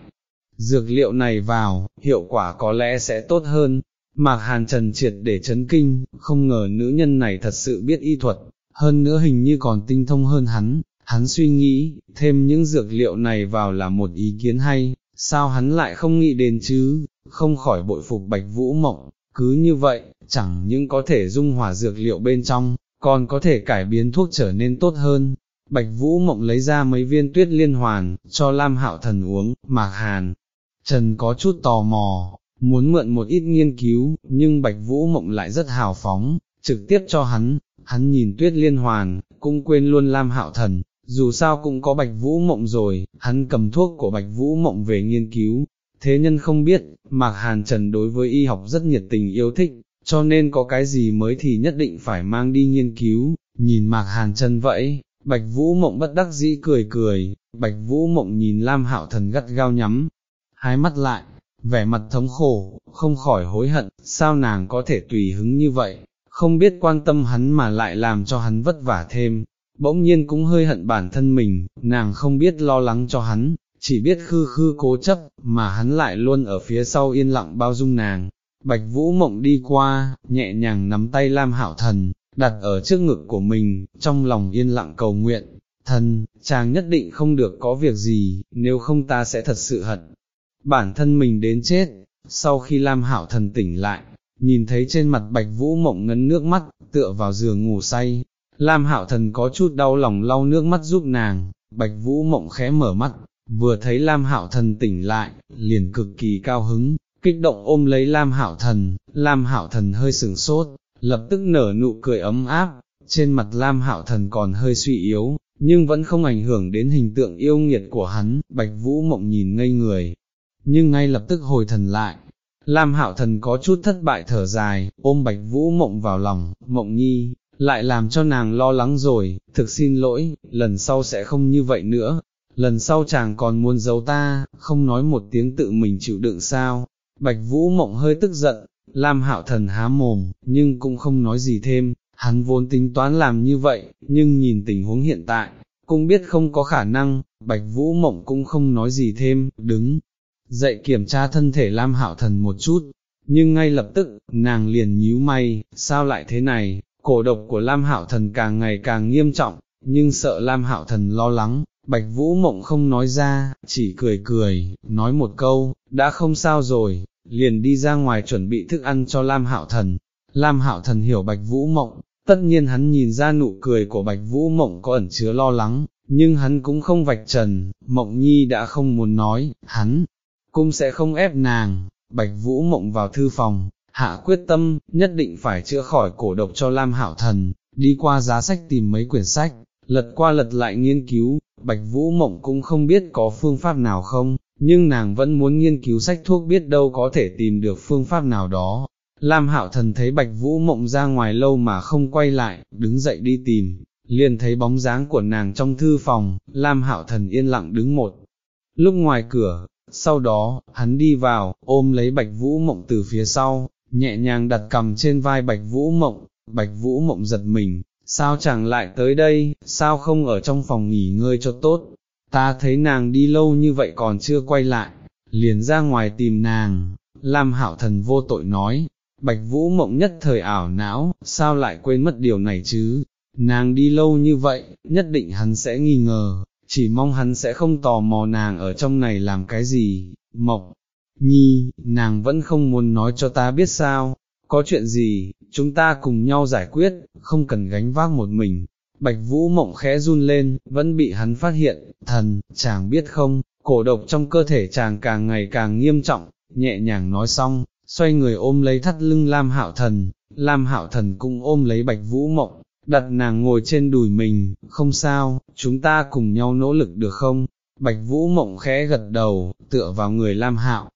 A: dược liệu này vào, hiệu quả có lẽ sẽ tốt hơn. Mạc Hàn Trần triệt để chấn kinh, không ngờ nữ nhân này thật sự biết y thuật, hơn nữa hình như còn tinh thông hơn hắn, hắn suy nghĩ, thêm những dược liệu này vào là một ý kiến hay, sao hắn lại không nghĩ đến chứ, không khỏi bội phục bạch vũ mộng, cứ như vậy, chẳng những có thể dung hòa dược liệu bên trong, còn có thể cải biến thuốc trở nên tốt hơn. Bạch Vũ Mộng lấy ra mấy viên tuyết liên hoàn, cho Lam Hạo Thần uống, Mạc Hàn. Trần có chút tò mò, muốn mượn một ít nghiên cứu, nhưng Bạch Vũ Mộng lại rất hào phóng, trực tiếp cho hắn, hắn nhìn tuyết liên hoàn, cũng quên luôn Lam Hạo Thần, dù sao cũng có bạch vũ mộng rồi, hắn cầm thuốc của bạch vũ mộng về nghiên cứu, thế nhân không biết, Mạc Hàn Trần đối với y học rất nhiệt tình yêu thích, cho nên có cái gì mới thì nhất định phải mang đi nghiên cứu, nhìn Mạc Hàn Trần vậy, Bạch Vũ Mộng bất đắc dĩ cười cười, Bạch Vũ Mộng nhìn Lam Hạo Thần gắt gao nhắm, hai mắt lại, vẻ mặt thống khổ, không khỏi hối hận, sao nàng có thể tùy hứng như vậy, không biết quan tâm hắn mà lại làm cho hắn vất vả thêm, bỗng nhiên cũng hơi hận bản thân mình, nàng không biết lo lắng cho hắn, chỉ biết khư khư cố chấp, mà hắn lại luôn ở phía sau yên lặng bao dung nàng. Bạch Vũ Mộng đi qua, nhẹ nhàng nắm tay Lam Hạo Thần, đặt ở trước ngực của mình, trong lòng yên lặng cầu nguyện, thần, chàng nhất định không được có việc gì, nếu không ta sẽ thật sự hận. Bản thân mình đến chết, sau khi Lam Hảo Thần tỉnh lại, nhìn thấy trên mặt Bạch Vũ Mộng ngấn nước mắt, tựa vào giường ngủ say, Lam Hảo thần có chút đau lòng lau nước mắt giúp nàng, bạch vũ mộng khẽ mở mắt, vừa thấy Lam Hảo thần tỉnh lại, liền cực kỳ cao hứng, kích động ôm lấy Lam Hảo thần, Lam Hảo thần hơi sừng sốt, lập tức nở nụ cười ấm áp, trên mặt Lam hạo thần còn hơi suy yếu, nhưng vẫn không ảnh hưởng đến hình tượng yêu nghiệt của hắn, bạch vũ mộng nhìn ngây người, nhưng ngay lập tức hồi thần lại. Lam hạo thần có chút thất bại thở dài, ôm bạch vũ mộng vào lòng, mộng nhi, lại làm cho nàng lo lắng rồi, thực xin lỗi, lần sau sẽ không như vậy nữa, lần sau chàng còn muốn giấu ta, không nói một tiếng tự mình chịu đựng sao, bạch vũ mộng hơi tức giận, Lam hạo thần há mồm, nhưng cũng không nói gì thêm, hắn vốn tính toán làm như vậy, nhưng nhìn tình huống hiện tại, cũng biết không có khả năng, bạch vũ mộng cũng không nói gì thêm, đứng, dậy kiểm tra thân thể Lam hạo thần một chút, nhưng ngay lập tức, nàng liền nhíu mày, sao lại thế này, cổ độc của Lam Hạo Thần càng ngày càng nghiêm trọng, nhưng sợ Lam Hạo Thần lo lắng, Bạch Vũ Mộng không nói ra, chỉ cười cười, nói một câu, đã không sao rồi, liền đi ra ngoài chuẩn bị thức ăn cho Lam Hạo Thần. Lam Hạo Thần hiểu Bạch Vũ Mộng, tất nhiên hắn nhìn ra nụ cười của Bạch Vũ Mộng có ẩn chứa lo lắng, nhưng hắn cũng không vạch trần, Mộng Nhi đã không muốn nói, hắn cũng sẽ không ép nàng. Bạch Vũ Mộng vào thư phòng, hạ quyết tâm, nhất định phải chữa khỏi cổ độc cho Lam Hảo Thần, đi qua giá sách tìm mấy quyển sách, lật qua lật lại nghiên cứu, Bạch Vũ Mộng cũng không biết có phương pháp nào không, nhưng nàng vẫn muốn nghiên cứu sách thuốc biết đâu có thể tìm được phương pháp nào đó. Lam Hạo Thần thấy Bạch Vũ Mộng ra ngoài lâu mà không quay lại, đứng dậy đi tìm, liền thấy bóng dáng của nàng trong thư phòng, Lam Hạo Thần yên lặng đứng một lúc ngoài cửa, sau đó, hắn đi vào, ôm lấy Bạch Vũ Mộng từ phía sau, nhẹ nhàng đặt cầm trên vai Bạch Vũ Mộng, Bạch Vũ Mộng giật mình, sao chẳng lại tới đây, sao không ở trong phòng nghỉ ngơi cho tốt, ta thấy nàng đi lâu như vậy còn chưa quay lại, liền ra ngoài tìm nàng, Lam Hạo Thần vô tội nói, Bạch Vũ Mộng nhất thời ảo não, sao lại quên mất điều này chứ, nàng đi lâu như vậy, nhất định hắn sẽ nghi ngờ, chỉ mong hắn sẽ không tò mò nàng ở trong này làm cái gì, Mộng, Nhi, nàng vẫn không muốn nói cho ta biết sao, có chuyện gì, chúng ta cùng nhau giải quyết, không cần gánh vác một mình. Bạch Vũ mộng khẽ run lên, vẫn bị hắn phát hiện, thần, chàng biết không, cổ độc trong cơ thể chàng càng ngày càng nghiêm trọng, nhẹ nhàng nói xong, xoay người ôm lấy thắt lưng Lam Hạo Thần, Lam Hạo Thần cũng ôm lấy Bạch Vũ mộng, đặt nàng ngồi trên đùi mình, không sao, chúng ta cùng nhau nỗ lực được không? Bạch Vũ mộng khẽ gật đầu, tựa vào người Lam Hạo,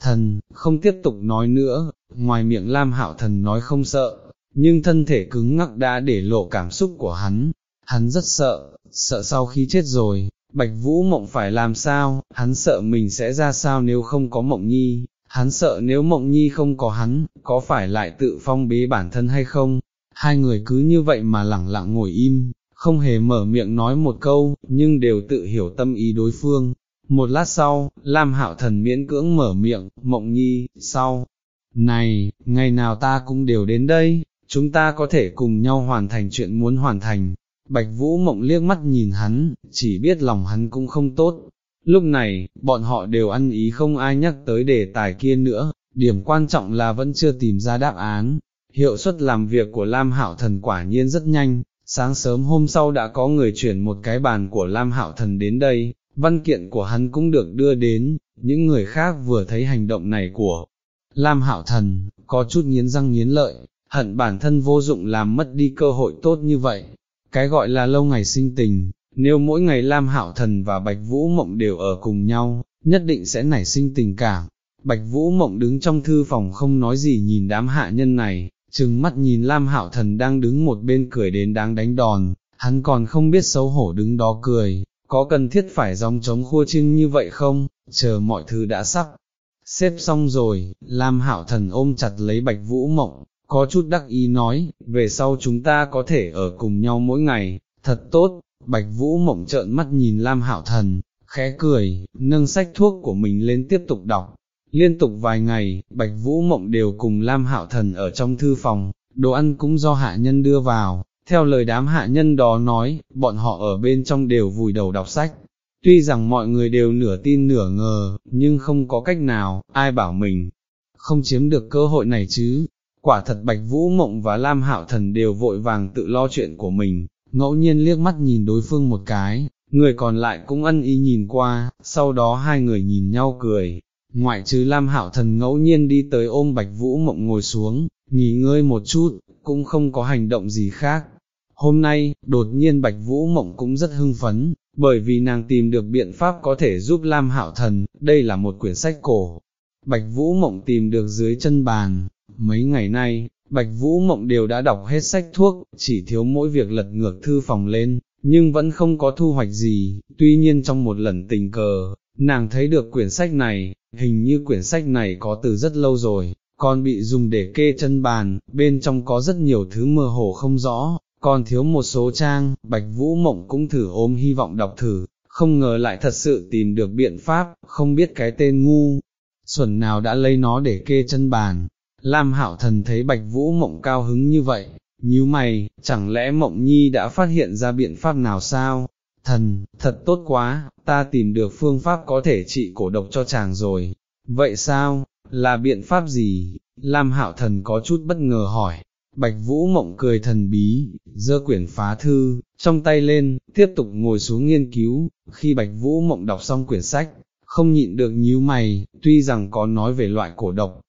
A: thần, không tiếp tục nói nữa, ngoài miệng Lam Hạo thần nói không sợ, nhưng thân thể cứng ngắc đã để lộ cảm xúc của hắn, hắn rất sợ, sợ sau khi chết rồi, Bạch Vũ Mộng phải làm sao, hắn sợ mình sẽ ra sao nếu không có Mộng Nhi, hắn sợ nếu Mộng Nhi không có hắn, có phải lại tự phong bế bản thân hay không, hai người cứ như vậy mà lẳng lặng ngồi im, không hề mở miệng nói một câu, nhưng đều tự hiểu tâm ý đối phương, một lát sau, Lam Hạo Thần miễn cưỡng mở miệng, mộng nhi, sau, này, ngày nào ta cũng đều đến đây, chúng ta có thể cùng nhau hoàn thành chuyện muốn hoàn thành. Bạch Vũ mộng liếc mắt nhìn hắn, chỉ biết lòng hắn cũng không tốt. Lúc này, bọn họ đều ăn ý không ai nhắc tới đề tài kia nữa, điểm quan trọng là vẫn chưa tìm ra đáp án. Hiệu suất làm việc của Lam Hạo Thần quả nhiên rất nhanh, sáng sớm hôm sau đã có người chuyển một cái bàn của Lam Hạo Thần đến đây, văn kiện của hắn cũng được đưa đến, những người khác vừa thấy hành động này của Lam Hạo Thần, có chút nghiến răng nghiến lợi, hận bản thân vô dụng làm mất đi cơ hội tốt như vậy. Cái gọi là lâu ngày sinh tình, nếu mỗi ngày Lam Hạo Thần và Bạch Vũ Mộng đều ở cùng nhau, nhất định sẽ nảy sinh tình cảm. Bạch Vũ Mộng đứng trong thư phòng không nói gì nhìn đám hạ nhân này, chừng mắt nhìn Lam Hạo Thần đang đứng một bên cười đến đáng đánh đòn, hắn còn không biết xấu hổ đứng đó cười, có cần thiết phải dòng chống khua chiêng như vậy không, chờ mọi thứ đã sắp, xếp xong rồi, Lam Hạo Thần ôm chặt lấy Bạch Vũ Mộng, có chút đắc ý nói, về sau chúng ta có thể ở cùng nhau mỗi ngày, thật tốt, Bạch Vũ Mộng trợn mắt nhìn Lam Hạo Thần, khẽ cười, nâng sách thuốc của mình lên tiếp tục đọc. Liên tục vài ngày, Bạch Vũ Mộng đều cùng Lam Hạo Thần ở trong thư phòng, đồ ăn cũng do hạ nhân đưa vào, theo lời đám hạ nhân đó nói, bọn họ ở bên trong đều vùi đầu đọc sách. Tuy rằng mọi người đều nửa tin nửa ngờ, nhưng không có cách nào, ai bảo mình không chiếm được cơ hội này chứ. Quả thật Bạch Vũ Mộng và Lam Hạo Thần đều vội vàng tự lo chuyện của mình, ngẫu nhiên liếc mắt nhìn đối phương một cái, người còn lại cũng ân ý nhìn qua, sau đó hai người nhìn nhau cười. Ngoại trừ Lam Hạo Thần ngẫu nhiên đi tới ôm Bạch Vũ Mộng ngồi xuống, nghỉ ngơi một chút, cũng không có hành động gì khác, Hôm nay, đột nhiên Bạch Vũ Mộng cũng rất hưng phấn, bởi vì nàng tìm được biện pháp có thể giúp Lam Hạo Thần, đây là một quyển sách cổ. Bạch Vũ Mộng tìm được dưới chân bàn, mấy ngày nay, Bạch Vũ Mộng đều đã đọc hết sách thuốc, chỉ thiếu mỗi việc lật ngược thư phòng lên, nhưng vẫn không có thu hoạch gì, tuy nhiên trong một lần tình cờ, nàng thấy được quyển sách này, hình như quyển sách này có từ rất lâu rồi, còn bị dùng để kê chân bàn, bên trong có rất nhiều thứ mơ hồ không rõ, còn thiếu một số trang, Bạch Vũ Mộng cũng thử ôm hy vọng đọc thử, không ngờ lại thật sự tìm được biện pháp, không biết cái tên ngu, xuẩn nào đã lấy nó để kê chân bàn. Lam Hảo Thần thấy Bạch Vũ Mộng cao hứng như vậy, nhíu mày, chẳng lẽ Mộng Nhi đã phát hiện ra biện pháp nào sao? Thần, thật tốt quá, ta tìm được phương pháp có thể trị cổ độc cho chàng rồi. Vậy sao, là biện pháp gì? Lam Hạo Thần có chút bất ngờ hỏi, Bạch Vũ Mộng cười thần bí, giơ quyển phá thư, trong tay lên, tiếp tục ngồi xuống nghiên cứu, khi Bạch Vũ Mộng đọc xong quyển sách, không nhịn được nhíu mày, tuy rằng có nói về loại cổ độc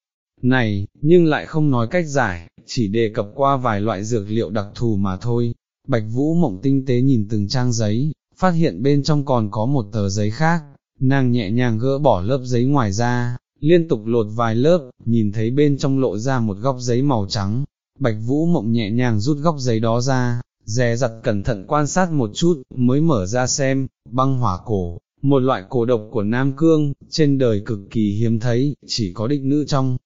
A: này, nhưng lại không nói cách giải, chỉ đề cập qua vài loại dược liệu đặc thù mà thôi. Bạch Vũ Mộng tinh tế nhìn từng trang giấy, phát hiện bên trong còn có một tờ giấy khác, nàng nhẹ nhàng gỡ bỏ lớp giấy ngoài ra, liên tục lột vài lớp, nhìn thấy bên trong lộ ra một góc giấy màu trắng, bạch vũ mộng nhẹ nhàng rút góc giấy đó ra, dè dặt cẩn thận quan sát một chút, mới mở ra xem, băng hỏa cổ, một loại cổ độc của Nam Cương, trên đời cực kỳ hiếm thấy, chỉ có địch nữ trong.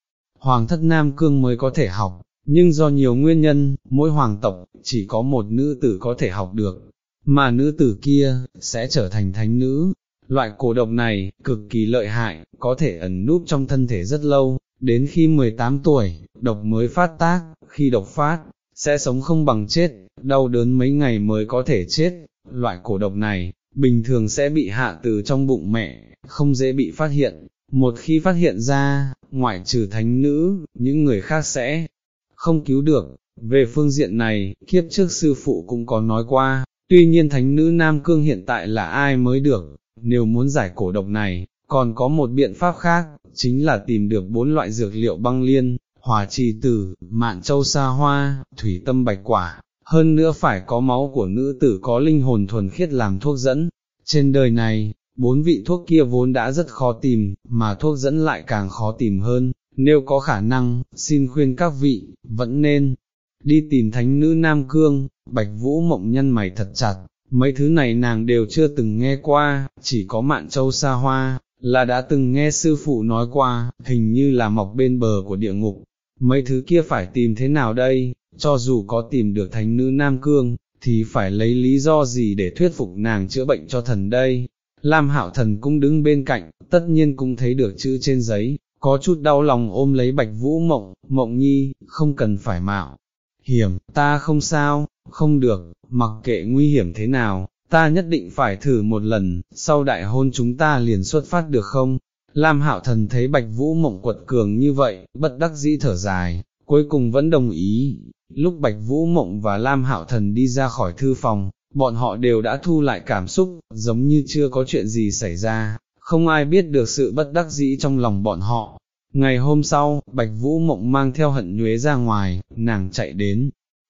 A: Hoàng thất Nam Cương mới có thể học, nhưng do nhiều nguyên nhân, mỗi hoàng tộc, chỉ có một nữ tử có thể học được, mà nữ tử kia, sẽ trở thành thánh nữ. Loại cổ độc này, cực kỳ lợi hại, có thể ẩn núp trong thân thể rất lâu, đến khi 18 tuổi, độc mới phát tác, khi độc phát, sẽ sống không bằng chết, đau đớn mấy ngày mới có thể chết. Loại cổ độc này, bình thường sẽ bị hạ từ trong bụng mẹ, không dễ bị phát hiện. Một khi phát hiện ra, ngoại trừ thánh nữ, những người khác sẽ không cứu được. Về phương diện này, kiếp trước sư phụ cũng có nói qua, tuy nhiên thánh nữ Nam Cương hiện tại là ai mới được, nếu muốn giải cổ độc này, còn có một biện pháp khác, chính là tìm được bốn loại dược liệu băng liên, hòa trì tử, mạn châu sa hoa, thủy tâm bạch quả, hơn nữa phải có máu của nữ tử có linh hồn thuần khiết làm thuốc dẫn. Trên đời này, bốn vị thuốc kia vốn đã rất khó tìm, mà thuốc dẫn lại càng khó tìm hơn, nếu có khả năng, xin khuyên các vị, vẫn nên đi tìm thánh nữ Nam Cương, bạch vũ mộng nhân mày thật chặt, mấy thứ này nàng đều chưa từng nghe qua, chỉ có mạn châu sa hoa, là đã từng nghe sư phụ nói qua, hình như là mọc bên bờ của địa ngục, mấy thứ kia phải tìm thế nào đây, cho dù có tìm được thánh nữ Nam Cương, thì phải lấy lý do gì để thuyết phục nàng chữa bệnh cho thần đây. Lam hạo thần cũng đứng bên cạnh, tất nhiên cũng thấy được chữ trên giấy, có chút đau lòng ôm lấy bạch vũ mộng, mộng nhi, không cần phải mạo. Hiểm, ta không sao, không được, mặc kệ nguy hiểm thế nào, ta nhất định phải thử một lần, sau đại hôn chúng ta liền xuất phát được không? Lam hạo thần thấy bạch vũ mộng quật cường như vậy, bất đắc dĩ thở dài, cuối cùng vẫn đồng ý. Lúc bạch vũ mộng và Lam hạo thần đi ra khỏi thư phòng, bọn họ đều đã thu lại cảm xúc, giống như chưa có chuyện gì xảy ra, không ai biết được sự bất đắc dĩ trong lòng bọn họ. Ngày hôm sau, Bạch Vũ Mộng mang theo hận nhuế ra ngoài, nàng chạy đến,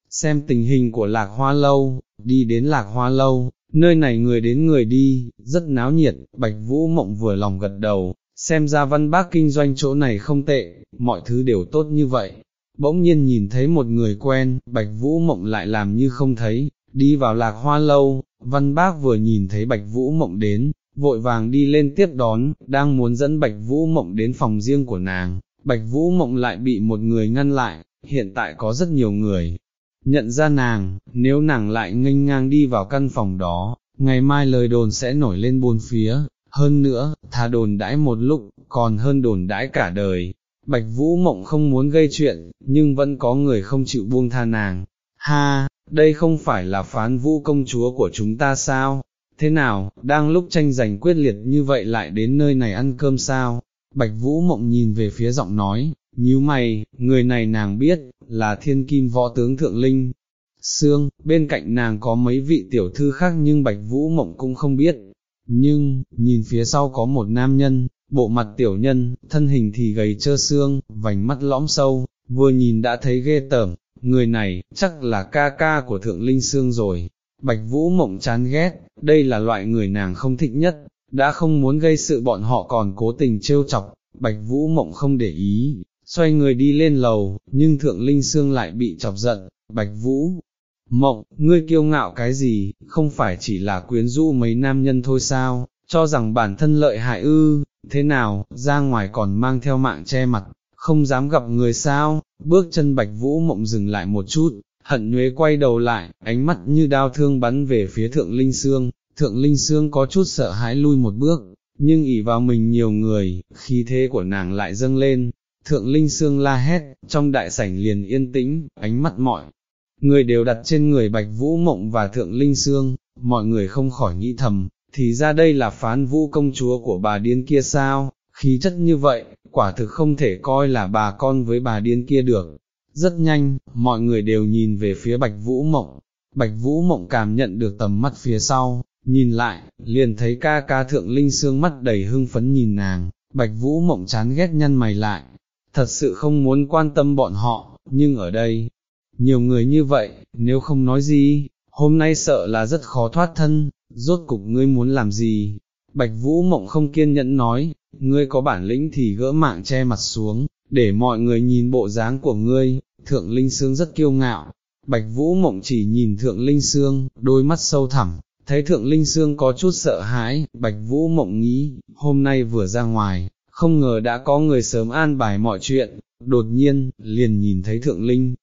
A: xem tình hình của lạc hoa lâu, đi đến lạc hoa lâu, nơi này người đến người đi, rất náo nhiệt, Bạch Vũ Mộng vừa lòng gật đầu, xem ra văn bác kinh doanh chỗ này không tệ, mọi thứ đều tốt như vậy. Bỗng nhiên nhìn thấy một người quen, Bạch Vũ Mộng lại làm như không thấy, đi vào lạc hoa lâu, văn bác vừa nhìn thấy Bạch Vũ Mộng đến, vội vàng đi lên tiếp đón, đang muốn dẫn Bạch Vũ Mộng đến phòng riêng của nàng, Bạch Vũ Mộng lại bị một người ngăn lại, hiện tại có rất nhiều người. Nhận ra nàng, nếu nàng lại nghênh ngang đi vào căn phòng đó, ngày mai lời đồn sẽ nổi lên buôn phía, hơn nữa, thà đồn đãi một lúc, còn hơn đồn đãi cả đời. Bạch Vũ Mộng không muốn gây chuyện, nhưng vẫn có người không chịu buông tha nàng. Ha, đây không phải là phán vũ công chúa của chúng ta sao? Thế nào, đang lúc tranh giành quyết liệt như vậy lại đến nơi này ăn cơm sao? Bạch Vũ Mộng nhìn về phía giọng nói, nhíu mày, người này nàng biết, là thiên kim võ tướng Thượng Linh. Sương, bên cạnh nàng có mấy vị tiểu thư khác nhưng Bạch Vũ Mộng cũng không biết, nhưng, nhìn phía sau có một nam nhân, bộ mặt tiểu nhân, thân hình thì gầy trơ xương, vành mắt lõm sâu, vừa nhìn đã thấy ghê tởm, người này, chắc là ca ca của thượng linh xương rồi. Bạch Vũ mộng chán ghét, đây là loại người nàng không thích nhất, đã không muốn gây sự bọn họ còn cố tình trêu chọc, Bạch Vũ mộng không để ý, xoay người đi lên lầu, nhưng thượng linh xương lại bị chọc giận, Bạch Vũ, Mộng, ngươi kiêu ngạo cái gì, không phải chỉ là quyến rũ mấy nam nhân thôi sao, cho rằng bản thân lợi hại ư, thế nào, ra ngoài còn mang theo mạng che mặt, không dám gặp người sao, bước chân bạch vũ mộng dừng lại một chút, hận nhuế quay đầu lại, ánh mắt như đao thương bắn về phía thượng linh xương, thượng linh xương có chút sợ hãi lui một bước, nhưng ỉ vào mình nhiều người, khí thế của nàng lại dâng lên, thượng linh xương la hét, trong đại sảnh liền yên tĩnh, ánh mắt mọi người đều đặt trên người Bạch Vũ Mộng và Thượng Linh Sương, mọi người không khỏi nghĩ thầm, thì ra đây là phán vũ công chúa của bà điên kia sao, khí chất như vậy, quả thực không thể coi là bà con với bà điên kia được. Rất nhanh, mọi người đều nhìn về phía Bạch Vũ Mộng, Bạch Vũ Mộng cảm nhận được tầm mắt phía sau, nhìn lại, liền thấy ca ca Thượng Linh Sương mắt đầy hưng phấn nhìn nàng, Bạch Vũ Mộng chán ghét nhăn mày lại, thật sự không muốn quan tâm bọn họ, nhưng ở đây, nhiều người như vậy, nếu không nói gì, hôm nay sợ là rất khó thoát thân, rốt cục ngươi muốn làm gì, Bạch Vũ Mộng không kiên nhẫn nói, ngươi có bản lĩnh thì gỡ mạng che mặt xuống, để mọi người nhìn bộ dáng của ngươi, thượng linh Sương rất kiêu ngạo. Bạch Vũ Mộng chỉ nhìn thượng linh Sương, đôi mắt sâu thẳm, thấy thượng linh Sương có chút sợ hãi, Bạch Vũ Mộng nghĩ, hôm nay vừa ra ngoài, không ngờ đã có người sớm an bài mọi chuyện, đột nhiên, liền nhìn thấy thượng linh.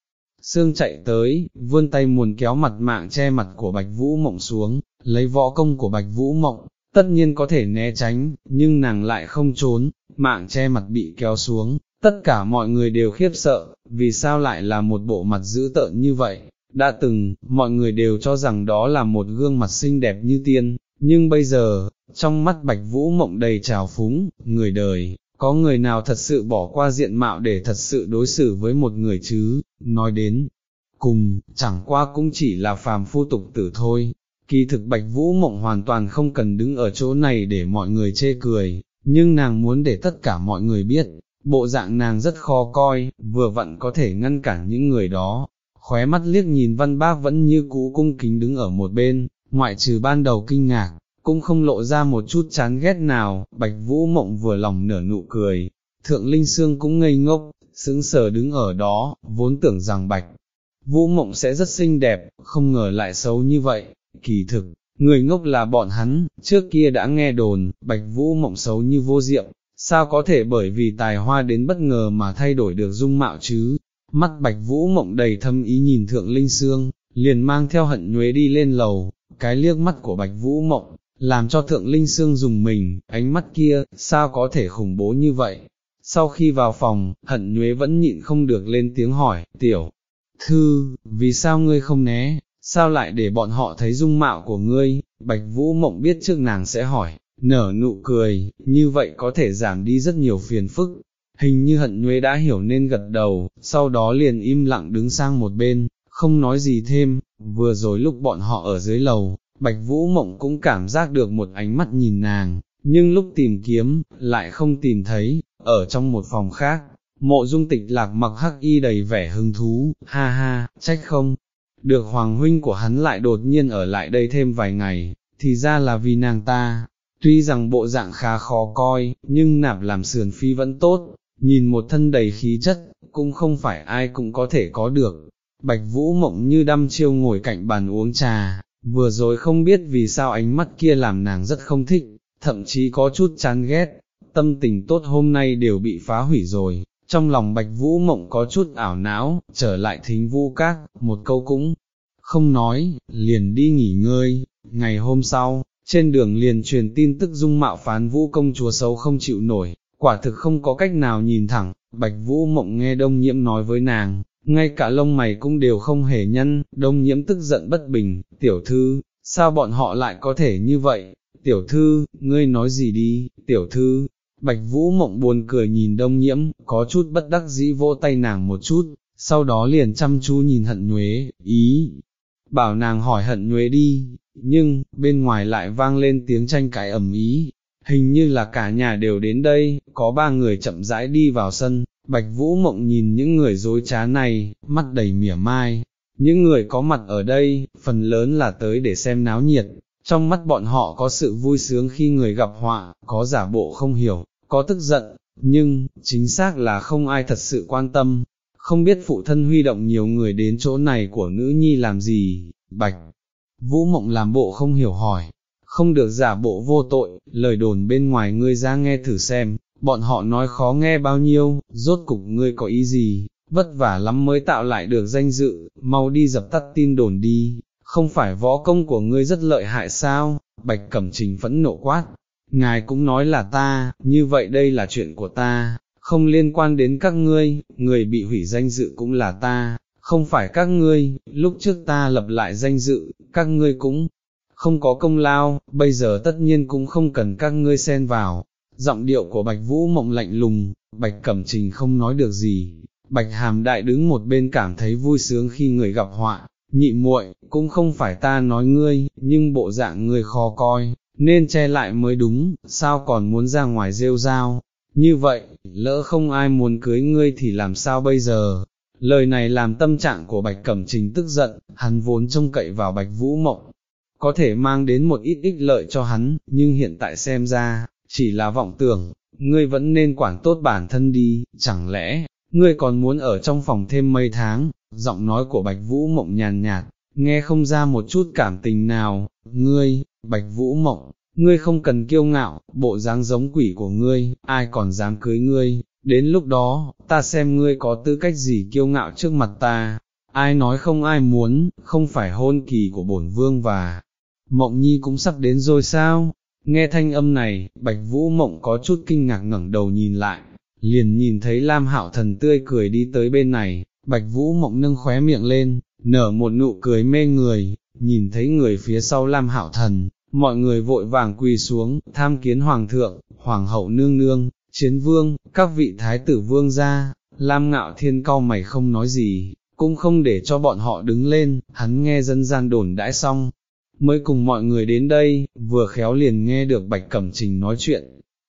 A: Sương chạy tới, vươn tay muốn kéo mặt mạng che mặt của Bạch Vũ Mộng xuống, lấy võ công của Bạch Vũ Mộng, tất nhiên có thể né tránh, nhưng nàng lại không trốn, mạng che mặt bị kéo xuống, tất cả mọi người đều khiếp sợ, vì sao lại là một bộ mặt dữ tợn như vậy, đã từng, mọi người đều cho rằng đó là một gương mặt xinh đẹp như tiên, nhưng bây giờ, trong mắt Bạch Vũ Mộng đầy trào phúng, người đời, có người nào thật sự bỏ qua diện mạo để thật sự đối xử với một người chứ, nói đến, cùng, chẳng qua cũng chỉ là phàm phu tục tử thôi, kỳ thực Bạch Vũ Mộng hoàn toàn không cần đứng ở chỗ này để mọi người chê cười, nhưng nàng muốn để tất cả mọi người biết, bộ dạng nàng rất khó coi, vừa vặn có thể ngăn cản những người đó, khóe mắt liếc nhìn văn bác vẫn như cũ cung kính đứng ở một bên, ngoại trừ ban đầu kinh ngạc, cũng không lộ ra một chút chán ghét nào, Bạch Vũ Mộng vừa lòng nở nụ cười, Thượng Linh Sương cũng ngây ngốc, sững sờ đứng ở đó, vốn tưởng rằng Bạch Vũ Mộng sẽ rất xinh đẹp, không ngờ lại xấu như vậy, kỳ thực, người ngốc là bọn hắn, trước kia đã nghe đồn, Bạch Vũ Mộng xấu như vô diệm, sao có thể bởi vì tài hoa đến bất ngờ mà thay đổi được dung mạo chứ, mắt Bạch Vũ Mộng đầy thâm ý nhìn Thượng Linh Sương, liền mang theo hận nhuế đi lên lầu, cái liếc mắt của Bạch Vũ Mộng, làm cho thượng linh xương dùng mình, ánh mắt kia, sao có thể khủng bố như vậy. Sau khi vào phòng, hận nhuế vẫn nhịn không được lên tiếng hỏi, tiểu, thư, vì sao ngươi không né, sao lại để bọn họ thấy dung mạo của ngươi, bạch vũ mộng biết trước nàng sẽ hỏi, nở nụ cười, như vậy có thể giảm đi rất nhiều phiền phức. Hình như hận nhuế đã hiểu nên gật đầu, sau đó liền im lặng đứng sang một bên, không nói gì thêm, vừa rồi lúc bọn họ ở dưới lầu, Bạch Vũ Mộng cũng cảm giác được một ánh mắt nhìn nàng, nhưng lúc tìm kiếm, lại không tìm thấy, ở trong một phòng khác, mộ dung tịch lạc mặc hắc y đầy vẻ hứng thú, ha ha, trách không, được hoàng huynh của hắn lại đột nhiên ở lại đây thêm vài ngày, thì ra là vì nàng ta, tuy rằng bộ dạng khá khó coi, nhưng nạp làm sườn phi vẫn tốt, nhìn một thân đầy khí chất, cũng không phải ai cũng có thể có được. Bạch Vũ Mộng như đăm chiêu ngồi cạnh bàn uống trà, vừa rồi không biết vì sao ánh mắt kia làm nàng rất không thích, thậm chí có chút chán ghét, tâm tình tốt hôm nay đều bị phá hủy rồi, trong lòng bạch vũ mộng có chút ảo não, trở lại thính vũ các, một câu cũng không nói, liền đi nghỉ ngơi, ngày hôm sau, trên đường liền truyền tin tức dung mạo phán vũ công chúa xấu không chịu nổi, quả thực không có cách nào nhìn thẳng, bạch vũ mộng nghe đông nhiễm nói với nàng, ngay cả lông mày cũng đều không hề nhân, đông nhiễm tức giận bất bình, tiểu thư, sao bọn họ lại có thể như vậy, tiểu thư, ngươi nói gì đi, tiểu thư, bạch vũ mộng buồn cười nhìn đông nhiễm, có chút bất đắc dĩ vô tay nàng một chút, sau đó liền chăm chú nhìn hận nhuế, ý, bảo nàng hỏi hận nhuế đi, nhưng, bên ngoài lại vang lên tiếng tranh cãi ầm ý, hình như là cả nhà đều đến đây, có ba người chậm rãi đi vào sân, Bạch Vũ Mộng nhìn những người dối trá này, mắt đầy mỉa mai, những người có mặt ở đây, phần lớn là tới để xem náo nhiệt, trong mắt bọn họ có sự vui sướng khi người gặp họa, có giả bộ không hiểu, có tức giận, nhưng, chính xác là không ai thật sự quan tâm, không biết phụ thân huy động nhiều người đến chỗ này của nữ nhi làm gì, Bạch. Vũ Mộng làm bộ không hiểu hỏi, không được giả bộ vô tội, lời đồn bên ngoài ngươi ra nghe thử xem, bọn họ nói khó nghe bao nhiêu, rốt cục ngươi có ý gì, vất vả lắm mới tạo lại được danh dự, mau đi dập tắt tin đồn đi, không phải võ công của ngươi rất lợi hại sao, bạch cẩm trình phẫn nộ quát, ngài cũng nói là ta, như vậy đây là chuyện của ta, không liên quan đến các ngươi, người bị hủy danh dự cũng là ta, không phải các ngươi, lúc trước ta lập lại danh dự, các ngươi cũng không có công lao, bây giờ tất nhiên cũng không cần các ngươi xen vào, giọng điệu của Bạch Vũ mộng lạnh lùng, Bạch Cẩm Trình không nói được gì, Bạch Hàm Đại đứng một bên cảm thấy vui sướng khi người gặp họa, nhị muội cũng không phải ta nói ngươi, nhưng bộ dạng ngươi khó coi, nên che lại mới đúng, sao còn muốn ra ngoài rêu rao, như vậy, lỡ không ai muốn cưới ngươi thì làm sao bây giờ? Lời này làm tâm trạng của Bạch Cẩm Trình tức giận, hắn vốn trông cậy vào Bạch Vũ Mộng, có thể mang đến một ít ích lợi cho hắn, nhưng hiện tại xem ra, chỉ là vọng tưởng, ngươi vẫn nên quản tốt bản thân đi, chẳng lẽ, ngươi còn muốn ở trong phòng thêm mấy tháng, giọng nói của Bạch Vũ Mộng nhàn nhạt, nghe không ra một chút cảm tình nào, ngươi, Bạch Vũ Mộng, ngươi không cần kiêu ngạo, bộ dáng giống quỷ của ngươi, ai còn dám cưới ngươi, đến lúc đó, ta xem ngươi có tư cách gì kiêu ngạo trước mặt ta, ai nói không ai muốn, không phải hôn kỳ của bổn vương và Mộng Nhi cũng sắp đến rồi sao? Nghe thanh âm này, Bạch Vũ Mộng có chút kinh ngạc ngẩng đầu nhìn lại, liền nhìn thấy Lam Hạo Thần tươi cười đi tới bên này, Bạch Vũ Mộng nâng khóe miệng lên, nở một nụ cười mê người, nhìn thấy người phía sau Lam Hạo Thần, mọi người vội vàng quỳ xuống, tham kiến Hoàng thượng, Hoàng hậu nương nương, chiến vương, các vị thái tử vương ra, Lam Ngạo Thiên cau mày không nói gì, cũng không để cho bọn họ đứng lên, hắn nghe dân gian đồn đãi xong, mới cùng mọi người đến đây, vừa khéo liền nghe được Bạch Cẩm Trình nói chuyện.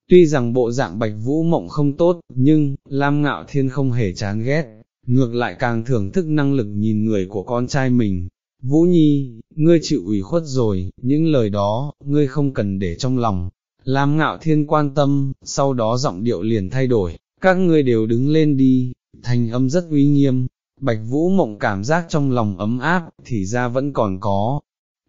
A: Tuy rằng bộ dạng Bạch Vũ Mộng không tốt, nhưng, Lam Ngạo Thiên không hề chán ghét, ngược lại càng thưởng thức năng lực nhìn người của con trai mình. Vũ Nhi, ngươi chịu ủy khuất rồi, những lời đó, ngươi không cần để trong lòng. Lam Ngạo Thiên quan tâm, sau đó giọng điệu liền thay đổi, các ngươi đều đứng lên đi, thành âm rất uy nghiêm, Bạch Vũ Mộng cảm giác trong lòng ấm áp, thì ra vẫn còn có,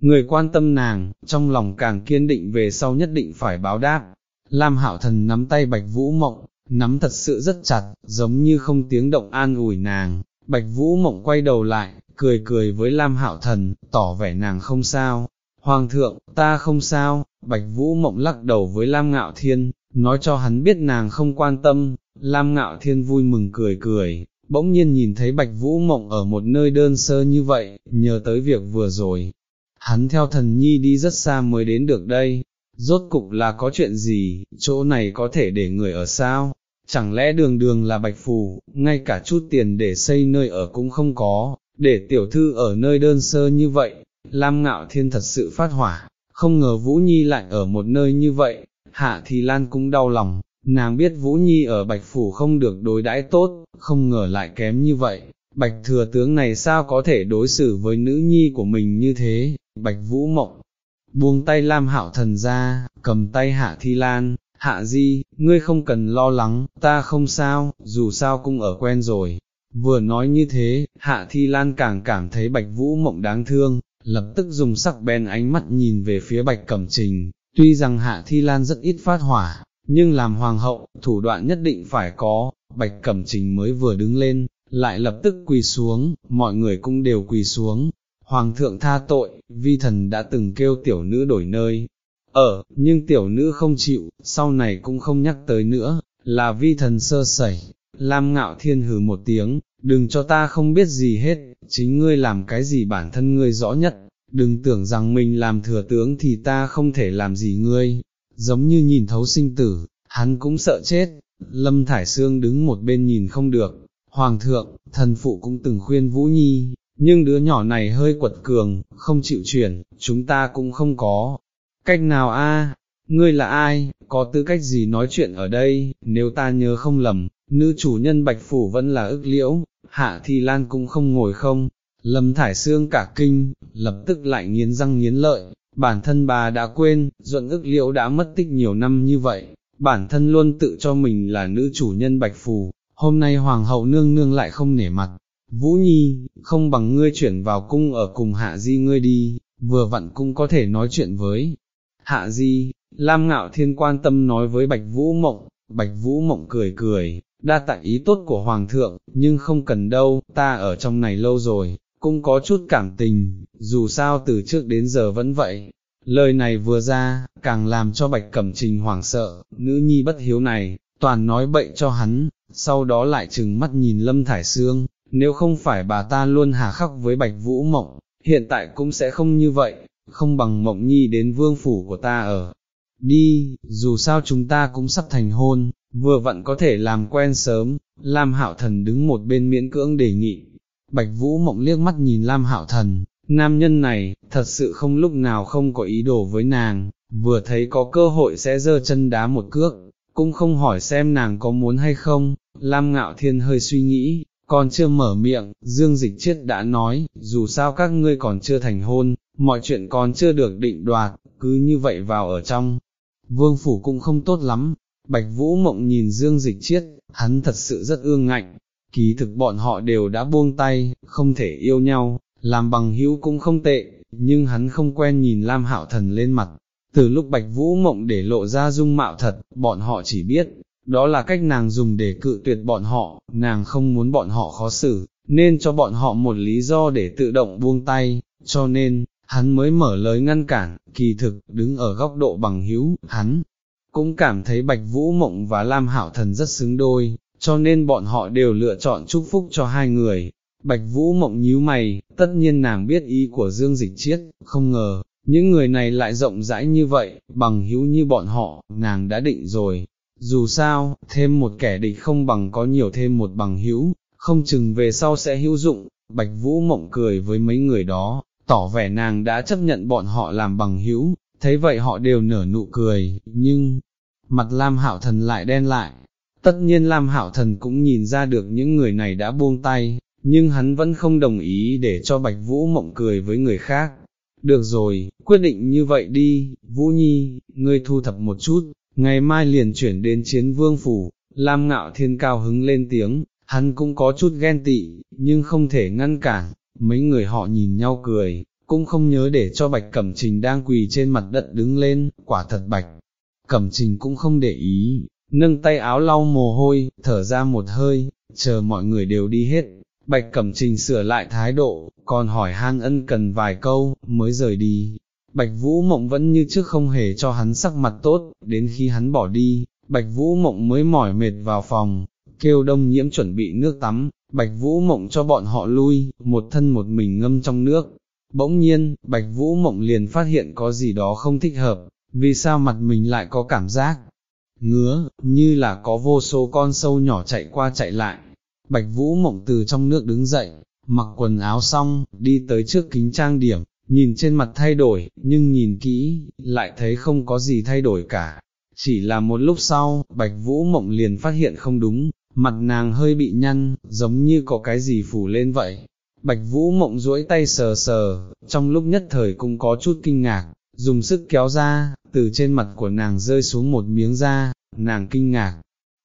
A: người quan tâm nàng, trong lòng càng kiên định về sau nhất định phải báo đáp. Lam Hạo Thần nắm tay Bạch Vũ Mộng, nắm thật sự rất chặt, giống như không tiếng động an ủi nàng. Bạch Vũ Mộng quay đầu lại, cười cười với Lam Hạo Thần, tỏ vẻ nàng không sao. Hoàng thượng, ta không sao, Bạch Vũ Mộng lắc đầu với Lam Ngạo Thiên, nói cho hắn biết nàng không quan tâm, Lam Ngạo Thiên vui mừng cười cười, bỗng nhiên nhìn thấy Bạch Vũ Mộng ở một nơi đơn sơ như vậy, nhớ tới việc vừa rồi, hắn theo thần nhi đi rất xa mới đến được đây, rốt cục là có chuyện gì, chỗ này có thể để người ở sao, chẳng lẽ đường đường là bạch phù, ngay cả chút tiền để xây nơi ở cũng không có, để tiểu thư ở nơi đơn sơ như vậy, Lam Ngạo Thiên thật sự phát hỏa, không ngờ Vũ Nhi lại ở một nơi như vậy, Hạ Thì Lan cũng đau lòng, nàng biết Vũ Nhi ở Bạch Phủ không được đối đãi tốt, không ngờ lại kém như vậy, Bạch Thừa Tướng này sao có thể đối xử với nữ nhi của mình như thế, Bạch Vũ Mộng, buông tay Lam Hạo Thần ra, cầm tay Hạ Thi Lan, Hạ Di, ngươi không cần lo lắng, ta không sao, dù sao cũng ở quen rồi. Vừa nói như thế, Hạ Thi Lan càng cảm thấy Bạch Vũ Mộng đáng thương, lập tức dùng sắc bén ánh mắt nhìn về phía Bạch Cẩm Trình, tuy rằng Hạ Thi Lan rất ít phát hỏa, nhưng làm hoàng hậu, thủ đoạn nhất định phải có, Bạch Cẩm Trình mới vừa đứng lên, lại lập tức quỳ xuống, mọi người cũng đều quỳ xuống, Hoàng thượng tha tội, vi thần đã từng kêu tiểu nữ đổi nơi, ở, nhưng tiểu nữ không chịu, sau này cũng không nhắc tới nữa, là vi thần sơ sẩy, Lam ngạo thiên hừ một tiếng, đừng cho ta không biết gì hết, chính ngươi làm cái gì bản thân ngươi rõ nhất, đừng tưởng rằng mình làm thừa tướng thì ta không thể làm gì ngươi, giống như nhìn thấu sinh tử, hắn cũng sợ chết, Lâm Thải Sương đứng một bên nhìn không được, Hoàng thượng, thần phụ cũng từng khuyên Vũ Nhi, nhưng đứa nhỏ này hơi quật cường, không chịu chuyển, chúng ta cũng không có. Cách nào a? ngươi là ai, có tư cách gì nói chuyện ở đây, nếu ta nhớ không lầm, nữ chủ nhân Bạch Phủ vẫn là ức liễu, hạ thì Lan cũng không ngồi không, lầm thải xương cả kinh, lập tức lại nghiến răng nghiến lợi, bản thân bà đã quên, duận ức liễu đã mất tích nhiều năm như vậy, bản thân luôn tự cho mình là nữ chủ nhân Bạch Phủ, hôm nay Hoàng hậu nương nương lại không nể mặt, Vũ Nhi, không bằng ngươi chuyển vào cung ở cùng Hạ Di ngươi đi, vừa vặn cũng có thể nói chuyện với Hạ Di, Lam Ngạo Thiên quan tâm nói với Bạch Vũ Mộng, Bạch Vũ Mộng cười cười, đa tại ý tốt của Hoàng thượng, nhưng không cần đâu, ta ở trong này lâu rồi, cũng có chút cảm tình, dù sao từ trước đến giờ vẫn vậy. Lời này vừa ra, càng làm cho Bạch Cẩm Trình hoảng sợ, nữ nhi bất hiếu này, toàn nói bậy cho hắn, sau đó lại trừng mắt nhìn Lâm Thải Sương, nếu không phải bà ta luôn hà khắc với bạch vũ mộng, hiện tại cũng sẽ không như vậy, không bằng mộng nhi đến vương phủ của ta ở. Đi, dù sao chúng ta cũng sắp thành hôn, vừa vặn có thể làm quen sớm, Lam Hạo Thần đứng một bên miễn cưỡng đề nghị. Bạch Vũ Mộng liếc mắt nhìn Lam Hạo Thần, nam nhân này, thật sự không lúc nào không có ý đồ với nàng, vừa thấy có cơ hội sẽ giơ chân đá một cước, cũng không hỏi xem nàng có muốn hay không, Lam Ngạo Thiên hơi suy nghĩ, còn chưa mở miệng, Dương Dịch Chiết đã nói, dù sao các ngươi còn chưa thành hôn, mọi chuyện còn chưa được định đoạt, cứ như vậy vào ở trong. Vương Phủ cũng không tốt lắm, Bạch Vũ Mộng nhìn Dương Dịch Chiết, hắn thật sự rất ương ngạnh, kỳ thực bọn họ đều đã buông tay, không thể yêu nhau, làm bằng hữu cũng không tệ, nhưng hắn không quen nhìn Lam Hạo Thần lên mặt. Từ lúc Bạch Vũ Mộng để lộ ra dung mạo thật, bọn họ chỉ biết, đó là cách nàng dùng để cự tuyệt bọn họ, nàng không muốn bọn họ khó xử, nên cho bọn họ một lý do để tự động buông tay, cho nên, hắn mới mở lời ngăn cản, kỳ thực, đứng ở góc độ bằng hữu, hắn cũng cảm thấy Bạch Vũ Mộng và Lam hảo Thần rất xứng đôi, cho nên bọn họ đều lựa chọn chúc phúc cho hai người. Bạch Vũ Mộng nhíu mày, tất nhiên nàng biết ý của Dương Dịch Chiết, không ngờ, những người này lại rộng rãi như vậy, bằng hữu như bọn họ, nàng đã định rồi. Dù sao, thêm một kẻ địch không bằng có nhiều thêm một bằng hữu, không chừng về sau sẽ hữu dụng. Bạch Vũ Mộng cười với mấy người đó, tỏ vẻ nàng đã chấp nhận bọn họ làm bằng hữu, thấy vậy họ đều nở nụ cười, nhưng, mặt Lam Hạo Thần lại đen lại, tất nhiên Lam Hạo Thần cũng nhìn ra được những người này đã buông tay, nhưng hắn vẫn không đồng ý để cho Bạch Vũ Mộng cười với người khác. Được rồi, quyết định như vậy đi, Vũ Nhi, ngươi thu thập một chút, ngày mai liền chuyển đến chiến vương phủ, Lam Ngạo Thiên cao hứng lên tiếng, hắn cũng có chút ghen tị, nhưng không thể ngăn cản, mấy người họ nhìn nhau cười, cũng không nhớ để cho Bạch Cẩm Trình đang quỳ trên mặt đất đứng lên, quả thật Bạch. Cẩm Trình cũng không để ý, nâng tay áo lau mồ hôi, thở ra một hơi, chờ mọi người đều đi hết. Bạch Cẩm Trình sửa lại thái độ, còn hỏi han ân cần vài câu, mới rời đi. Bạch Vũ Mộng vẫn như trước không hề cho hắn sắc mặt tốt, đến khi hắn bỏ đi, Bạch Vũ Mộng mới mỏi mệt vào phòng, kêu đông nhiễm chuẩn bị nước tắm, Bạch Vũ Mộng cho bọn họ lui, một thân một mình ngâm trong nước, Bỗng nhiên, Bạch Vũ Mộng liền phát hiện có gì đó không thích hợp, vì sao mặt mình lại có cảm giác ngứa, như là có vô số con sâu nhỏ chạy qua chạy lại. Bạch Vũ Mộng từ trong nước đứng dậy, mặc quần áo xong, đi tới trước kính trang điểm, nhìn trên mặt thay đổi, nhưng nhìn kỹ, lại thấy không có gì thay đổi cả. Chỉ là một lúc sau, Bạch Vũ Mộng liền phát hiện không đúng, mặt nàng hơi bị nhăn, giống như có cái gì phủ lên vậy. Bạch Vũ mộng duỗi tay sờ sờ, trong lúc nhất thời cũng có chút kinh ngạc, dùng sức kéo ra, từ trên mặt của nàng rơi xuống một miếng da, nàng kinh ngạc,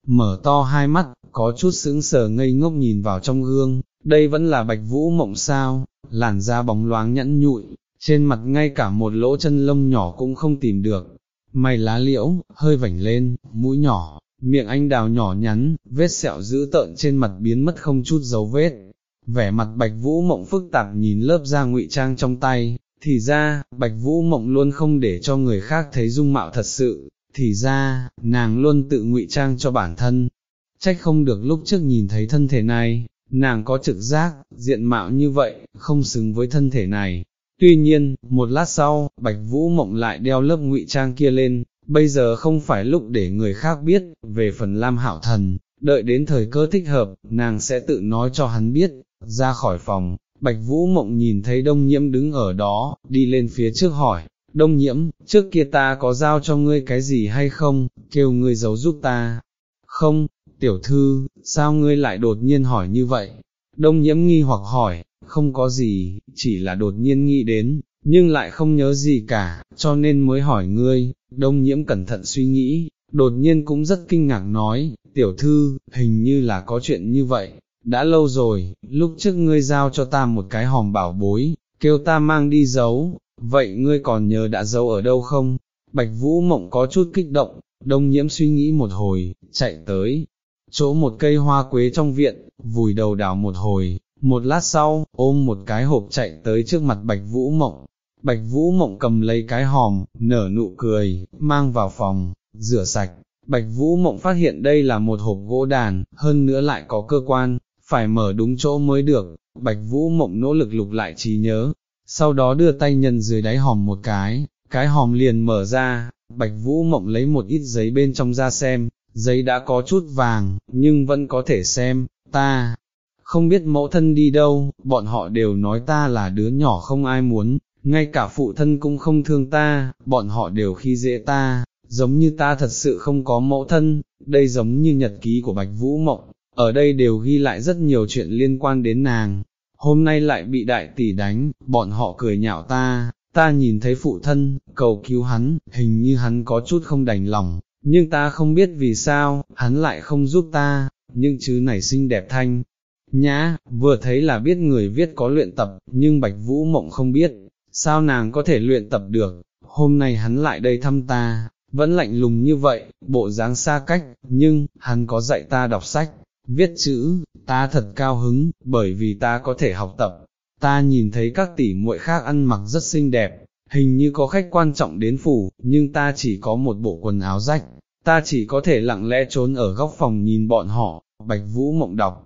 A: mở to hai mắt, có chút sững sờ ngây ngốc nhìn vào trong gương, đây vẫn là Bạch Vũ mộng sao, làn da bóng loáng nhẵn nhụi, trên mặt ngay cả một lỗ chân lông nhỏ cũng không tìm được, mày lá liễu, hơi vảnh lên, mũi nhỏ, miệng anh đào nhỏ nhắn, vết sẹo dữ tợn trên mặt biến mất không chút dấu vết, vẻ mặt bạch vũ mộng phức tạp nhìn lớp da ngụy trang trong tay, thì ra, bạch vũ mộng luôn không để cho người khác thấy dung mạo thật sự, thì ra, nàng luôn tự ngụy trang cho bản thân, trách không được lúc trước nhìn thấy thân thể này, nàng có trực giác, diện mạo như vậy, không xứng với thân thể này. Tuy nhiên, một lát sau, Bạch Vũ Mộng lại đeo lớp ngụy trang kia lên, bây giờ không phải lúc để người khác biết, về phần Lam Hạo Thần, đợi đến thời cơ thích hợp, nàng sẽ tự nói cho hắn biết, ra khỏi phòng, Bạch Vũ Mộng nhìn thấy đông nhiễm đứng ở đó, đi lên phía trước hỏi, đông nhiễm, trước kia ta có giao cho ngươi cái gì hay không, kêu ngươi giấu giúp ta. Không, tiểu thư, sao ngươi lại đột nhiên hỏi như vậy? Đông nhiễm nghi hoặc hỏi, không có gì, chỉ là đột nhiên nghĩ đến, nhưng lại không nhớ gì cả, cho nên mới hỏi ngươi, đông nhiễm cẩn thận suy nghĩ, đột nhiên cũng rất kinh ngạc nói, tiểu thư, hình như là có chuyện như vậy, đã lâu rồi, lúc trước ngươi giao cho ta một cái hòm bảo bối, kêu ta mang đi giấu, vậy ngươi còn nhớ đã giấu ở đâu không? Bạch Vũ Mộng có chút kích động, đông nhiễm suy nghĩ một hồi, chạy tới, chỗ một cây hoa quế trong viện, vùi đầu đào một hồi, một lát sau, ôm một cái hộp chạy tới trước mặt Bạch Vũ Mộng. Bạch Vũ Mộng cầm lấy cái hòm, nở nụ cười, mang vào phòng, rửa sạch. Bạch Vũ Mộng phát hiện đây là một hộp gỗ đàn, hơn nữa lại có cơ quan, phải mở đúng chỗ mới được, Bạch Vũ Mộng nỗ lực lục lại trí nhớ, sau đó đưa tay nhân dưới đáy hòm một cái, cái hòm liền mở ra, Bạch Vũ Mộng lấy một ít giấy bên trong ra xem, giấy đã có chút vàng, nhưng vẫn có thể xem, ta, không biết mẫu thân đi đâu, bọn họ đều nói ta là đứa nhỏ không ai muốn, ngay cả phụ thân cũng không thương ta, bọn họ đều khi dễ ta, giống như ta thật sự không có mẫu thân, đây giống như nhật ký của Bạch Vũ Mộng, ở đây đều ghi lại rất nhiều chuyện liên quan đến nàng, hôm nay lại bị đại tỷ đánh, bọn họ cười nhạo ta, ta nhìn thấy phụ thân, cầu cứu hắn, hình như hắn có chút không đành lòng, nhưng ta không biết vì sao, hắn lại không giúp ta, nhưng chứ này xinh đẹp thanh. Nhã, vừa thấy là biết người viết có luyện tập, nhưng Bạch Vũ Mộng không biết, sao nàng có thể luyện tập được, hôm nay hắn lại đây thăm ta, vẫn lạnh lùng như vậy, bộ dáng xa cách, nhưng, hắn có dạy ta đọc sách, viết chữ, ta thật cao hứng, bởi vì ta có thể học tập, ta nhìn thấy các tỷ muội khác ăn mặc rất xinh đẹp, hình như có khách quan trọng đến phủ, nhưng ta chỉ có một bộ quần áo rách, ta chỉ có thể lặng lẽ trốn ở góc phòng nhìn bọn họ, Bạch Vũ Mộng đọc,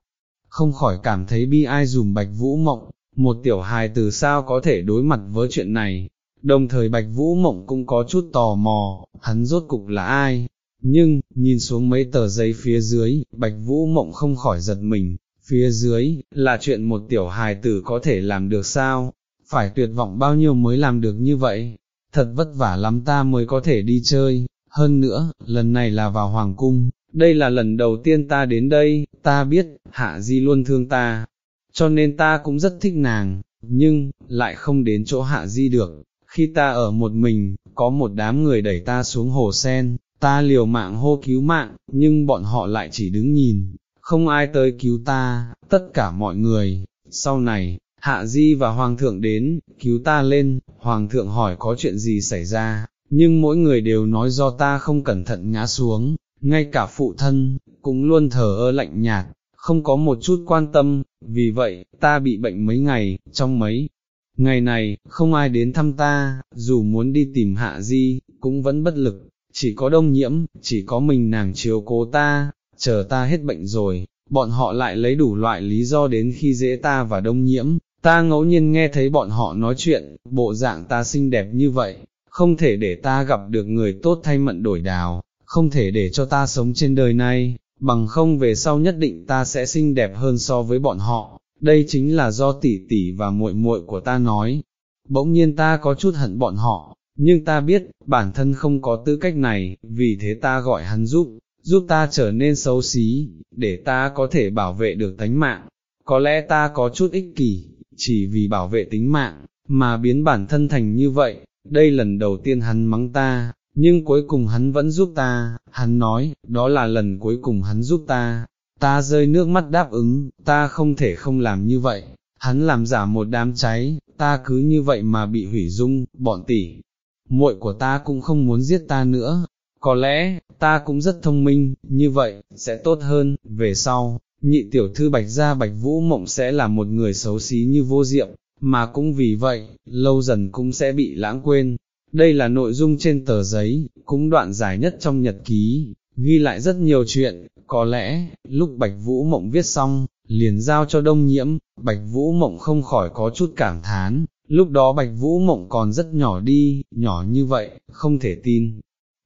A: không khỏi cảm thấy bi ai dùm Bạch Vũ Mộng, một tiểu hài từ sao có thể đối mặt với chuyện này, đồng thời Bạch Vũ Mộng cũng có chút tò mò, hắn rốt cục là ai, nhưng, nhìn xuống mấy tờ giấy phía dưới, Bạch Vũ Mộng không khỏi giật mình, phía dưới, là chuyện một tiểu hài tử có thể làm được sao, phải tuyệt vọng bao nhiêu mới làm được như vậy, thật vất vả lắm ta mới có thể đi chơi, hơn nữa, lần này là vào Hoàng Cung, đây là lần đầu tiên ta đến đây, ta biết, Hạ Di luôn thương ta, cho nên ta cũng rất thích nàng, nhưng, lại không đến chỗ Hạ Di được, khi ta ở một mình, có một đám người đẩy ta xuống hồ sen, ta liều mạng hô cứu mạng, nhưng bọn họ lại chỉ đứng nhìn, không ai tới cứu ta, tất cả mọi người, sau này, Hạ Di và Hoàng thượng đến, cứu ta lên, Hoàng thượng hỏi có chuyện gì xảy ra, nhưng mỗi người đều nói do ta không cẩn thận ngã xuống, ngay cả phụ thân, cũng luôn thở ơ lạnh nhạt, không có một chút quan tâm, vì vậy, ta bị bệnh mấy ngày, trong mấy ngày này, không ai đến thăm ta, dù muốn đi tìm Hạ Di, cũng vẫn bất lực, chỉ có đông nhiễm, chỉ có mình nàng chiếu cố ta, chờ ta hết bệnh rồi, bọn họ lại lấy đủ loại lý do đến khi dễ ta và đông nhiễm, ta ngẫu nhiên nghe thấy bọn họ nói chuyện, bộ dạng ta xinh đẹp như vậy, không thể để ta gặp được người tốt thay mận đổi đào, không thể để cho ta sống trên đời này, bằng không về sau nhất định ta sẽ xinh đẹp hơn so với bọn họ, đây chính là do tỷ tỷ và muội muội của ta nói. Bỗng nhiên ta có chút hận bọn họ, nhưng ta biết, bản thân không có tư cách này, vì thế ta gọi hắn giúp, giúp ta trở nên xấu xí, để ta có thể bảo vệ được tánh mạng. Có lẽ ta có chút ích kỷ, chỉ vì bảo vệ tính mạng, mà biến bản thân thành như vậy, đây lần đầu tiên hắn mắng ta, nhưng cuối cùng hắn vẫn giúp ta, hắn nói, đó là lần cuối cùng hắn giúp ta, ta rơi nước mắt đáp ứng, ta không thể không làm như vậy, hắn làm giả một đám cháy, ta cứ như vậy mà bị hủy dung, bọn tỷ, muội của ta cũng không muốn giết ta nữa, có lẽ, ta cũng rất thông minh, như vậy, sẽ tốt hơn, về sau, nhị tiểu thư bạch gia bạch vũ mộng sẽ là một người xấu xí như vô diệm, mà cũng vì vậy, lâu dần cũng sẽ bị lãng quên. Đây là nội dung trên tờ giấy, cũng đoạn dài nhất trong nhật ký, ghi lại rất nhiều chuyện, có lẽ, lúc Bạch Vũ Mộng viết xong, liền giao cho đông nhiễm, Bạch Vũ Mộng không khỏi có chút cảm thán, lúc đó Bạch Vũ Mộng còn rất nhỏ đi, nhỏ như vậy, không thể tin.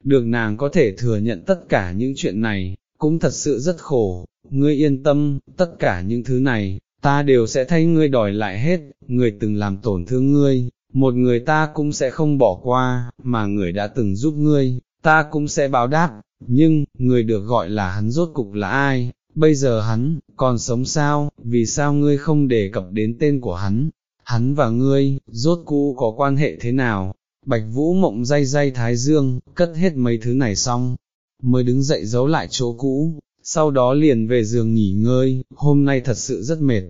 A: Được nàng có thể thừa nhận tất cả những chuyện này, cũng thật sự rất khổ, ngươi yên tâm, tất cả những thứ này, ta đều sẽ thay ngươi đòi lại hết, người từng làm tổn thương ngươi, một người ta cũng sẽ không bỏ qua, mà người đã từng giúp ngươi, ta cũng sẽ báo đáp, nhưng, người được gọi là hắn rốt cục là ai, bây giờ hắn, còn sống sao, vì sao ngươi không đề cập đến tên của hắn, hắn và ngươi, rốt cũ có quan hệ thế nào, bạch vũ mộng day day thái dương, cất hết mấy thứ này xong, mới đứng dậy giấu lại chỗ cũ, sau đó liền về giường nghỉ ngơi, hôm nay thật sự rất mệt.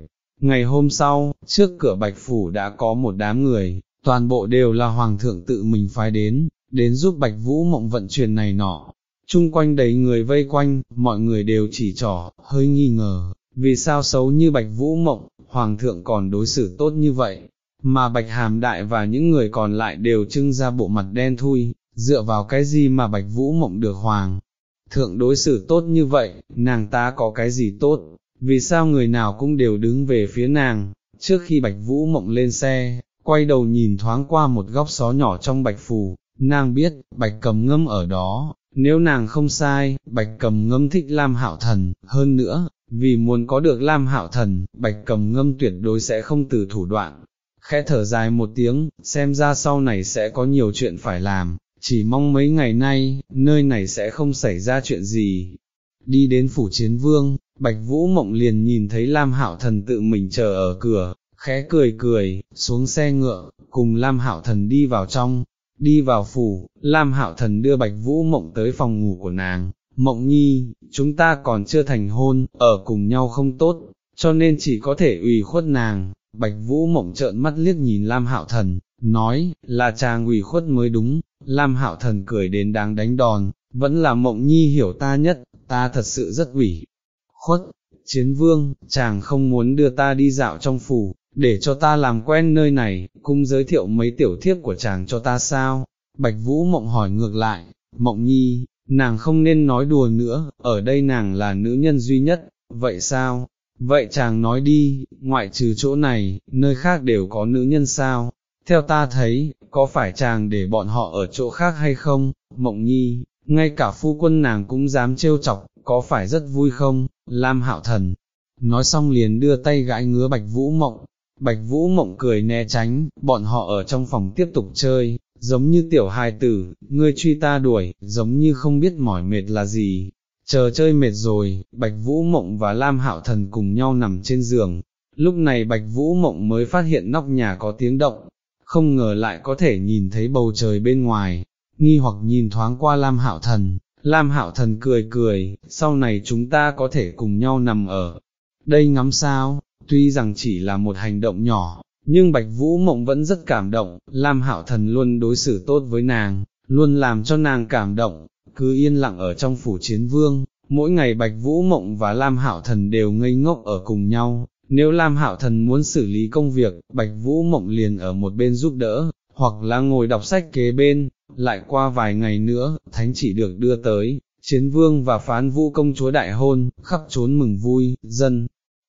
A: Ngày hôm sau, trước cửa bạch phủ đã có một đám người, toàn bộ đều là hoàng thượng tự mình phái đến, đến giúp bạch vũ mộng vận chuyển này nọ. Trung quanh đầy người vây quanh, mọi người đều chỉ trỏ, hơi nghi ngờ, vì sao xấu như bạch vũ mộng, hoàng thượng còn đối xử tốt như vậy, mà bạch hàm đại và những người còn lại đều trưng ra bộ mặt đen thui, dựa vào cái gì mà bạch vũ mộng được hoàng thượng đối xử tốt như vậy, nàng ta có cái gì tốt, vì sao người nào cũng đều đứng về phía nàng, trước khi bạch vũ mộng lên xe, quay đầu nhìn thoáng qua một góc xó nhỏ trong bạch phù, nàng biết, bạch cầm ngâm ở đó, nếu nàng không sai, bạch cầm ngâm thích Lam Hạo Thần, hơn nữa, vì muốn có được Lam Hạo Thần, bạch cầm ngâm tuyệt đối sẽ không từ thủ đoạn. Khẽ thở dài một tiếng, xem ra sau này sẽ có nhiều chuyện phải làm, chỉ mong mấy ngày nay, nơi này sẽ không xảy ra chuyện gì. Đi đến phủ chiến vương, Bạch Vũ Mộng liền nhìn thấy Lam Hạo Thần tự mình chờ ở cửa, khẽ cười cười, xuống xe ngựa, cùng Lam Hạo Thần đi vào trong, đi vào phủ, Lam Hạo Thần đưa Bạch Vũ Mộng tới phòng ngủ của nàng, Mộng Nhi, chúng ta còn chưa thành hôn, ở cùng nhau không tốt, cho nên chỉ có thể ủy khuất nàng, Bạch Vũ Mộng trợn mắt liếc nhìn Lam Hạo Thần, nói, là chàng ủy khuất mới đúng, Lam Hạo Thần cười đến đáng đánh đòn, vẫn là Mộng Nhi hiểu ta nhất, ta thật sự rất ủy khuất, chiến vương, chàng không muốn đưa ta đi dạo trong phủ, để cho ta làm quen nơi này, cung giới thiệu mấy tiểu thiếp của chàng cho ta sao? Bạch Vũ Mộng hỏi ngược lại, Mộng Nhi, nàng không nên nói đùa nữa, ở đây nàng là nữ nhân duy nhất, vậy sao? Vậy chàng nói đi, ngoại trừ chỗ này, nơi khác đều có nữ nhân sao? Theo ta thấy, có phải chàng để bọn họ ở chỗ khác hay không? Mộng Nhi, ngay cả phu quân nàng cũng dám trêu chọc, có phải rất vui không? Lam Hạo Thần, nói xong liền đưa tay gãi ngứa Bạch Vũ Mộng, Bạch Vũ Mộng cười né tránh, bọn họ ở trong phòng tiếp tục chơi, giống như tiểu hài tử, ngươi truy ta đuổi, giống như không biết mỏi mệt là gì. Chờ chơi mệt rồi, Bạch Vũ Mộng và Lam Hạo Thần cùng nhau nằm trên giường. Lúc này Bạch Vũ Mộng mới phát hiện nóc nhà có tiếng động, không ngờ lại có thể nhìn thấy bầu trời bên ngoài, nghi hoặc nhìn thoáng qua Lam Hạo Thần, Lam Hạo Thần cười cười, sau này chúng ta có thể cùng nhau nằm ở đây ngắm sao, tuy rằng chỉ là một hành động nhỏ, nhưng Bạch Vũ Mộng vẫn rất cảm động, Lam Hạo Thần luôn đối xử tốt với nàng, luôn làm cho nàng cảm động, cứ yên lặng ở trong phủ chiến vương, mỗi ngày Bạch Vũ Mộng và Lam Hạo Thần đều ngây ngốc ở cùng nhau, nếu Lam Hạo Thần muốn xử lý công việc, Bạch Vũ Mộng liền ở một bên giúp đỡ, hoặc là ngồi đọc sách kế bên, lại qua vài ngày nữa, thánh chỉ được đưa tới, chiến vương và phán vũ công chúa đại hôn, khắp trốn mừng vui, dân.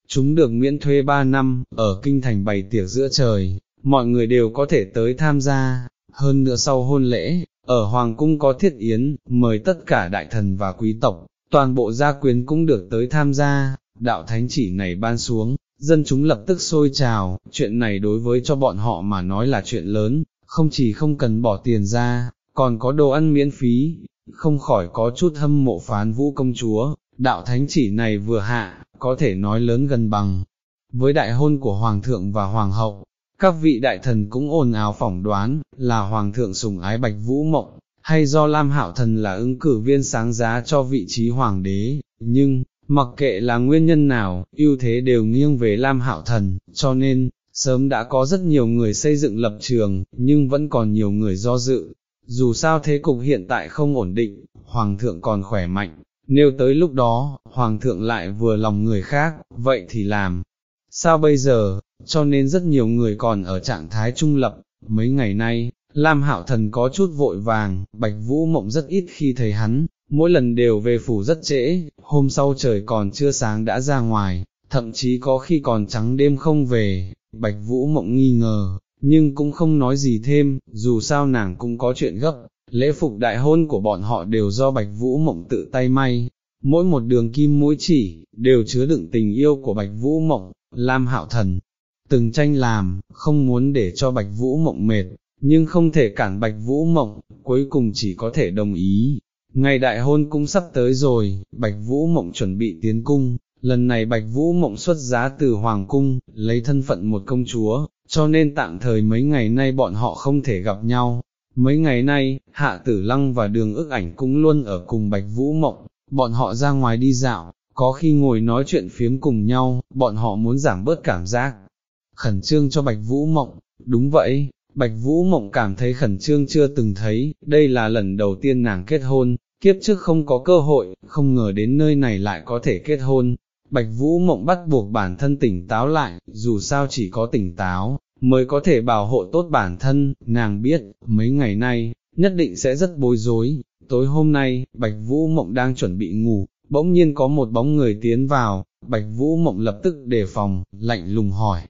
A: Chúng được miễn thuê ba năm, ở kinh thành bày tiệc giữa trời, mọi người đều có thể tới tham gia, hơn nữa sau hôn lễ, ở Hoàng cung có thiết yến, mời tất cả đại thần và quý tộc, toàn bộ gia quyến cũng được tới tham gia, đạo thánh chỉ này ban xuống, dân chúng lập tức sôi trào, chuyện này đối với cho bọn họ mà nói là chuyện lớn, không chỉ không cần bỏ tiền ra, còn có đồ ăn miễn phí, không khỏi có chút hâm mộ phán vũ công chúa, đạo thánh chỉ này vừa hạ, có thể nói lớn gần bằng. Với đại hôn của Hoàng thượng và Hoàng hậu, các vị đại thần cũng ồn ào phỏng đoán, là Hoàng thượng sùng ái bạch vũ mộng, hay do Lam Hạo Thần là ứng cử viên sáng giá cho vị trí Hoàng đế, nhưng, mặc kệ là nguyên nhân nào, ưu thế đều nghiêng về Lam Hạo Thần, cho nên, sớm đã có rất nhiều người xây dựng lập trường, nhưng vẫn còn nhiều người do dự. Dù sao thế cục hiện tại không ổn định, Hoàng thượng còn khỏe mạnh, nếu tới lúc đó, Hoàng thượng lại vừa lòng người khác, vậy thì làm. Sao bây giờ, cho nên rất nhiều người còn ở trạng thái trung lập, mấy ngày nay, Lam Hạo Thần có chút vội vàng, Bạch Vũ Mộng rất ít khi thấy hắn, mỗi lần đều về phủ rất trễ, hôm sau trời còn chưa sáng đã ra ngoài, thậm chí có khi còn trắng đêm không về, Bạch Vũ Mộng nghi ngờ, nhưng cũng không nói gì thêm, dù sao nàng cũng có chuyện gấp, lễ phục đại hôn của bọn họ đều do Bạch Vũ Mộng tự tay may, mỗi một đường kim mũi chỉ, đều chứa đựng tình yêu của Bạch Vũ Mộng, Lam Hạo Thần, từng tranh làm, không muốn để cho Bạch Vũ Mộng mệt, nhưng không thể cản Bạch Vũ Mộng, cuối cùng chỉ có thể đồng ý. Ngày đại hôn cũng sắp tới rồi, Bạch Vũ Mộng chuẩn bị tiến cung, lần này Bạch Vũ Mộng xuất giá từ Hoàng Cung, lấy thân phận một công chúa, cho nên tạm thời mấy ngày nay bọn họ không thể gặp nhau. Mấy ngày nay, Hạ Tử Lăng và Đường ức ảnh cũng luôn ở cùng Bạch Vũ Mộng, bọn họ ra ngoài đi dạo, có khi ngồi nói chuyện phiếm cùng nhau, bọn họ muốn giảm bớt cảm giác, khẩn trương cho Bạch Vũ Mộng, đúng vậy, Bạch Vũ Mộng cảm thấy khẩn trương chưa từng thấy, đây là lần đầu tiên nàng kết hôn, kiếp trước không có cơ hội, không ngờ đến nơi này lại có thể kết hôn. Bạch Vũ Mộng bắt buộc bản thân tỉnh táo lại, dù sao chỉ có tỉnh táo, mới có thể bảo hộ tốt bản thân, nàng biết, mấy ngày nay, nhất định sẽ rất bối rối. Tối hôm nay, Bạch Vũ Mộng đang chuẩn bị ngủ, bỗng nhiên có một bóng người tiến vào, Bạch Vũ Mộng lập tức đề phòng, lạnh lùng hỏi,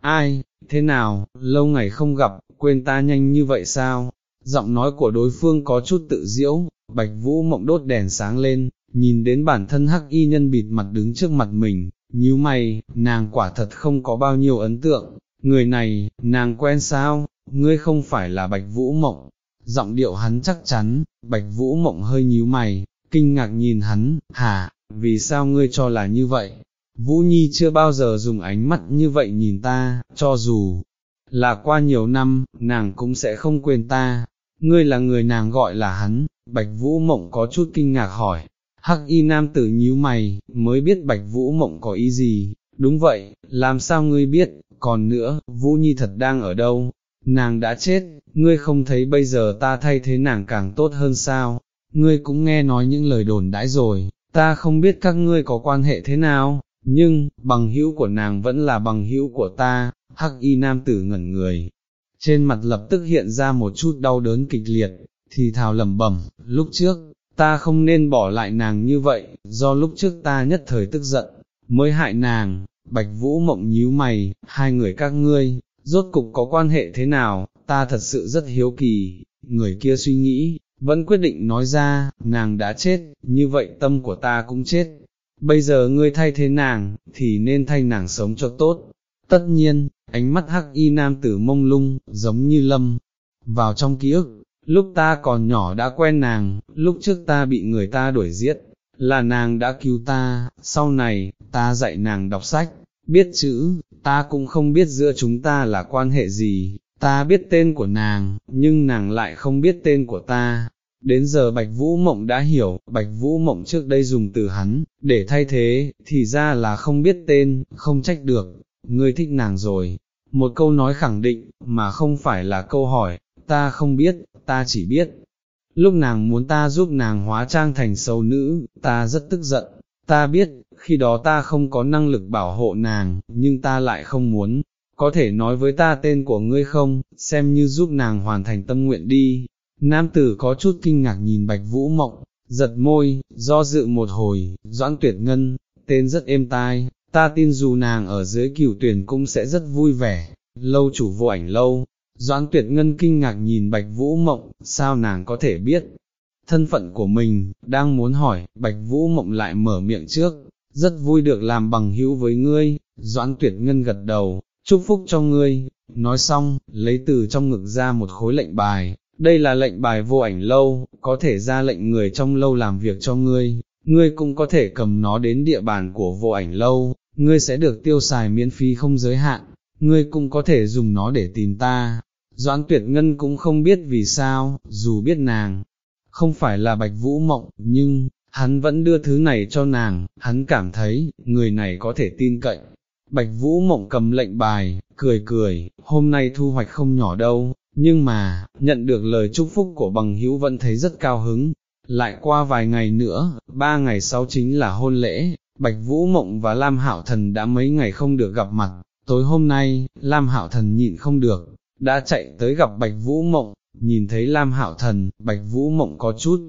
A: ai, thế nào, lâu ngày không gặp, quên ta nhanh như vậy sao? Giọng nói của đối phương có chút tự diễu, Bạch Vũ Mộng đốt đèn sáng lên, nhìn đến bản thân hắc y nhân bịt mặt đứng trước mặt mình, nhíu mày, nàng quả thật không có bao nhiêu ấn tượng, người này, nàng quen sao, ngươi không phải là Bạch Vũ Mộng, giọng điệu hắn chắc chắn, Bạch Vũ Mộng hơi nhíu mày, kinh ngạc nhìn hắn, hả, vì sao ngươi cho là như vậy? Vũ Nhi chưa bao giờ dùng ánh mắt như vậy nhìn ta, cho dù là qua nhiều năm, nàng cũng sẽ không quên ta. Ngươi là người nàng gọi là hắn, Bạch Vũ Mộng có chút kinh ngạc hỏi. Hắc y nam tử nhíu mày, mới biết Bạch Vũ Mộng có ý gì, đúng vậy, làm sao ngươi biết, còn nữa, Vũ Nhi thật đang ở đâu, nàng đã chết, ngươi không thấy bây giờ ta thay thế nàng càng tốt hơn sao, ngươi cũng nghe nói những lời đồn đãi rồi, ta không biết các ngươi có quan hệ thế nào, nhưng, bằng hữu của nàng vẫn là bằng hữu của ta, hắc y nam tử ngẩn người. Trên mặt lập tức hiện ra một chút đau đớn kịch liệt, thì thào lẩm bẩm, lúc trước, ta không nên bỏ lại nàng như vậy, do lúc trước ta nhất thời tức giận, mới hại nàng, bạch vũ mộng nhíu mày, hai người các ngươi, rốt cục có quan hệ thế nào, ta thật sự rất hiếu kỳ, người kia suy nghĩ, vẫn quyết định nói ra, nàng đã chết, như vậy tâm của ta cũng chết, bây giờ ngươi thay thế nàng, thì nên thay nàng sống cho tốt. Tất nhiên, ánh mắt hắc y nam tử mông lung, giống như lâm, vào trong ký ức, lúc ta còn nhỏ đã quen nàng, lúc trước ta bị người ta đuổi giết, là nàng đã cứu ta, sau này, ta dạy nàng đọc sách, biết chữ, ta cũng không biết giữa chúng ta là quan hệ gì, ta biết tên của nàng, nhưng nàng lại không biết tên của ta. Đến giờ Bạch Vũ Mộng đã hiểu, Bạch Vũ Mộng trước đây dùng từ hắn, để thay thế, thì ra là không biết tên, không trách được, ngươi thích nàng rồi. Một câu nói khẳng định, mà không phải là câu hỏi, ta không biết, ta chỉ biết. Lúc nàng muốn ta giúp nàng hóa trang thành sâu nữ, ta rất tức giận, ta biết, khi đó ta không có năng lực bảo hộ nàng, nhưng ta lại không muốn, có thể nói với ta tên của ngươi không, xem như giúp nàng hoàn thành tâm nguyện đi. Nam tử có chút kinh ngạc nhìn bạch vũ mộng, giật môi, do dự một hồi, doãn tuyệt ngân, tên rất êm tai, ta tin dù nàng ở dưới cửu tuyển cũng sẽ rất vui vẻ, lâu chủ vô ảnh lâu. Doãn tuyệt ngân kinh ngạc nhìn bạch vũ mộng, sao nàng có thể biết, thân phận của mình, đang muốn hỏi, bạch vũ mộng lại mở miệng trước, rất vui được làm bằng hữu với ngươi, doãn tuyệt ngân gật đầu, chúc phúc cho ngươi, nói xong, lấy từ trong ngực ra một khối lệnh bài, đây là lệnh bài vô ảnh lâu, có thể ra lệnh người trong lâu làm việc cho ngươi, ngươi cũng có thể cầm nó đến địa bàn của vô ảnh lâu, ngươi sẽ được tiêu xài miễn phí không giới hạn, ngươi cũng có thể dùng nó để tìm ta. Doãn tuyệt ngân cũng không biết vì sao, dù biết nàng, không phải là bạch vũ mộng, nhưng, hắn vẫn đưa thứ này cho nàng, hắn cảm thấy, người này có thể tin cậy. Bạch Vũ Mộng cầm lệnh bài, cười cười, hôm nay thu hoạch không nhỏ đâu, nhưng mà, nhận được lời chúc phúc của bằng hữu vẫn thấy rất cao hứng. Lại qua vài ngày nữa, ba ngày sau chính là hôn lễ, Bạch Vũ Mộng và Lam Hảo Thần đã mấy ngày không được gặp mặt, tối hôm nay, Lam Hảo Thần nhịn không được, đã chạy tới gặp Bạch Vũ Mộng, nhìn thấy Lam Hảo Thần, Bạch Vũ Mộng có chút,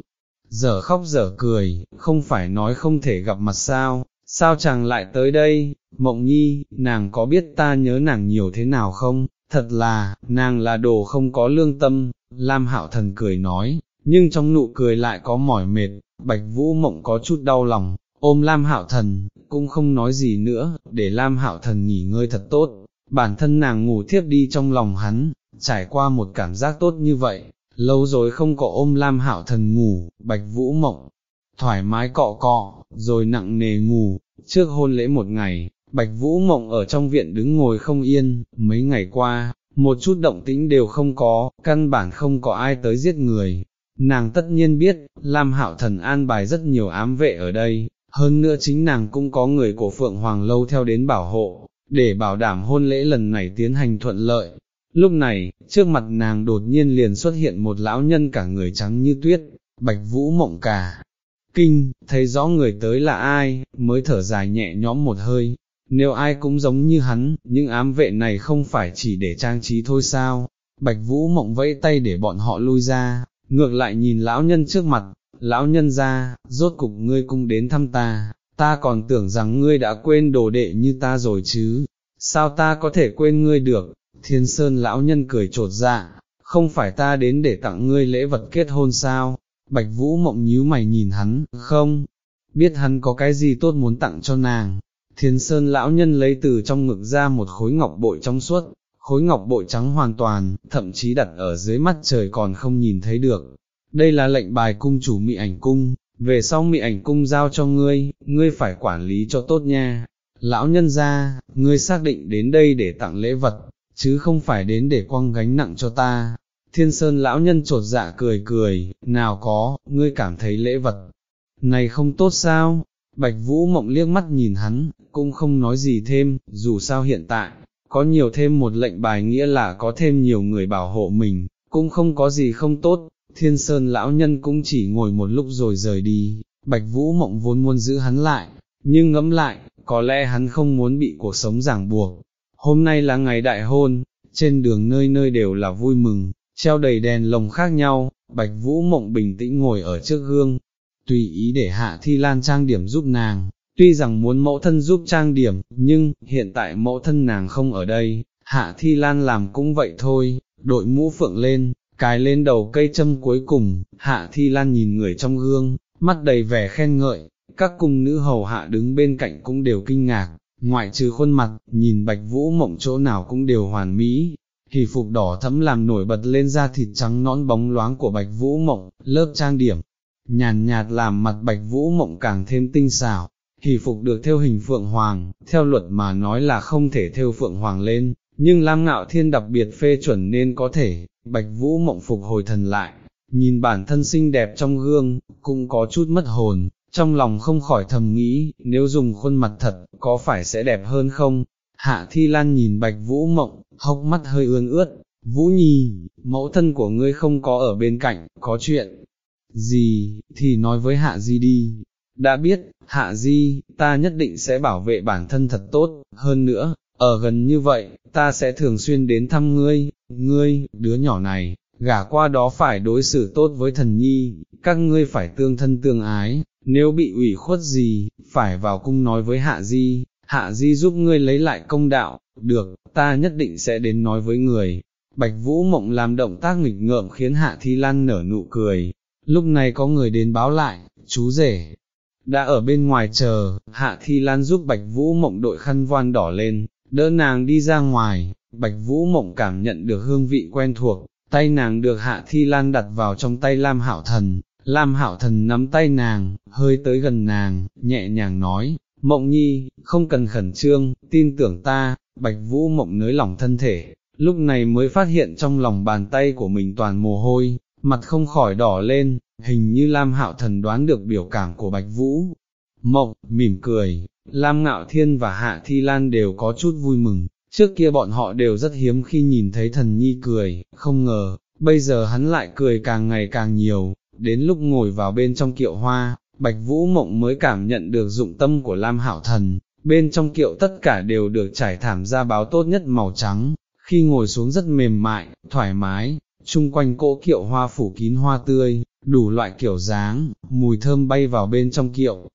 A: giờ khóc giờ cười, không phải nói không thể gặp mặt sao, sao chàng lại tới đây, mộng nhi, nàng có biết ta nhớ nàng nhiều thế nào không, thật là, nàng là đồ không có lương tâm, Lam Hảo Thần cười nói, nhưng trong nụ cười lại có mỏi mệt, Bạch Vũ Mộng có chút đau lòng, ôm Lam Hạo Thần, cũng không nói gì nữa, để Lam Hạo Thần nghỉ ngơi thật tốt, bản thân nàng ngủ thiếp đi trong lòng hắn, trải qua một cảm giác tốt như vậy, lâu rồi không có ôm Lam Hạo Thần ngủ, Bạch Vũ Mộng, thoải mái cọ cọ, rồi nặng nề ngủ, trước hôn lễ một ngày, Bạch Vũ Mộng ở trong viện đứng ngồi không yên, mấy ngày qua, một chút động tĩnh đều không có, căn bản không có ai tới giết người. Nàng tất nhiên biết, Lam Hạo Thần an bài rất nhiều ám vệ ở đây, hơn nữa chính nàng cũng có người của Phượng Hoàng Lâu theo đến bảo hộ, để bảo đảm hôn lễ lần này tiến hành thuận lợi. Lúc này, trước mặt nàng đột nhiên liền xuất hiện một lão nhân cả người trắng như tuyết, Bạch Vũ Mộng cả. Kinh, thấy rõ người tới là ai, mới thở dài nhẹ nhõm một hơi, nếu ai cũng giống như hắn, những ám vệ này không phải chỉ để trang trí thôi sao, bạch vũ mộng vẫy tay để bọn họ lui ra, ngược lại nhìn lão nhân trước mặt, lão nhân ra, rốt cục ngươi cũng đến thăm ta, ta còn tưởng rằng ngươi đã quên đồ đệ như ta rồi chứ, sao ta có thể quên ngươi được, thiên sơn lão nhân cười trột dạ, không phải ta đến để tặng ngươi lễ vật kết hôn sao, Bạch Vũ mộng nhíu mày nhìn hắn, không, biết hắn có cái gì tốt muốn tặng cho nàng. Thiên Sơn lão nhân lấy từ trong ngực ra một khối ngọc bội trong suốt, khối ngọc bội trắng hoàn toàn, thậm chí đặt ở dưới mắt trời còn không nhìn thấy được. Đây là lệnh bài cung chủ mị ảnh cung, về sau mị ảnh cung giao cho ngươi, ngươi phải quản lý cho tốt nha. Lão nhân ra, ngươi xác định đến đây để tặng lễ vật, chứ không phải đến để quăng gánh nặng cho ta. Thiên Sơn lão nhân trột dạ cười cười, nào có, ngươi cảm thấy lễ vật, này không tốt sao? Bạch Vũ Mộng liếc mắt nhìn hắn, cũng không nói gì thêm, dù sao hiện tại, có nhiều thêm một lệnh bài nghĩa là có thêm nhiều người bảo hộ mình, cũng không có gì không tốt, thiên sơn lão nhân cũng chỉ ngồi một lúc rồi rời đi, Bạch Vũ Mộng vốn muốn giữ hắn lại, nhưng ngẫm lại, có lẽ hắn không muốn bị cuộc sống ràng buộc. Hôm nay là ngày đại hôn, trên đường nơi nơi đều là vui mừng, treo đầy đèn lồng khác nhau, Bạch Vũ Mộng bình tĩnh ngồi ở trước gương, tùy ý để Hạ Thi Lan trang điểm giúp nàng, tuy rằng muốn mẫu thân giúp trang điểm, nhưng, hiện tại mẫu thân nàng không ở đây, Hạ Thi Lan làm cũng vậy thôi, đội mũ phượng lên, cài lên đầu cây châm cuối cùng, Hạ Thi Lan nhìn người trong gương, mắt đầy vẻ khen ngợi, các cung nữ hầu hạ đứng bên cạnh cũng đều kinh ngạc, ngoại trừ khuôn mặt, nhìn bạch vũ mộng chỗ nào cũng đều hoàn mỹ. Hỷ phục đỏ thẫm làm nổi bật lên da thịt trắng nõn bóng loáng của bạch vũ mộng, lớp trang điểm, nhàn nhạt làm mặt bạch vũ mộng càng thêm tinh xảo, hỷ phục được theo hình phượng hoàng, theo luật mà nói là không thể theo phượng hoàng lên, nhưng Lam Ngạo Thiên đặc biệt phê chuẩn nên có thể, bạch vũ mộng phục hồi thần lại, nhìn bản thân xinh đẹp trong gương, cũng có chút mất hồn, trong lòng không khỏi thầm nghĩ, nếu dùng khuôn mặt thật, có phải sẽ đẹp hơn không? Hạ Thi Lan nhìn bạch vũ mộng, hốc mắt hơi ươn ướt, Vũ Nhi, mẫu thân của ngươi không có ở bên cạnh, có chuyện, gì, thì nói với hạ di đi, đã biết, hạ di, ta nhất định sẽ bảo vệ bản thân thật tốt, hơn nữa, ở gần như vậy, ta sẽ thường xuyên đến thăm ngươi, ngươi, đứa nhỏ này, gả qua đó phải đối xử tốt với thần nhi, các ngươi phải tương thân tương ái, nếu bị ủy khuất gì, phải vào cung nói với hạ di, hạ di giúp ngươi lấy lại công đạo, được, ta nhất định sẽ đến nói với người. Bạch Vũ Mộng làm động tác nghịch ngợm khiến Hạ Thi Lan nở nụ cười, Lúc này có người đến báo lại, chú rể, đã ở bên ngoài chờ, Hạ Thi Lan giúp Bạch Vũ Mộng đội khăn voan đỏ lên, đỡ nàng đi ra ngoài, Bạch Vũ Mộng cảm nhận được hương vị quen thuộc, tay nàng được Hạ Thi Lan đặt vào trong tay Lam Hảo Thần, Lam Hảo Thần nắm tay nàng, hơi tới gần nàng, nhẹ nhàng nói, Mộng Nhi, không cần khẩn trương, tin tưởng ta, Bạch Vũ Mộng nới lỏng thân thể, lúc này mới phát hiện trong lòng bàn tay của mình toàn mồ hôi, mặt không khỏi đỏ lên, hình như Lam Hạo Thần đoán được biểu cảm của Bạch Vũ. Mộng, mỉm cười, Lam Ngạo Thiên và Hạ Thi Lan đều có chút vui mừng, trước kia bọn họ đều rất hiếm khi nhìn thấy thần nhi cười, không ngờ, bây giờ hắn lại cười càng ngày càng nhiều, đến lúc ngồi vào bên trong kiệu hoa, Bạch Vũ Mộng mới cảm nhận được dụng tâm của Lam Hảo Thần, bên trong kiệu tất cả đều được trải thảm ra báo tốt nhất màu trắng, khi ngồi xuống rất mềm mại, thoải mái, chung quanh cỗ kiệu hoa phủ kín hoa tươi, đủ loại kiểu dáng, mùi thơm bay vào bên trong kiệu,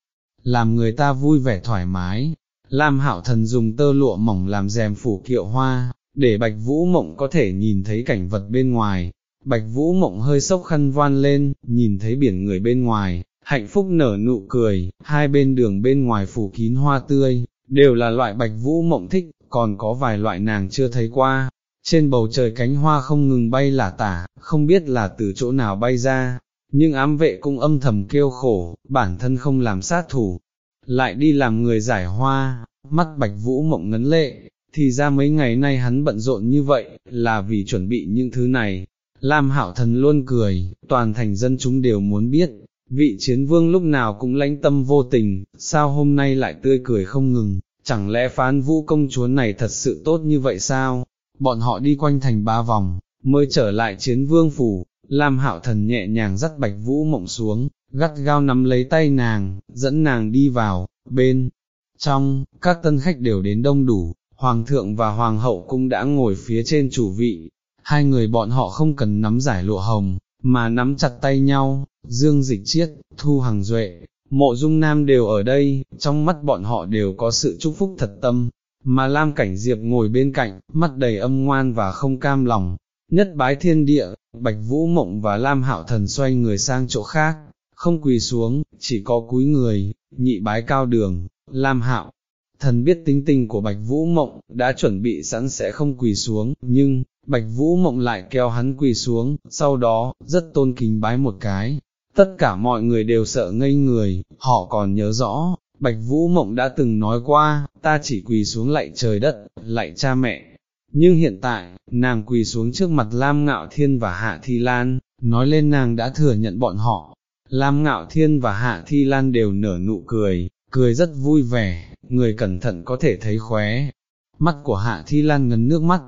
A: làm người ta vui vẻ thoải mái. Lam hạo thần dùng tơ lụa mỏng làm rèm phủ kiệu hoa, để bạch vũ mộng có thể nhìn thấy cảnh vật bên ngoài. Bạch vũ mộng hơi sốc khăn voan lên, nhìn thấy biển người bên ngoài, hạnh phúc nở nụ cười, hai bên đường bên ngoài phủ kín hoa tươi, đều là loại bạch vũ mộng thích, còn có vài loại nàng chưa thấy qua, trên bầu trời cánh hoa không ngừng bay lả tả, không biết là từ chỗ nào bay ra, nhưng ám vệ cũng âm thầm kêu khổ, bản thân không làm sát thủ, lại đi làm người giải hoa, mắt bạch vũ mộng ngấn lệ, thì ra mấy ngày nay hắn bận rộn như vậy, là vì chuẩn bị những thứ này. Lam hạo thần luôn cười, toàn thành dân chúng đều muốn biết, vị chiến vương lúc nào cũng lãnh tâm vô tình, sao hôm nay lại tươi cười không ngừng, chẳng lẽ phán vũ công chúa này thật sự tốt như vậy sao? bọn họ đi quanh thành ba vòng, mới trở lại chiến vương phủ, Lam Hạo Thần nhẹ nhàng dắt Bạch Vũ Mộng xuống, gắt gao nắm lấy tay nàng, dẫn nàng đi vào, bên trong, các tân khách đều đến đông đủ, Hoàng thượng và Hoàng hậu cũng đã ngồi phía trên chủ vị, hai người bọn họ không cần nắm giải lụa hồng, mà nắm chặt tay nhau, Dương Dịch Chiết, Thu Hằng Duệ, Mộ Dung Nam đều ở đây, trong mắt bọn họ đều có sự chúc phúc thật tâm, mà Lam Cảnh Diệp ngồi bên cạnh, mắt đầy âm ngoan và không cam lòng, nhất bái thiên địa, Bạch Vũ Mộng và Lam Hạo Thần xoay người sang chỗ khác, không quỳ xuống, chỉ có cúi người, nhị bái cao đường, Lam Hạo. Thần biết tính tình của Bạch Vũ Mộng, đã chuẩn bị sẵn sẽ không quỳ xuống, nhưng, Bạch Vũ Mộng lại kéo hắn quỳ xuống, sau đó, rất tôn kính bái một cái, tất cả mọi người đều sợ ngây người, họ còn nhớ rõ, Bạch Vũ Mộng đã từng nói qua, ta chỉ quỳ xuống lạy trời đất, lạy cha mẹ. Nhưng hiện tại, nàng quỳ xuống trước mặt Lam Ngạo Thiên và Hạ Thi Lan, nói lên nàng đã thừa nhận bọn họ. Lam Ngạo Thiên và Hạ Thi Lan đều nở nụ cười, cười rất vui vẻ, người cẩn thận có thể thấy khóe. Mắt của Hạ Thi Lan ngấn nước mắt,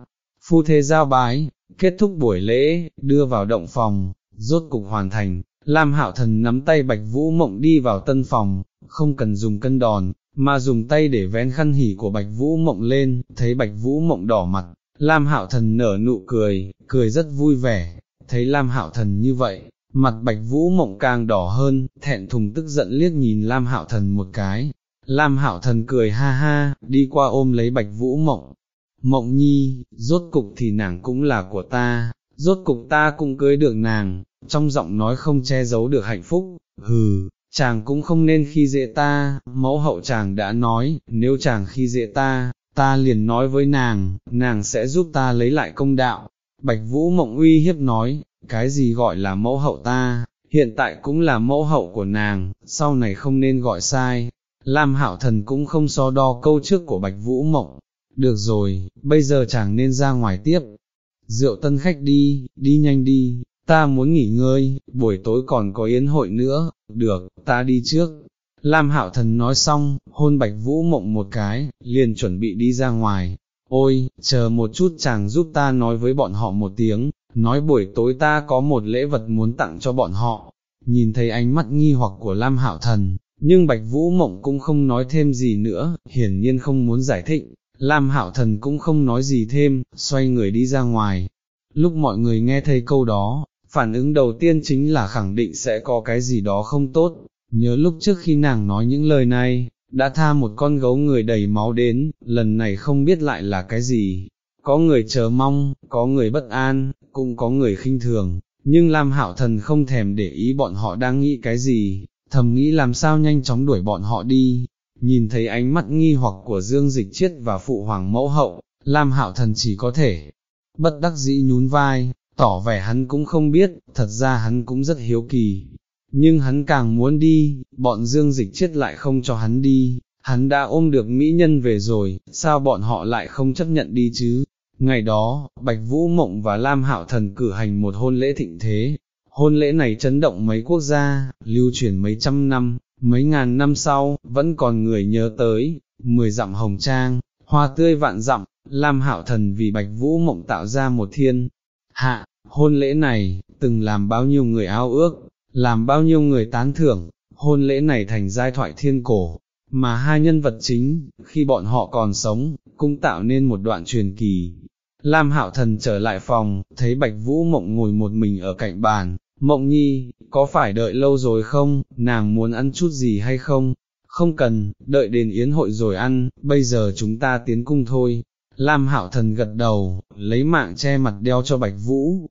A: phu thê giao bái, kết thúc buổi lễ, đưa vào động phòng, rốt cục hoàn thành, Lam Hạo Thần nắm tay Bạch Vũ Mộng đi vào tân phòng, không cần dùng cân đòn, mà dùng tay để vén khăn hỉ của Bạch Vũ Mộng lên, thấy Bạch Vũ Mộng đỏ mặt, Lam Hạo Thần nở nụ cười, cười rất vui vẻ, thấy Lam Hạo Thần như vậy, mặt Bạch Vũ Mộng càng đỏ hơn, thẹn thùng tức giận liếc nhìn Lam Hạo Thần một cái. Lam Hạo Thần cười ha ha, đi qua ôm lấy Bạch Vũ Mộng. Mộng nhi, rốt cục thì nàng cũng là của ta, rốt cục ta cũng cưới được nàng, trong giọng nói không che giấu được hạnh phúc, hừ, chàng cũng không nên khi dễ ta, mẫu hậu chàng đã nói, nếu chàng khi dễ ta, ta liền nói với nàng, nàng sẽ giúp ta lấy lại công đạo. Bạch Vũ Mộng uy hiếp nói, cái gì gọi là mẫu hậu ta, hiện tại cũng là mẫu hậu của nàng, sau này không nên gọi sai. Lam Hạo Thần cũng không so đo câu trước của Bạch Vũ Mộng. Được rồi, bây giờ chẳng nên ra ngoài tiếp. Rượu tân khách đi, đi nhanh đi, ta muốn nghỉ ngơi, buổi tối còn có yến hội nữa, được, ta đi trước. Lam Hạo Thần nói xong, hôn Bạch Vũ Mộng một cái, liền chuẩn bị đi ra ngoài. Ôi, chờ một chút chàng giúp ta nói với bọn họ một tiếng, nói buổi tối ta có một lễ vật muốn tặng cho bọn họ. Nhìn thấy ánh mắt nghi hoặc của Lam Hạo Thần, nhưng Bạch Vũ Mộng cũng không nói thêm gì nữa, hiển nhiên không muốn giải thích. Lam Hạo Thần cũng không nói gì thêm, xoay người đi ra ngoài. Lúc mọi người nghe thấy câu đó, phản ứng đầu tiên chính là khẳng định sẽ có cái gì đó không tốt, nhớ lúc trước khi nàng nói những lời này, đã tha một con gấu người đầy máu đến, lần này không biết lại là cái gì, có người chờ mong, có người bất an, cũng có người khinh thường, nhưng Lam Hạo Thần không thèm để ý bọn họ đang nghĩ cái gì, thầm nghĩ làm sao nhanh chóng đuổi bọn họ đi, nhìn thấy ánh mắt nghi hoặc của Dương Dịch Chiết và Phụ Hoàng Mẫu Hậu, Lam Hạo Thần chỉ có thể bất đắc dĩ nhún vai, tỏ vẻ hắn cũng không biết, thật ra hắn cũng rất hiếu kỳ, nhưng hắn càng muốn đi, bọn dương dịch chết lại không cho hắn đi, hắn đã ôm được mỹ nhân về rồi, sao bọn họ lại không chấp nhận đi chứ? Ngày đó, Bạch Vũ Mộng và Lam Hạo Thần cử hành một hôn lễ thịnh thế, hôn lễ này chấn động mấy quốc gia, lưu truyền mấy trăm năm, mấy ngàn năm sau, vẫn còn người nhớ tới, mười dặm hồng trang, hoa tươi vạn dặm, Lam Hạo Thần vì Bạch Vũ Mộng tạo ra một thiên, hạ, hôn lễ này, từng làm bao nhiêu người ao ước, làm bao nhiêu người tán thưởng, hôn lễ này thành giai thoại thiên cổ, mà hai nhân vật chính, khi bọn họ còn sống, cũng tạo nên một đoạn truyền kỳ. Lam Hạo Thần trở lại phòng, thấy Bạch Vũ Mộng ngồi một mình ở cạnh bàn, Mộng Nhi, có phải đợi lâu rồi không, nàng muốn ăn chút gì hay không? Không cần, đợi đến yến hội rồi ăn, bây giờ chúng ta tiến cung thôi. Lam Hạo Thần gật đầu, lấy mạng che mặt đeo cho Bạch Vũ,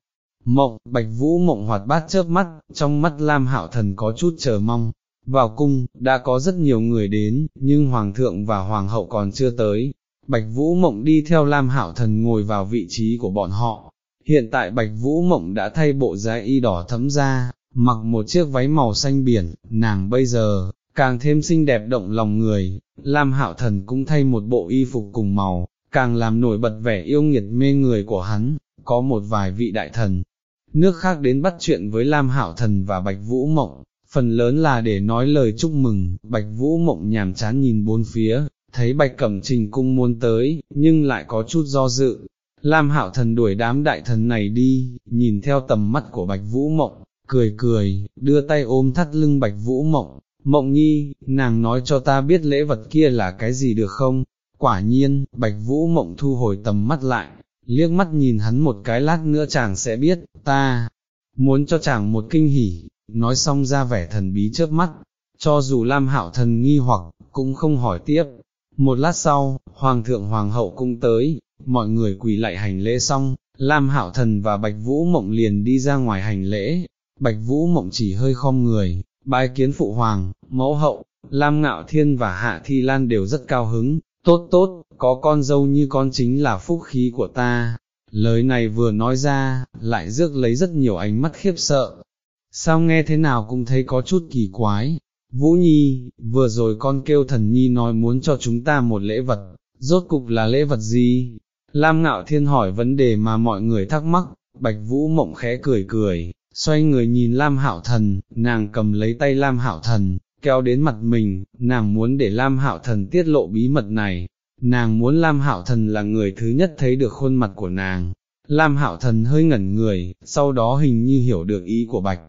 A: Mộng, bạch vũ mộng hoạt bát chớp mắt, trong mắt Lam Hạo Thần có chút chờ mong. Vào cung, đã có rất nhiều người đến, nhưng Hoàng thượng và Hoàng hậu còn chưa tới. Bạch Vũ Mộng đi theo Lam Hạo Thần ngồi vào vị trí của bọn họ. Hiện tại Bạch Vũ Mộng đã thay bộ giái y đỏ thấm ra, mặc một chiếc váy màu xanh biển, nàng bây giờ, càng thêm xinh đẹp động lòng người. Lam Hạo Thần cũng thay một bộ y phục cùng màu, càng làm nổi bật vẻ yêu nghiệt mê người của hắn, có một vài vị đại thần, nước khác đến bắt chuyện với Lam Hạo Thần và Bạch Vũ Mộng, phần lớn là để nói lời chúc mừng, Bạch Vũ Mộng nhàm chán nhìn bốn phía, thấy Bạch Cẩm Trình cung muốn tới, nhưng lại có chút do dự. Lam Hạo Thần đuổi đám đại thần này đi, nhìn theo tầm mắt của Bạch Vũ Mộng, cười cười, đưa tay ôm thắt lưng Bạch Vũ Mộng, Mộng Nhi, nàng nói cho ta biết lễ vật kia là cái gì được không? Quả nhiên, Bạch Vũ Mộng thu hồi tầm mắt lại, liếc mắt nhìn hắn một cái lát nữa chàng sẽ biết, ta, muốn cho chàng một kinh hỉ, nói xong ra vẻ thần bí chớp mắt, cho dù Lam Hạo thần nghi hoặc, cũng không hỏi tiếp. Một lát sau, Hoàng thượng Hoàng hậu cung tới, mọi người quỳ lại hành lễ xong, Lam Hạo thần và Bạch Vũ Mộng liền đi ra ngoài hành lễ, Bạch Vũ Mộng chỉ hơi khom người, bái kiến phụ hoàng, mẫu hậu, Lam Ngạo Thiên và Hạ Thi Lan đều rất cao hứng, tốt tốt, có con dâu như con chính là phúc khí của ta. Lời này vừa nói ra, lại rước lấy rất nhiều ánh mắt khiếp sợ. sao nghe thế nào cũng thấy có chút kỳ quái. Vũ Nhi, vừa rồi con kêu thần Nhi nói muốn cho chúng ta một lễ vật, rốt cục là lễ vật gì? Lam Ngạo Thiên hỏi vấn đề mà mọi người thắc mắc, Bạch Vũ Mộng khẽ cười cười, xoay người nhìn Lam Hạo Thần, nàng cầm lấy tay Lam Hạo Thần, kéo đến mặt mình, nàng muốn để Lam Hạo Thần tiết lộ bí mật này, nàng muốn Lam Hạo Thần là người thứ nhất thấy được khuôn mặt của nàng. Lam Hạo Thần hơi ngẩn người, sau đó hình như hiểu được ý của Bạch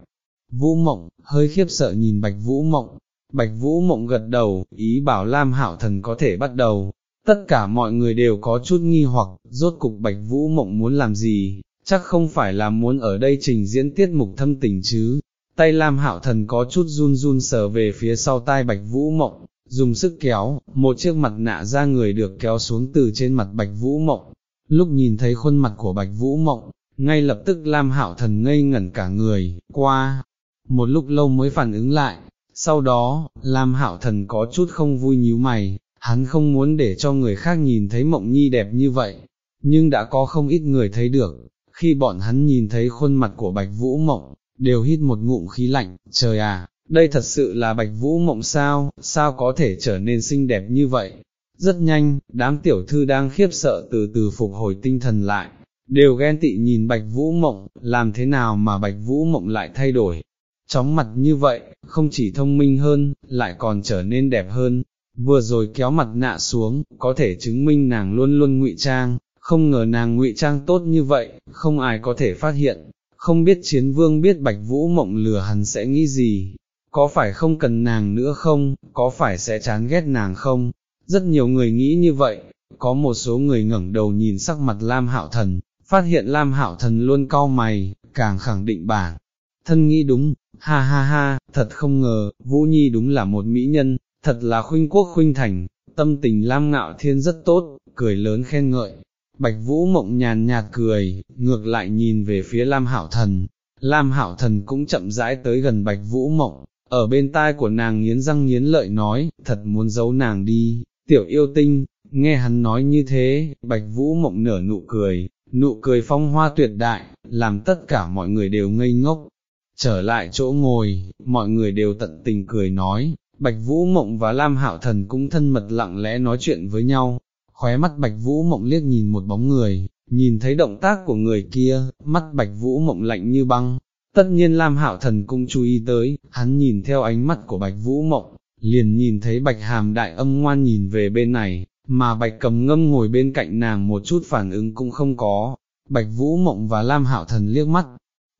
A: Vũ Mộng, hơi khiếp sợ nhìn Bạch Vũ Mộng, Bạch Vũ Mộng gật đầu, ý bảo Lam Hạo Thần có thể bắt đầu. Tất cả mọi người đều có chút nghi hoặc, rốt cục Bạch Vũ Mộng muốn làm gì, chắc không phải là muốn ở đây trình diễn tiết mục thâm tình chứ. Tay Lam Hạo Thần có chút run run sờ về phía sau tai Bạch Vũ Mộng, dùng sức kéo, một chiếc mặt nạ ra người được kéo xuống từ trên mặt Bạch Vũ Mộng. Lúc nhìn thấy khuôn mặt của Bạch Vũ Mộng, ngay lập tức Lam Hạo Thần ngây ngẩn cả người, qua, một lúc lâu mới phản ứng lại, sau đó, Lam Hạo Thần có chút không vui nhíu mày, hắn không muốn để cho người khác nhìn thấy Mộng Nhi đẹp như vậy, nhưng đã có không ít người thấy được, khi bọn hắn nhìn thấy khuôn mặt của Bạch Vũ Mộng, đều hít một ngụm khí lạnh, trời à, đây thật sự là Bạch Vũ Mộng sao, sao có thể trở nên xinh đẹp như vậy. Rất nhanh, đám tiểu thư đang khiếp sợ từ từ phục hồi tinh thần lại, đều ghen tị nhìn Bạch Vũ Mộng, làm thế nào mà Bạch Vũ Mộng lại thay đổi, chóng mặt như vậy, không chỉ thông minh hơn, lại còn trở nên đẹp hơn, vừa rồi kéo mặt nạ xuống, có thể chứng minh nàng luôn luôn ngụy trang, không ngờ nàng ngụy trang tốt như vậy, không ai có thể phát hiện, không biết chiến vương biết bạch vũ mộng lừa hắn sẽ nghĩ gì, có phải không cần nàng nữa không, có phải sẽ chán ghét nàng không, rất nhiều người nghĩ như vậy, có một số người ngẩng đầu nhìn sắc mặt Lam Hạo Thần, phát hiện Lam Hạo Thần luôn cau mày, càng khẳng định bản thân nghĩ đúng, ha ha ha, thật không ngờ, Vũ Nhi đúng là một mỹ nhân, thật là khuynh quốc khuynh thành, tâm tình Lam Ngạo Thiên rất tốt, cười lớn khen ngợi. Bạch Vũ mộng nhàn nhạt cười, ngược lại nhìn về phía Lam Hảo Thần, Lam Hảo Thần cũng chậm rãi tới gần Bạch Vũ mộng, ở bên tai của nàng nghiến răng nghiến lợi nói, thật muốn giấu nàng đi, tiểu yêu tinh, nghe hắn nói như thế, Bạch Vũ mộng nở nụ cười, nụ cười phong hoa tuyệt đại, làm tất cả mọi người đều ngây ngốc, trở lại chỗ ngồi, mọi người đều tận tình cười nói, Bạch Vũ Mộng và Lam Hạo Thần cũng thân mật lặng lẽ nói chuyện với nhau, khóe mắt Bạch Vũ Mộng liếc nhìn một bóng người, nhìn thấy động tác của người kia, mắt Bạch Vũ Mộng lạnh như băng. Tất nhiên Lam Hạo Thần cũng chú ý tới, hắn nhìn theo ánh mắt của Bạch Vũ Mộng, liền nhìn thấy Bạch Hàm Đại âm ngoan nhìn về bên này, mà Bạch Cầm Ngâm ngồi bên cạnh nàng một chút phản ứng cũng không có. Bạch Vũ Mộng và Lam Hạo Thần liếc mắt,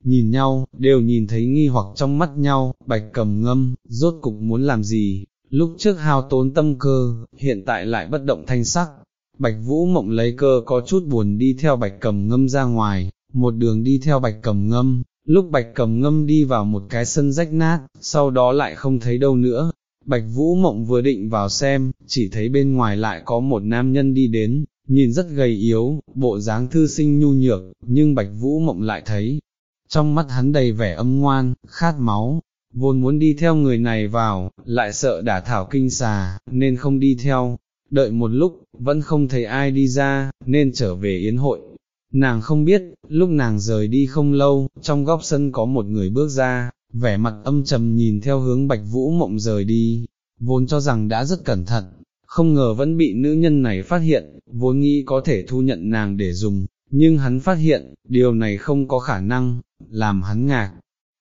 A: nhìn nhau, đều nhìn thấy nghi hoặc trong mắt nhau, bạch cầm ngâm, rốt cục muốn làm gì, lúc trước hao tốn tâm cơ, hiện tại lại bất động thanh sắc. Bạch Vũ Mộng lấy cơ có chút buồn đi theo bạch cầm ngâm ra ngoài, một đường đi theo bạch cầm ngâm, lúc bạch cầm ngâm đi vào một cái sân rách nát, sau đó lại không thấy đâu nữa. Bạch Vũ Mộng vừa định vào xem, chỉ thấy bên ngoài lại có một nam nhân đi đến, nhìn rất gầy yếu, bộ dáng thư sinh nhu nhược, nhưng Bạch Vũ Mộng lại thấy, trong mắt hắn đầy vẻ âm ngoan, khát máu, vốn muốn đi theo người này vào, lại sợ đả thảo kinh xà, nên không đi theo, đợi một lúc, vẫn không thấy ai đi ra, nên trở về yến hội. Nàng không biết, lúc nàng rời đi không lâu, trong góc sân có một người bước ra, vẻ mặt âm trầm nhìn theo hướng bạch vũ mộng rời đi, vốn cho rằng đã rất cẩn thận, không ngờ vẫn bị nữ nhân này phát hiện, vốn nghĩ có thể thu nhận nàng để dùng, nhưng hắn phát hiện, điều này không có khả năng, làm hắn ngạc.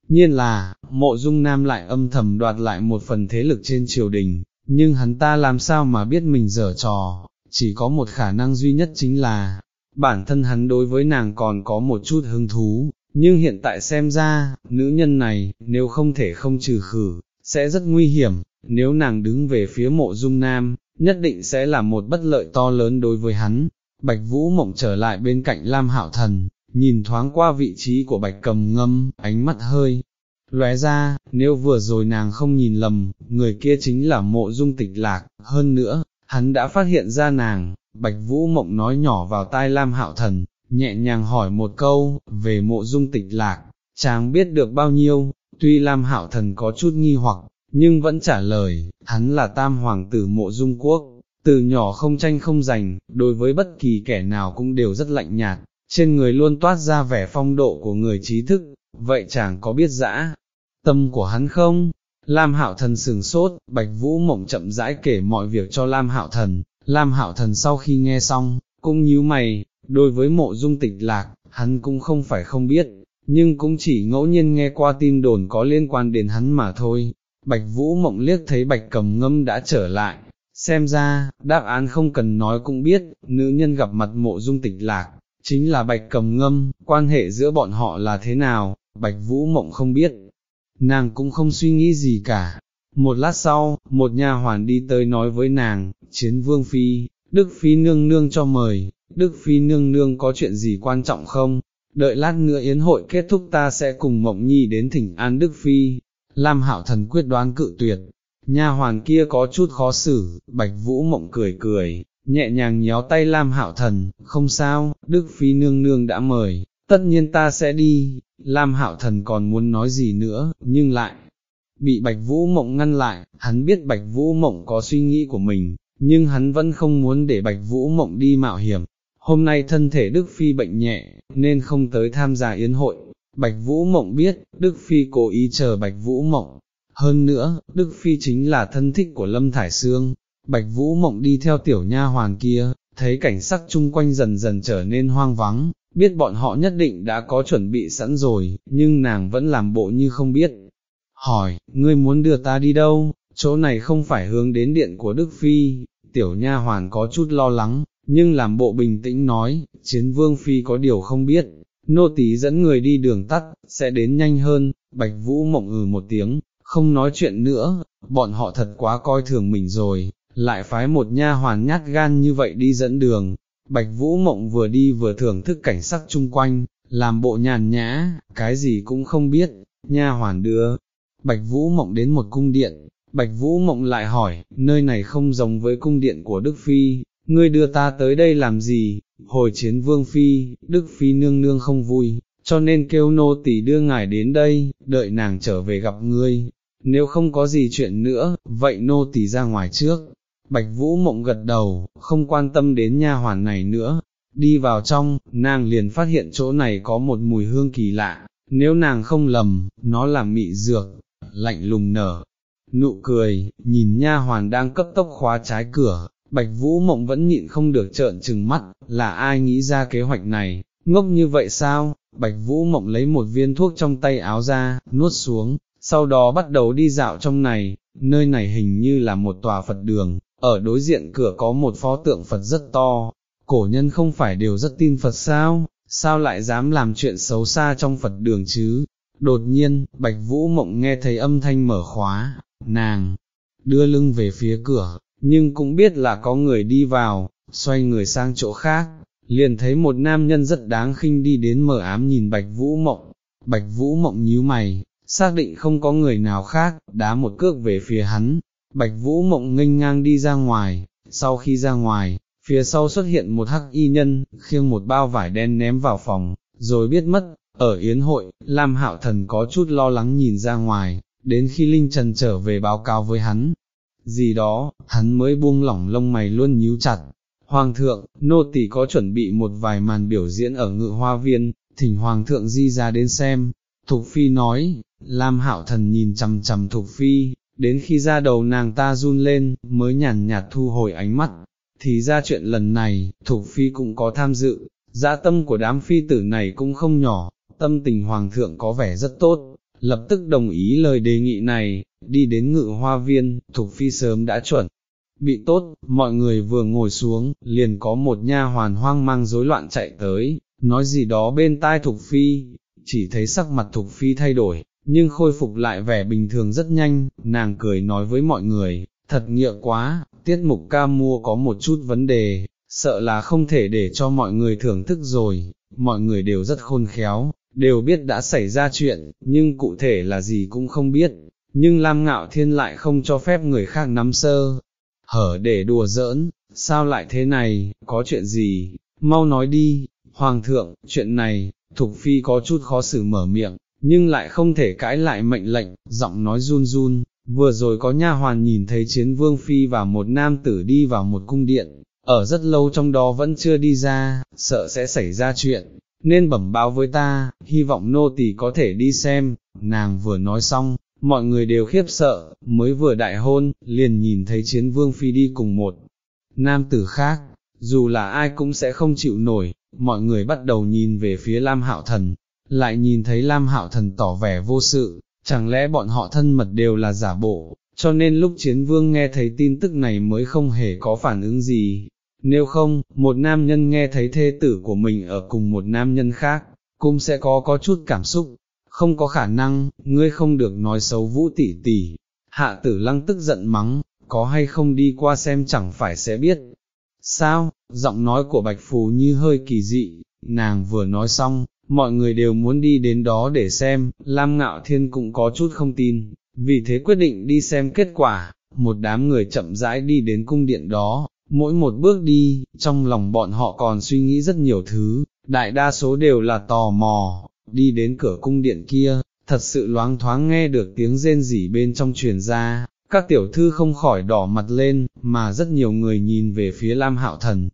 A: Nhiên là, mộ dung nam lại âm thầm đoạt lại một phần thế lực trên triều đình, nhưng hắn ta làm sao mà biết mình dở trò, chỉ có một khả năng duy nhất chính là, bản thân hắn đối với nàng còn có một chút hứng thú, nhưng hiện tại xem ra, nữ nhân này, nếu không thể không trừ khử, sẽ rất nguy hiểm, nếu nàng đứng về phía mộ dung nam, nhất định sẽ là một bất lợi to lớn đối với hắn. Bạch Vũ Mộng trở lại bên cạnh Lam Hạo Thần, nhìn thoáng qua vị trí của bạch cầm ngâm, ánh mắt hơi, lóe ra, nếu vừa rồi nàng không nhìn lầm, người kia chính là mộ dung tịch lạc, hơn nữa, hắn đã phát hiện ra nàng, bạch vũ mộng nói nhỏ vào tai Lam Hạo Thần, nhẹ nhàng hỏi một câu, về mộ dung tịch lạc, chàng biết được bao nhiêu, tuy Lam Hạo Thần có chút nghi hoặc, nhưng vẫn trả lời, hắn là tam hoàng tử mộ dung quốc, từ nhỏ không tranh không giành, đối với bất kỳ kẻ nào cũng đều rất lạnh nhạt, trên người luôn toát ra vẻ phong độ của người trí thức, vậy chàng có biết dã, tâm của hắn không? Lam Hạo Thần sừng sốt, Bạch Vũ Mộng chậm rãi kể mọi việc cho Lam Hạo Thần, Lam Hạo Thần sau khi nghe xong, cũng nhíu mày, đối với mộ dung tịch lạc, hắn cũng không phải không biết, nhưng cũng chỉ ngẫu nhiên nghe qua tin đồn có liên quan đến hắn mà thôi. Bạch Vũ Mộng liếc thấy Bạch Cầm Ngâm đã trở lại, xem ra, đáp án không cần nói cũng biết, nữ nhân gặp mặt mộ dung tịch lạc, chính là Bạch Cầm Ngâm, quan hệ giữa bọn họ là thế nào, Bạch Vũ Mộng không biết, nàng cũng không suy nghĩ gì cả. Một lát sau, một nha hoàn đi tới nói với nàng, chiến vương phi, Đức phi nương nương cho mời, Đức phi nương nương có chuyện gì quan trọng không? Đợi lát nữa yến hội kết thúc ta sẽ cùng Mộng Nhi đến thỉnh an Đức phi. Lam Hạo Thần quyết đoán cự tuyệt. Nha hoàn kia có chút khó xử, Bạch Vũ Mộng cười cười, nhẹ nhàng nhéo tay Lam Hạo Thần, không sao, Đức phi nương nương đã mời, tất nhiên ta sẽ đi, Lam Hạo Thần còn muốn nói gì nữa, nhưng lại, bị Bạch Vũ Mộng ngăn lại, hắn biết Bạch Vũ Mộng có suy nghĩ của mình, nhưng hắn vẫn không muốn để Bạch Vũ Mộng đi mạo hiểm. Hôm nay thân thể Đức Phi bệnh nhẹ, nên không tới tham gia yến hội. Bạch Vũ Mộng biết, Đức Phi cố ý chờ Bạch Vũ Mộng. Hơn nữa, Đức Phi chính là thân thích của Lâm Thải Sương. Bạch Vũ Mộng đi theo tiểu nha hoàn kia, thấy cảnh sắc chung quanh dần dần trở nên hoang vắng, biết bọn họ nhất định đã có chuẩn bị sẵn rồi, nhưng nàng vẫn làm bộ như không biết. Hỏi, ngươi muốn đưa ta đi đâu, chỗ này không phải hướng đến điện của Đức Phi, tiểu nha hoàn có chút lo lắng, nhưng làm bộ bình tĩnh nói, chiến vương Phi có điều không biết, nô tỳ dẫn người đi đường tắt, sẽ đến nhanh hơn, bạch vũ mộng ừ một tiếng, không nói chuyện nữa, bọn họ thật quá coi thường mình rồi, lại phái một nha hoàn nhát gan như vậy đi dẫn đường, Bạch Vũ Mộng vừa đi vừa thưởng thức cảnh sắc chung quanh, làm bộ nhàn nhã, cái gì cũng không biết, nha hoàn đưa. Bạch Vũ Mộng đến một cung điện, Bạch Vũ Mộng lại hỏi, nơi này không giống với cung điện của Đức Phi, ngươi đưa ta tới đây làm gì, hồi chiến Vương Phi, Đức Phi nương nương không vui, cho nên kêu nô tỳ đưa ngài đến đây, đợi nàng trở về gặp ngươi, nếu không có gì chuyện nữa, vậy nô tỳ ra ngoài trước. Bạch Vũ Mộng gật đầu, không quan tâm đến nha hoàn này nữa, đi vào trong, nàng liền phát hiện chỗ này có một mùi hương kỳ lạ, nếu nàng không lầm, nó là mị dược, lạnh lùng nở, nụ cười, nhìn nha hoàn đang cấp tốc khóa trái cửa, Bạch Vũ Mộng vẫn nhịn không được trợn trừng mắt, là ai nghĩ ra kế hoạch này, ngốc như vậy sao, Bạch Vũ Mộng lấy một viên thuốc trong tay áo ra, nuốt xuống, sau đó bắt đầu đi dạo trong này, nơi này hình như là một tòa Phật đường, ở đối diện cửa có một pho tượng Phật rất to, cổ nhân không phải đều rất tin Phật sao, sao lại dám làm chuyện xấu xa trong Phật đường chứ? Đột nhiên, Bạch Vũ Mộng nghe thấy âm thanh mở khóa, nàng, đưa lưng về phía cửa, nhưng cũng biết là có người đi vào, xoay người sang chỗ khác, liền thấy một nam nhân rất đáng khinh đi đến mở ám nhìn Bạch Vũ Mộng, Bạch Vũ Mộng nhíu mày, xác định không có người nào khác, đá một cước về phía hắn, Bạch Vũ Mộng nghênh ngang đi ra ngoài, sau khi ra ngoài, phía sau xuất hiện một hắc y nhân, khiêng một bao vải đen ném vào phòng, rồi biết mất, ở yến hội, Lam Hạo Thần có chút lo lắng nhìn ra ngoài, đến khi Linh Trần trở về báo cáo với hắn, gì đó, hắn mới buông lỏng lông mày luôn nhíu chặt. Hoàng thượng, nô tỳ có chuẩn bị một vài màn biểu diễn ở ngự hoa viên, thỉnh Hoàng thượng di ra đến xem. Thục Phi nói, Lam Hạo Thần nhìn chằm chằm Thục Phi, đến khi ra đầu nàng ta run lên, mới nhàn nhạt thu hồi ánh mắt, thì ra chuyện lần này, Thục Phi cũng có tham dự, dã tâm của đám phi tử này cũng không nhỏ, tâm tình Hoàng thượng có vẻ rất tốt, lập tức đồng ý lời đề nghị này, đi đến ngự hoa viên, Thục Phi sớm đã chuẩn. Bị tốt, mọi người vừa ngồi xuống, liền có một nha hoàn hoang mang rối loạn chạy tới, nói gì đó bên tai Thục Phi, chỉ thấy sắc mặt Thục Phi thay đổi, nhưng khôi phục lại vẻ bình thường rất nhanh, nàng cười nói với mọi người, thật nghĩa quá, tiết mục ca mua có một chút vấn đề, sợ là không thể để cho mọi người thưởng thức rồi, mọi người đều rất khôn khéo, đều biết đã xảy ra chuyện, nhưng cụ thể là gì cũng không biết, nhưng Lam Ngạo Thiên lại không cho phép người khác nắm sơ, hở để đùa giỡn, sao lại thế này, có chuyện gì, mau nói đi, Hoàng thượng, chuyện này, Thục Phi có chút khó xử mở miệng, nhưng lại không thể cãi lại mệnh lệnh, giọng nói run run, vừa rồi có nha hoàn nhìn thấy chiến vương phi và một nam tử đi vào một cung điện, ở rất lâu trong đó vẫn chưa đi ra, sợ sẽ xảy ra chuyện, nên bẩm báo với ta, hy vọng nô tỳ có thể đi xem, nàng vừa nói xong, mọi người đều khiếp sợ, mới vừa đại hôn, liền nhìn thấy chiến vương phi đi cùng một nam tử khác, dù là ai cũng sẽ không chịu nổi, mọi người bắt đầu nhìn về phía Lam Hạo Thần, lại nhìn thấy Lam Hạo Thần tỏ vẻ vô sự, chẳng lẽ bọn họ thân mật đều là giả bộ, cho nên lúc chiến vương nghe thấy tin tức này mới không hề có phản ứng gì. Nếu không, một nam nhân nghe thấy thê tử của mình ở cùng một nam nhân khác, cũng sẽ có có chút cảm xúc, không có khả năng, ngươi không được nói xấu vũ tỷ tỷ. Hạ tử lăng tức giận mắng, có hay không đi qua xem chẳng phải sẽ biết. Sao, giọng nói của Bạch Phù như hơi kỳ dị, nàng vừa nói xong, mọi người đều muốn đi đến đó để xem, Lam Ngạo Thiên cũng có chút không tin, vì thế quyết định đi xem kết quả, một đám người chậm rãi đi đến cung điện đó, mỗi một bước đi, trong lòng bọn họ còn suy nghĩ rất nhiều thứ, đại đa số đều là tò mò, đi đến cửa cung điện kia, thật sự loáng thoáng nghe được tiếng rên rỉ bên trong truyền ra, các tiểu thư không khỏi đỏ mặt lên, mà rất nhiều người nhìn về phía Lam Hạo Thần.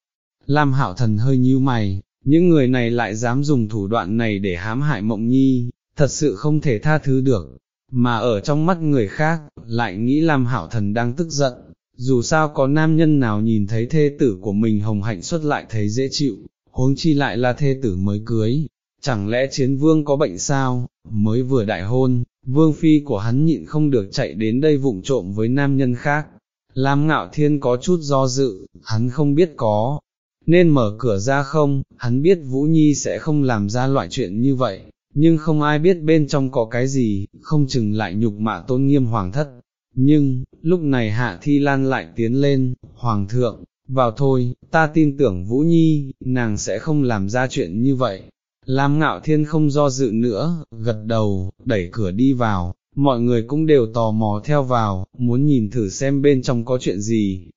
A: Lam Hạo Thần hơi nhíu mày, những người này lại dám dùng thủ đoạn này để hãm hại mộng nhi, thật sự không thể tha thứ được, mà ở trong mắt người khác, lại nghĩ làm hảo Thần đang tức giận, dù sao có nam nhân nào nhìn thấy thê tử của mình hồng hạnh xuất lại thấy dễ chịu, huống chi lại là thê tử mới cưới, chẳng lẽ chiến vương có bệnh sao, mới vừa đại hôn, vương phi của hắn nhịn không được chạy đến đây vụng trộm với nam nhân khác. Lam ngạo thiên có chút do dự, hắn không biết có, nên mở cửa ra không, hắn biết Vũ Nhi sẽ không làm ra loại chuyện như vậy, nhưng không ai biết bên trong có cái gì, không chừng lại nhục mạ tôn nghiêm hoàng thất. Nhưng, lúc này Hạ Thi Lan lại tiến lên, Hoàng thượng, vào thôi, ta tin tưởng Vũ Nhi, nàng sẽ không làm ra chuyện như vậy. Lam ngạo thiên không do dự nữa, gật đầu, đẩy cửa đi vào, mọi người cũng đều tò mò theo vào, muốn nhìn thử xem bên trong có chuyện gì,